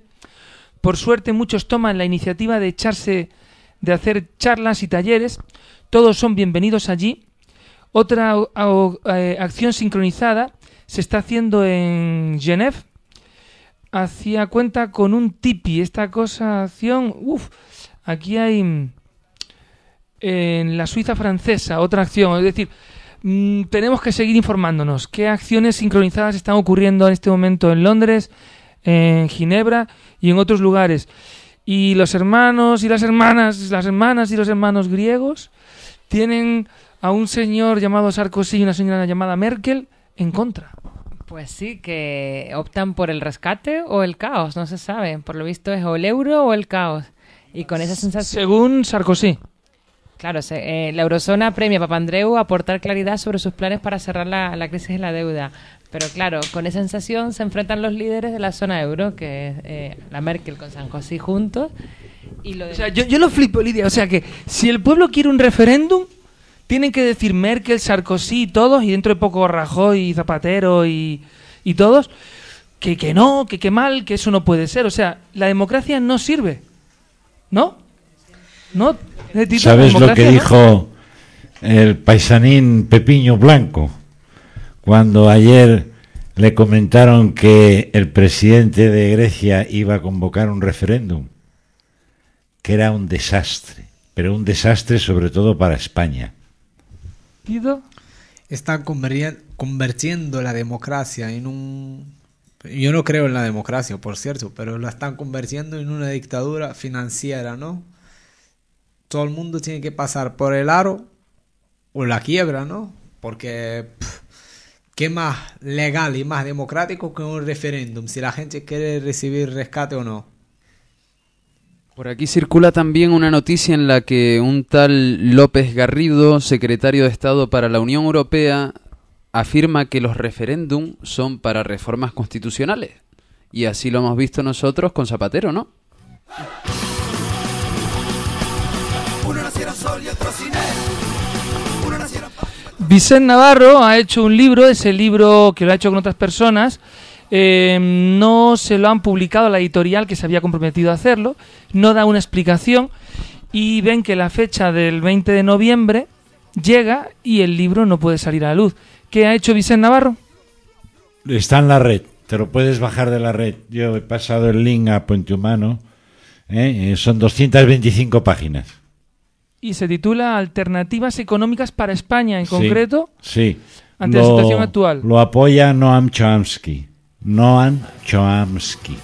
[SPEAKER 2] Por suerte muchos toman la iniciativa de echarse, de hacer charlas y talleres. Todos son bienvenidos allí. Otra eh, acción sincronizada se está haciendo en Genève, hacía cuenta con un tipi. Esta cosa, acción, uff, aquí hay mm, en la Suiza francesa otra acción. Es decir, mm, tenemos que seguir informándonos. ¿Qué acciones sincronizadas están ocurriendo en este momento en Londres, en Ginebra y en otros lugares? Y los hermanos y las hermanas, las hermanas y los hermanos griegos tienen a un señor llamado Sarkozy y una señora llamada Merkel en contra.
[SPEAKER 7] Pues sí, que optan por el rescate o el caos, no se sabe. Por lo visto es o el euro o el caos. Y con esa sensación...
[SPEAKER 2] Según Sarkozy.
[SPEAKER 7] Claro, se- eh, la eurozona premia a Papandreou a aportar claridad sobre sus planes para cerrar la, la crisis de la deuda. Pero claro, con esa sensación se enfrentan los líderes de la zona euro, que es eh, la Merkel con Sarkozy juntos. Y lo de-
[SPEAKER 2] O sea, yo, yo lo flipo, Lidia. O sea que si el pueblo quiere un referéndum, tienen que decir Merkel, Sarkozy y todos, y dentro de poco Rajoy y Zapatero y, y todos, que, que no, que qué mal, que eso no puede ser. O sea, la democracia no sirve. ¿No? ¿No? Necesita
[SPEAKER 6] ¿Sabes lo que dijo el paisanín Pepiño Blanco cuando ayer le comentaron que el presidente de Grecia iba a convocar un referéndum? Que era un desastre, pero un desastre sobre todo para España.
[SPEAKER 8] Están convirtiendo la democracia en un... Yo no creo en la democracia, por cierto, pero la están convirtiendo en una dictadura financiera, ¿no? Todo el mundo tiene que pasar por el aro o la quiebra, ¿no? Porque pff, ¿qué más legal y más democrático que un referéndum si la gente quiere recibir rescate o no?
[SPEAKER 9] Por aquí circula también una noticia en la que un tal López Garrido, secretario de Estado para la Unión Europea, afirma que los referéndum son para reformas constitucionales. Y así lo hemos visto nosotros con Zapatero, ¿no?
[SPEAKER 2] Vicente Navarro ha hecho un libro, ese libro que lo ha hecho con otras personas, eh, no se lo han publicado a la editorial que se había comprometido a hacerlo, no da una explicación y ven que la fecha del 20 de noviembre llega y el libro no puede salir a la luz. ¿Qué ha hecho Vicente Navarro?
[SPEAKER 6] Está en la red, te lo puedes bajar de la red. Yo he pasado el link a Puente Humano. ¿eh? Eh, Son 225 páginas.
[SPEAKER 2] Y se titula Alternativas económicas para España en concreto.
[SPEAKER 6] Sí.
[SPEAKER 2] ante la situación actual.
[SPEAKER 6] Lo apoya Noam Chomsky. Noam Chomsky.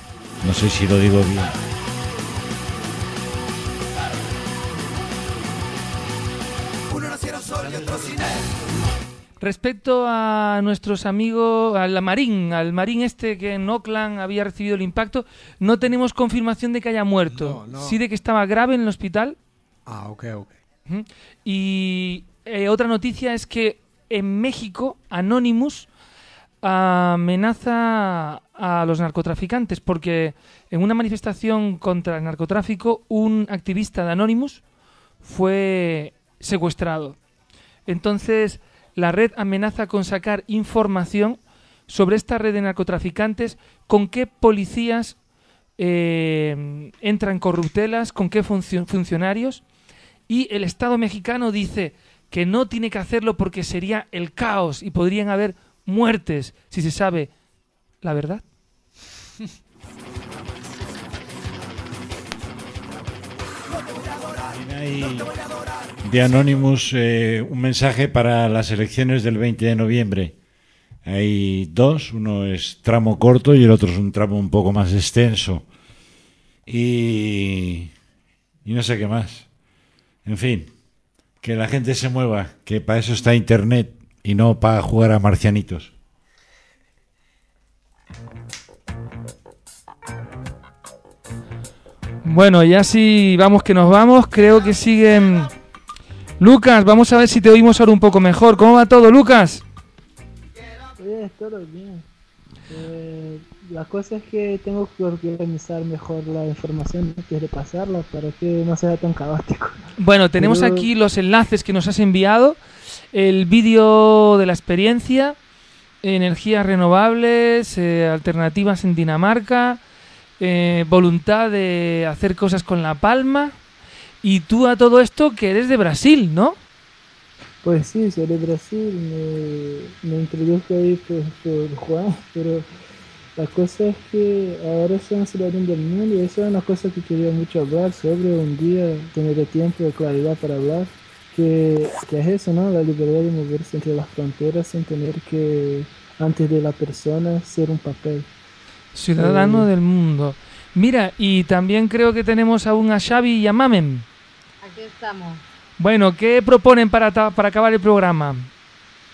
[SPEAKER 6] No sé si lo digo bien.
[SPEAKER 15] Uno nacieron sol y otro sin él.
[SPEAKER 2] Respecto a nuestros amigos, al Marín, al Marín este que en Oakland había recibido el impacto, no tenemos confirmación de que haya muerto.
[SPEAKER 8] No, no.
[SPEAKER 2] Sí de que estaba grave en el hospital.
[SPEAKER 8] Ah, ok, ok.
[SPEAKER 2] Y eh, otra noticia es que en México Anonymous amenaza a los narcotraficantes porque en una manifestación contra el narcotráfico un activista de Anonymous fue secuestrado. Entonces la red amenaza con sacar información sobre esta red de narcotraficantes, con qué policías eh, entran corruptelas, con qué funcio- funcionarios y el Estado mexicano dice que no tiene que hacerlo porque sería el caos y podrían haber muertes si se sabe la verdad.
[SPEAKER 6] Hay de Anonymous eh, un mensaje para las elecciones del 20 de noviembre. Hay dos, uno es tramo corto y el otro es un tramo un poco más extenso. Y, y no sé qué más. En fin, que la gente se mueva, que para eso está Internet y no para jugar a marcianitos.
[SPEAKER 2] Bueno, ya si vamos que nos vamos, creo que siguen... Lucas, vamos a ver si te oímos ahora un poco mejor. ¿Cómo va todo, Lucas?
[SPEAKER 16] Bien, todo bien. Eh, la cosa es que tengo que organizar mejor la información antes de pasarla para que no sea tan caótico.
[SPEAKER 2] Bueno, tenemos
[SPEAKER 16] Pero-
[SPEAKER 2] aquí los enlaces que nos has enviado, el vídeo de la experiencia, energías renovables, eh, alternativas en Dinamarca, eh, voluntad de hacer cosas con la palma, y tú a todo esto que eres de Brasil, ¿no?
[SPEAKER 16] Pues sí, soy de Brasil, me, me ahí pues, por Juan, pero la cosa es que ahora soy un ciudadano del mundo y eso es una cosa que quería mucho hablar sobre un día, tener el tiempo y claridad para hablar, que, que es eso, ¿no? La libertad de moverse entre las fronteras sin tener que, antes de la persona, ser un papel.
[SPEAKER 2] Ciudadano
[SPEAKER 16] Eh,
[SPEAKER 2] del mundo. Mira, y también creo que tenemos aún a Xavi y a Mamen.
[SPEAKER 12] Aquí estamos.
[SPEAKER 2] Bueno, ¿qué proponen para, para acabar el programa?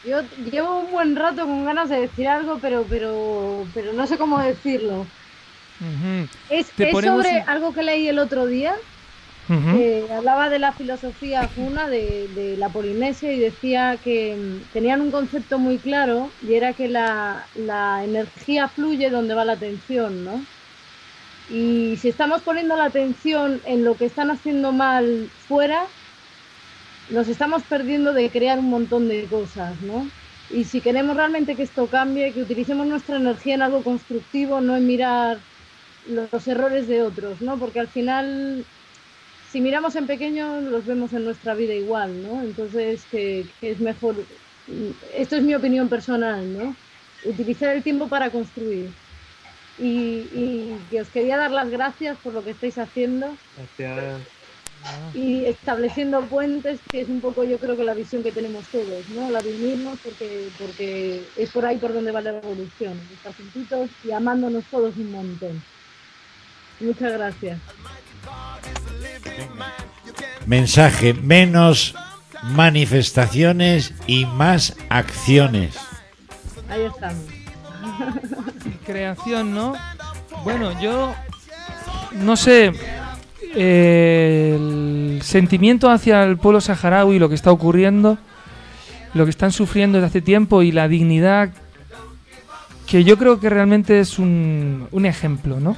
[SPEAKER 12] Yo llevo un buen rato con ganas de decir algo, pero pero pero no sé cómo decirlo. Es, sobre
[SPEAKER 2] en-
[SPEAKER 12] algo que leí el otro día, hablaba de la filosofía juna de, de la Polinesia y decía que tenían un concepto muy claro y era que la, la energía fluye donde va la atención, ¿no? Y si estamos poniendo la atención en lo que están haciendo mal fuera, nos estamos perdiendo de crear un montón de cosas, ¿no? Y si queremos realmente que esto cambie, que utilicemos nuestra energía en algo constructivo, no en mirar los errores de otros, ¿no? Porque al final, si miramos en pequeño, los vemos en nuestra vida igual, ¿no? Entonces, que, es mejor, esto es mi opinión personal, ¿no? Utilizar el tiempo para construir. Y, y que os quería dar las gracias por lo que estáis haciendo
[SPEAKER 14] Gracias.
[SPEAKER 12] Y estableciendo puentes, que es un poco yo creo que la visión que tenemos todos, ¿no? La de unirnos porque, porque es por ahí por donde va la evolución, estar juntitos y amándonos todos un montón. Muchas gracias.
[SPEAKER 6] Mensaje, menos manifestaciones y más acciones.
[SPEAKER 12] Ahí estamos.
[SPEAKER 2] Creación, ¿no? Bueno, yo no sé el sentimiento hacia el pueblo saharaui, lo que está ocurriendo, lo que están sufriendo desde hace tiempo y la dignidad que yo creo que realmente es un, un ejemplo, ¿no?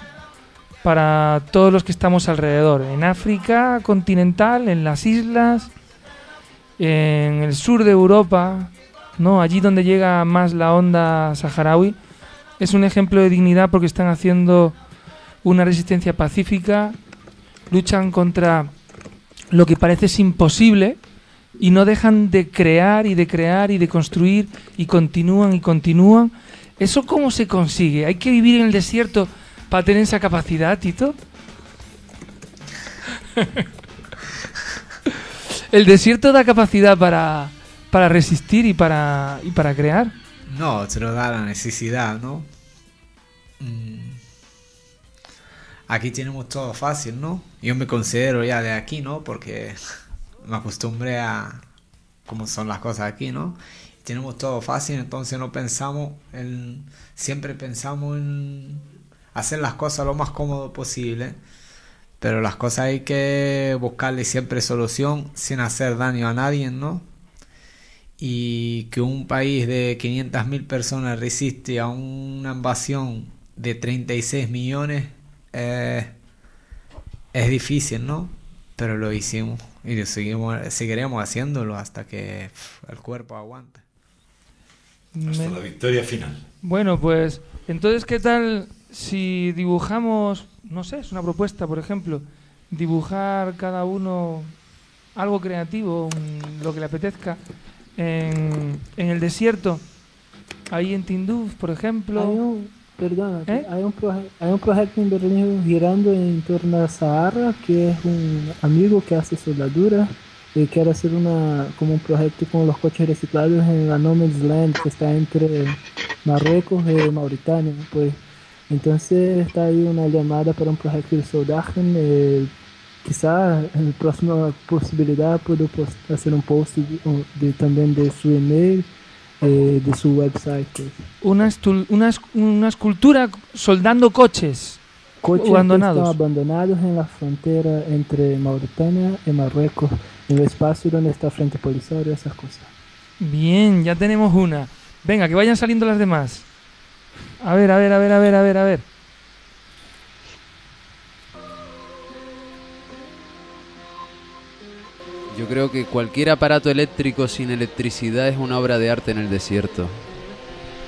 [SPEAKER 2] Para todos los que estamos alrededor, en África continental, en las islas, en el sur de Europa, ¿no? Allí donde llega más la onda saharaui, es un ejemplo de dignidad porque están haciendo una resistencia pacífica, luchan contra lo que parece imposible y no dejan de crear y de crear y de construir y continúan y continúan. ¿Eso cómo se consigue? ¿Hay que vivir en el desierto para tener esa capacidad, Tito? el desierto da capacidad para, para resistir y para, y para crear.
[SPEAKER 8] No, te lo da la necesidad, ¿no? Mm. Aquí tenemos todo fácil, ¿no? Yo me considero ya de aquí, ¿no? Porque me acostumbré a cómo son las cosas aquí, ¿no? Tenemos todo fácil, entonces no pensamos en... Siempre pensamos en hacer las cosas lo más cómodo posible. Pero las cosas hay que buscarle siempre solución sin hacer daño a nadie, ¿no? y que un país de 500.000 personas resiste a una invasión de 36 millones eh, es difícil, ¿no? Pero lo hicimos y lo seguimos, seguiremos haciéndolo hasta que el cuerpo aguante.
[SPEAKER 6] Hasta la victoria final.
[SPEAKER 2] Bueno, pues entonces, ¿qué tal si dibujamos, no sé, es una propuesta, por ejemplo, dibujar cada uno algo creativo, un- lo que le apetezca, en, en el desierto, ahí en Tinduf, por ejemplo.
[SPEAKER 16] Hay un, Perdona, hay, un hay un proyecto en Berlín girando en torno a Sahara, que es un amigo que hace soldadura y quiere hacer una, como un proyecto con los coches reciclados en la No Man's Land, que está entre Marruecos y Mauritania. Pues entonces está ahí una llamada para un proyecto de soldaje. eh, quizá en la próxima posibilidad puedo hacer un post de, de- también de su email, eh, de su website. pues.
[SPEAKER 2] Una, una, una escultura soldando coches
[SPEAKER 16] Coches que
[SPEAKER 2] abandonados.
[SPEAKER 16] están abandonados en la frontera entre Mauritania y Marruecos, en el espacio donde está Frente Polisario, esas cosas.
[SPEAKER 2] Bien, ya tenemos una. Venga, que vayan saliendo las demás. A ver, a ver, a ver, a ver, a ver, a ver.
[SPEAKER 9] Yo creo que cualquier aparato eléctrico sin electricidad es una obra de arte en el desierto.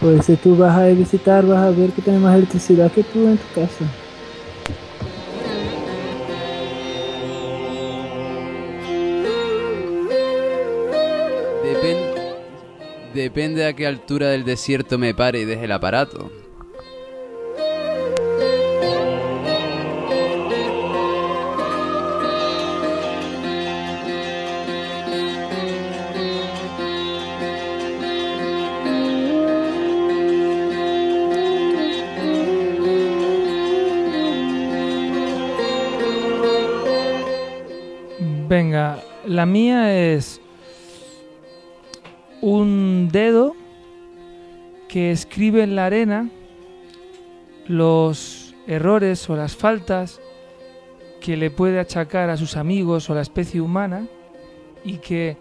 [SPEAKER 16] Pues si tú vas a visitar, vas a ver que tiene más electricidad que tú en tu casa.
[SPEAKER 9] Depen- Depende a qué altura del desierto me pare y deje el aparato.
[SPEAKER 2] Venga, la mía es un dedo que escribe en la arena los errores o las faltas que le puede achacar a sus amigos o a la especie humana y que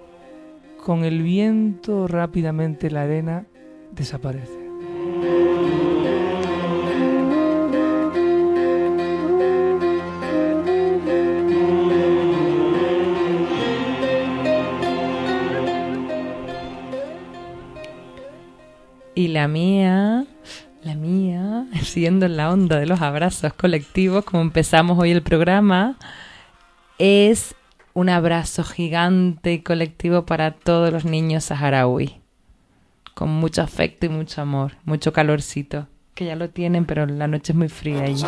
[SPEAKER 2] con el viento rápidamente la arena desaparece.
[SPEAKER 7] La mía, la mía, siguiendo en la onda de los abrazos colectivos, como empezamos hoy el programa, es un abrazo gigante y colectivo para todos los niños saharaui. Con mucho afecto y mucho amor, mucho calorcito. Que ya lo tienen, pero la noche es muy fría allí.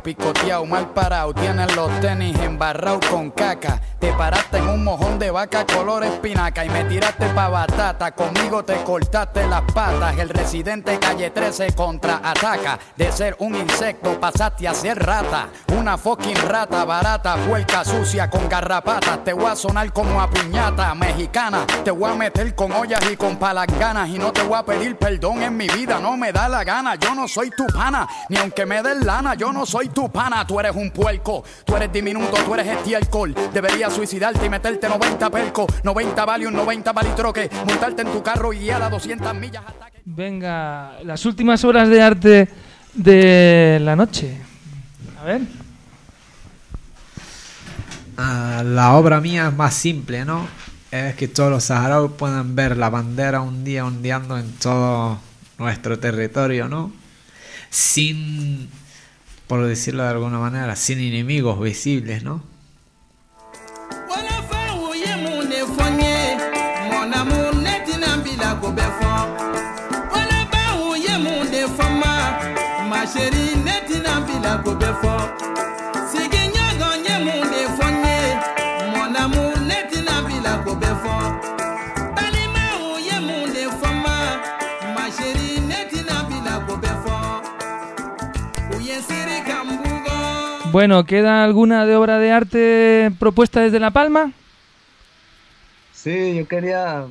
[SPEAKER 19] Picoteado, mal parado, tienes los tenis embarrados con caca. Te paraste en un mojón de vaca color espinaca y me tiraste pa' batata. Conmigo te cortaste las patas. El residente calle 13 contraataca. De ser un insecto pasaste a ser rata. Una fucking rata barata, puerca sucia con garrapatas. Te voy a sonar como a piñata mexicana. Te voy a meter con ollas y con palanganas. Y no te voy a pedir perdón en mi vida, no me da la gana. Yo no soy tu pana, ni aunque me den lana, yo no soy tu pana. Tú eres un puerco, tú eres diminuto, tú eres estiércol. Deberías suicidarte y meterte 90 perco, 90 valium, 90 balitroque. Montarte en tu carro y guiar a 200 millas.
[SPEAKER 2] Venga, las últimas obras de arte de la noche. A ver.
[SPEAKER 8] Ah, la obra mía es más simple, ¿no? Es que todos los saharauis puedan ver la bandera un día ondeando en todo nuestro territorio, ¿no? Sin, por decirlo de alguna manera, sin enemigos visibles, ¿no?
[SPEAKER 2] Bueno, ¿queda alguna de obra de arte propuesta desde La Palma?
[SPEAKER 14] Sí, yo quería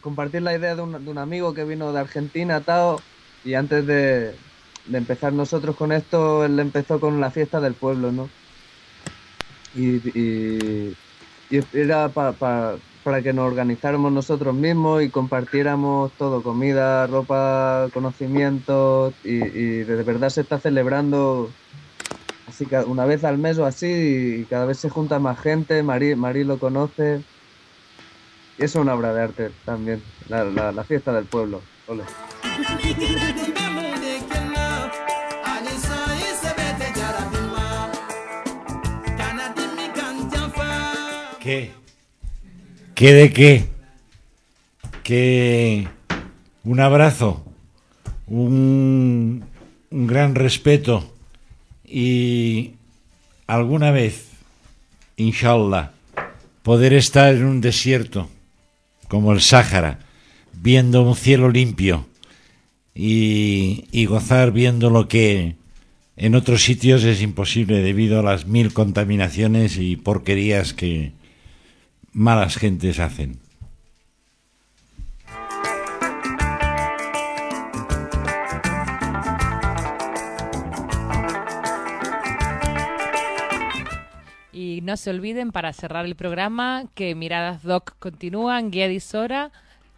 [SPEAKER 14] compartir la idea de un, de un amigo que vino de Argentina, Tao, y antes de, empezar nosotros con esto, él empezó con la fiesta del pueblo, ¿no? Y, y- era pa- pa- para que nos organizáramos nosotros mismos y compartiéramos todo, comida, ropa, conocimientos, y, y de verdad se está celebrando así que una vez al mes o así, y cada vez se junta más gente, Mari, Mari lo conoce. Y es una obra de arte también, la, la- fiesta del pueblo. Ole.
[SPEAKER 6] ¿Qué? ¿Qué de qué? ¿Qué? un abrazo, un, un gran respeto y alguna vez, inshallah, poder estar en un desierto como el Sáhara, viendo un cielo limpio y, y gozar viendo lo que en otros sitios es imposible debido a las mil contaminaciones y porquerías que malas gentes hacen.
[SPEAKER 7] No se olviden para cerrar el programa que Miradas Doc continúan, Guía Hora.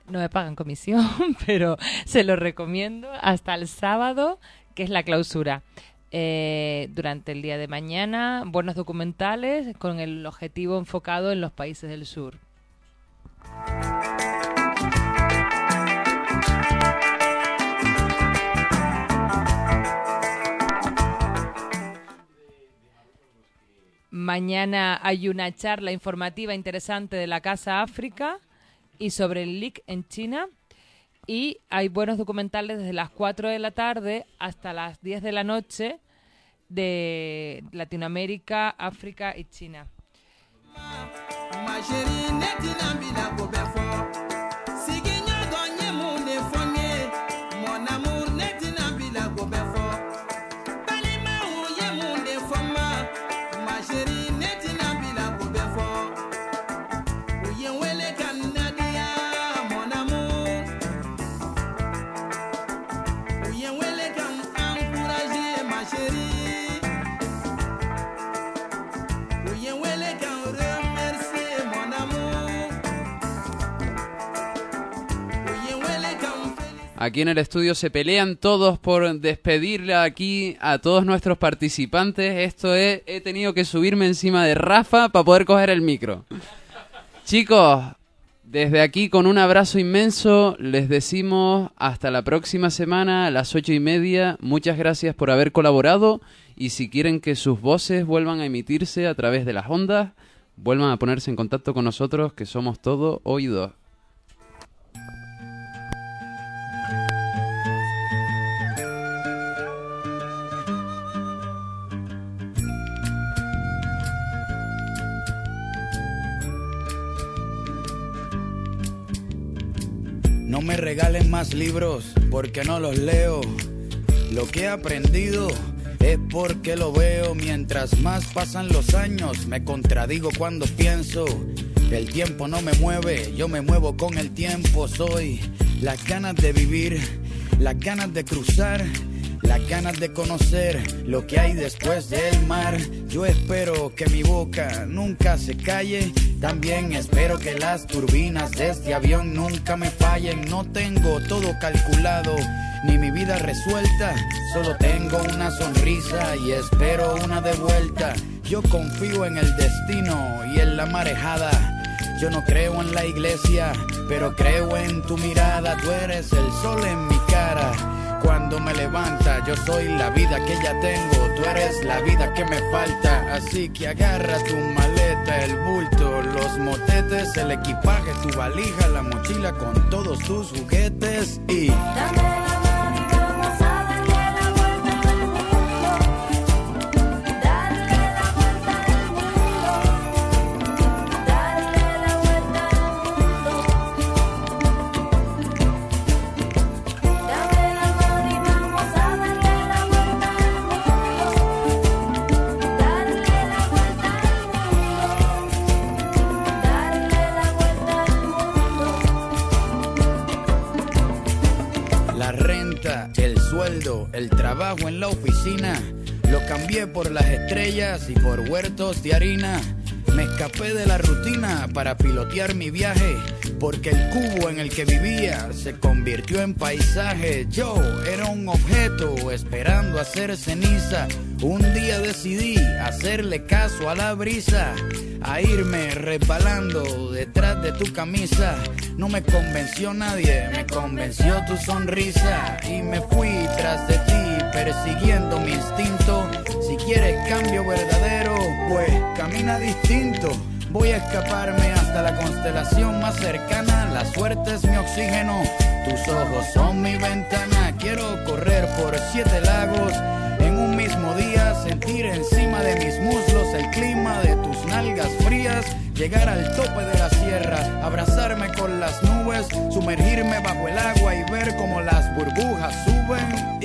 [SPEAKER 7] No me pagan comisión, pero se lo recomiendo hasta el sábado, que es la clausura. Eh, durante el día de mañana, buenos documentales con el objetivo enfocado en los países del sur. Mañana hay una charla informativa interesante de la Casa África y sobre el LIC en China. Y hay buenos documentales desde las 4 de la tarde hasta las 10 de la noche de Latinoamérica, África y China.
[SPEAKER 9] Aquí en el estudio se pelean todos por despedirle aquí a todos nuestros participantes. Esto es, he tenido que subirme encima de Rafa para poder coger el micro. Chicos, desde aquí con un abrazo inmenso les decimos hasta la próxima semana a las ocho y media. Muchas gracias por haber colaborado y si quieren que sus voces vuelvan a emitirse a través de las ondas, vuelvan a ponerse en contacto con nosotros que somos todo oídos.
[SPEAKER 19] Me regalen más libros porque no los leo. Lo que he aprendido es porque lo veo. Mientras más pasan los años, me contradigo cuando pienso. El tiempo no me mueve, yo me muevo con el tiempo. Soy las ganas de vivir, las ganas de cruzar. Las ganas de conocer lo que hay después del mar. Yo espero que mi boca nunca se calle. También espero que las turbinas de este avión nunca me fallen. No tengo todo calculado, ni mi vida resuelta. Solo tengo una sonrisa y espero una de vuelta. Yo confío en el destino y en la marejada. Yo no creo en la iglesia, pero creo en tu mirada. Tú eres el sol en mi cara cuando me levanta. Yo soy la vida que ya tengo, tú eres la vida que me falta. Así que agarra tu maleta, el bulto, los motetes, el equipaje, tu valija, la mochila con todos tus juguetes y. La trabajo en la oficina. Lo cambié por las estrellas y por huertos de harina. Me escapé de la rutina para pilotear mi viaje, porque el cubo en el que vivía se convirtió en paisaje. Yo era un objeto esperando a ser ceniza. Un día decidí hacerle caso a la brisa, a irme resbalando detrás de tu camisa. No me convenció nadie, me convenció tu sonrisa y me fui tras de ti persiguiendo mi instinto. Si quieres cambio verdadero, pues camina distinto. Voy a escaparme hasta la constelación más cercana. La suerte es mi oxígeno. Tus ojos son mi ventana, quiero correr por siete lagos. En un mismo día sentir encima de mis muslos el clima de tus nalgas frías. Llegar al tope de la sierra, abrazarme con las nubes, sumergirme bajo el agua y ver como las burbujas suben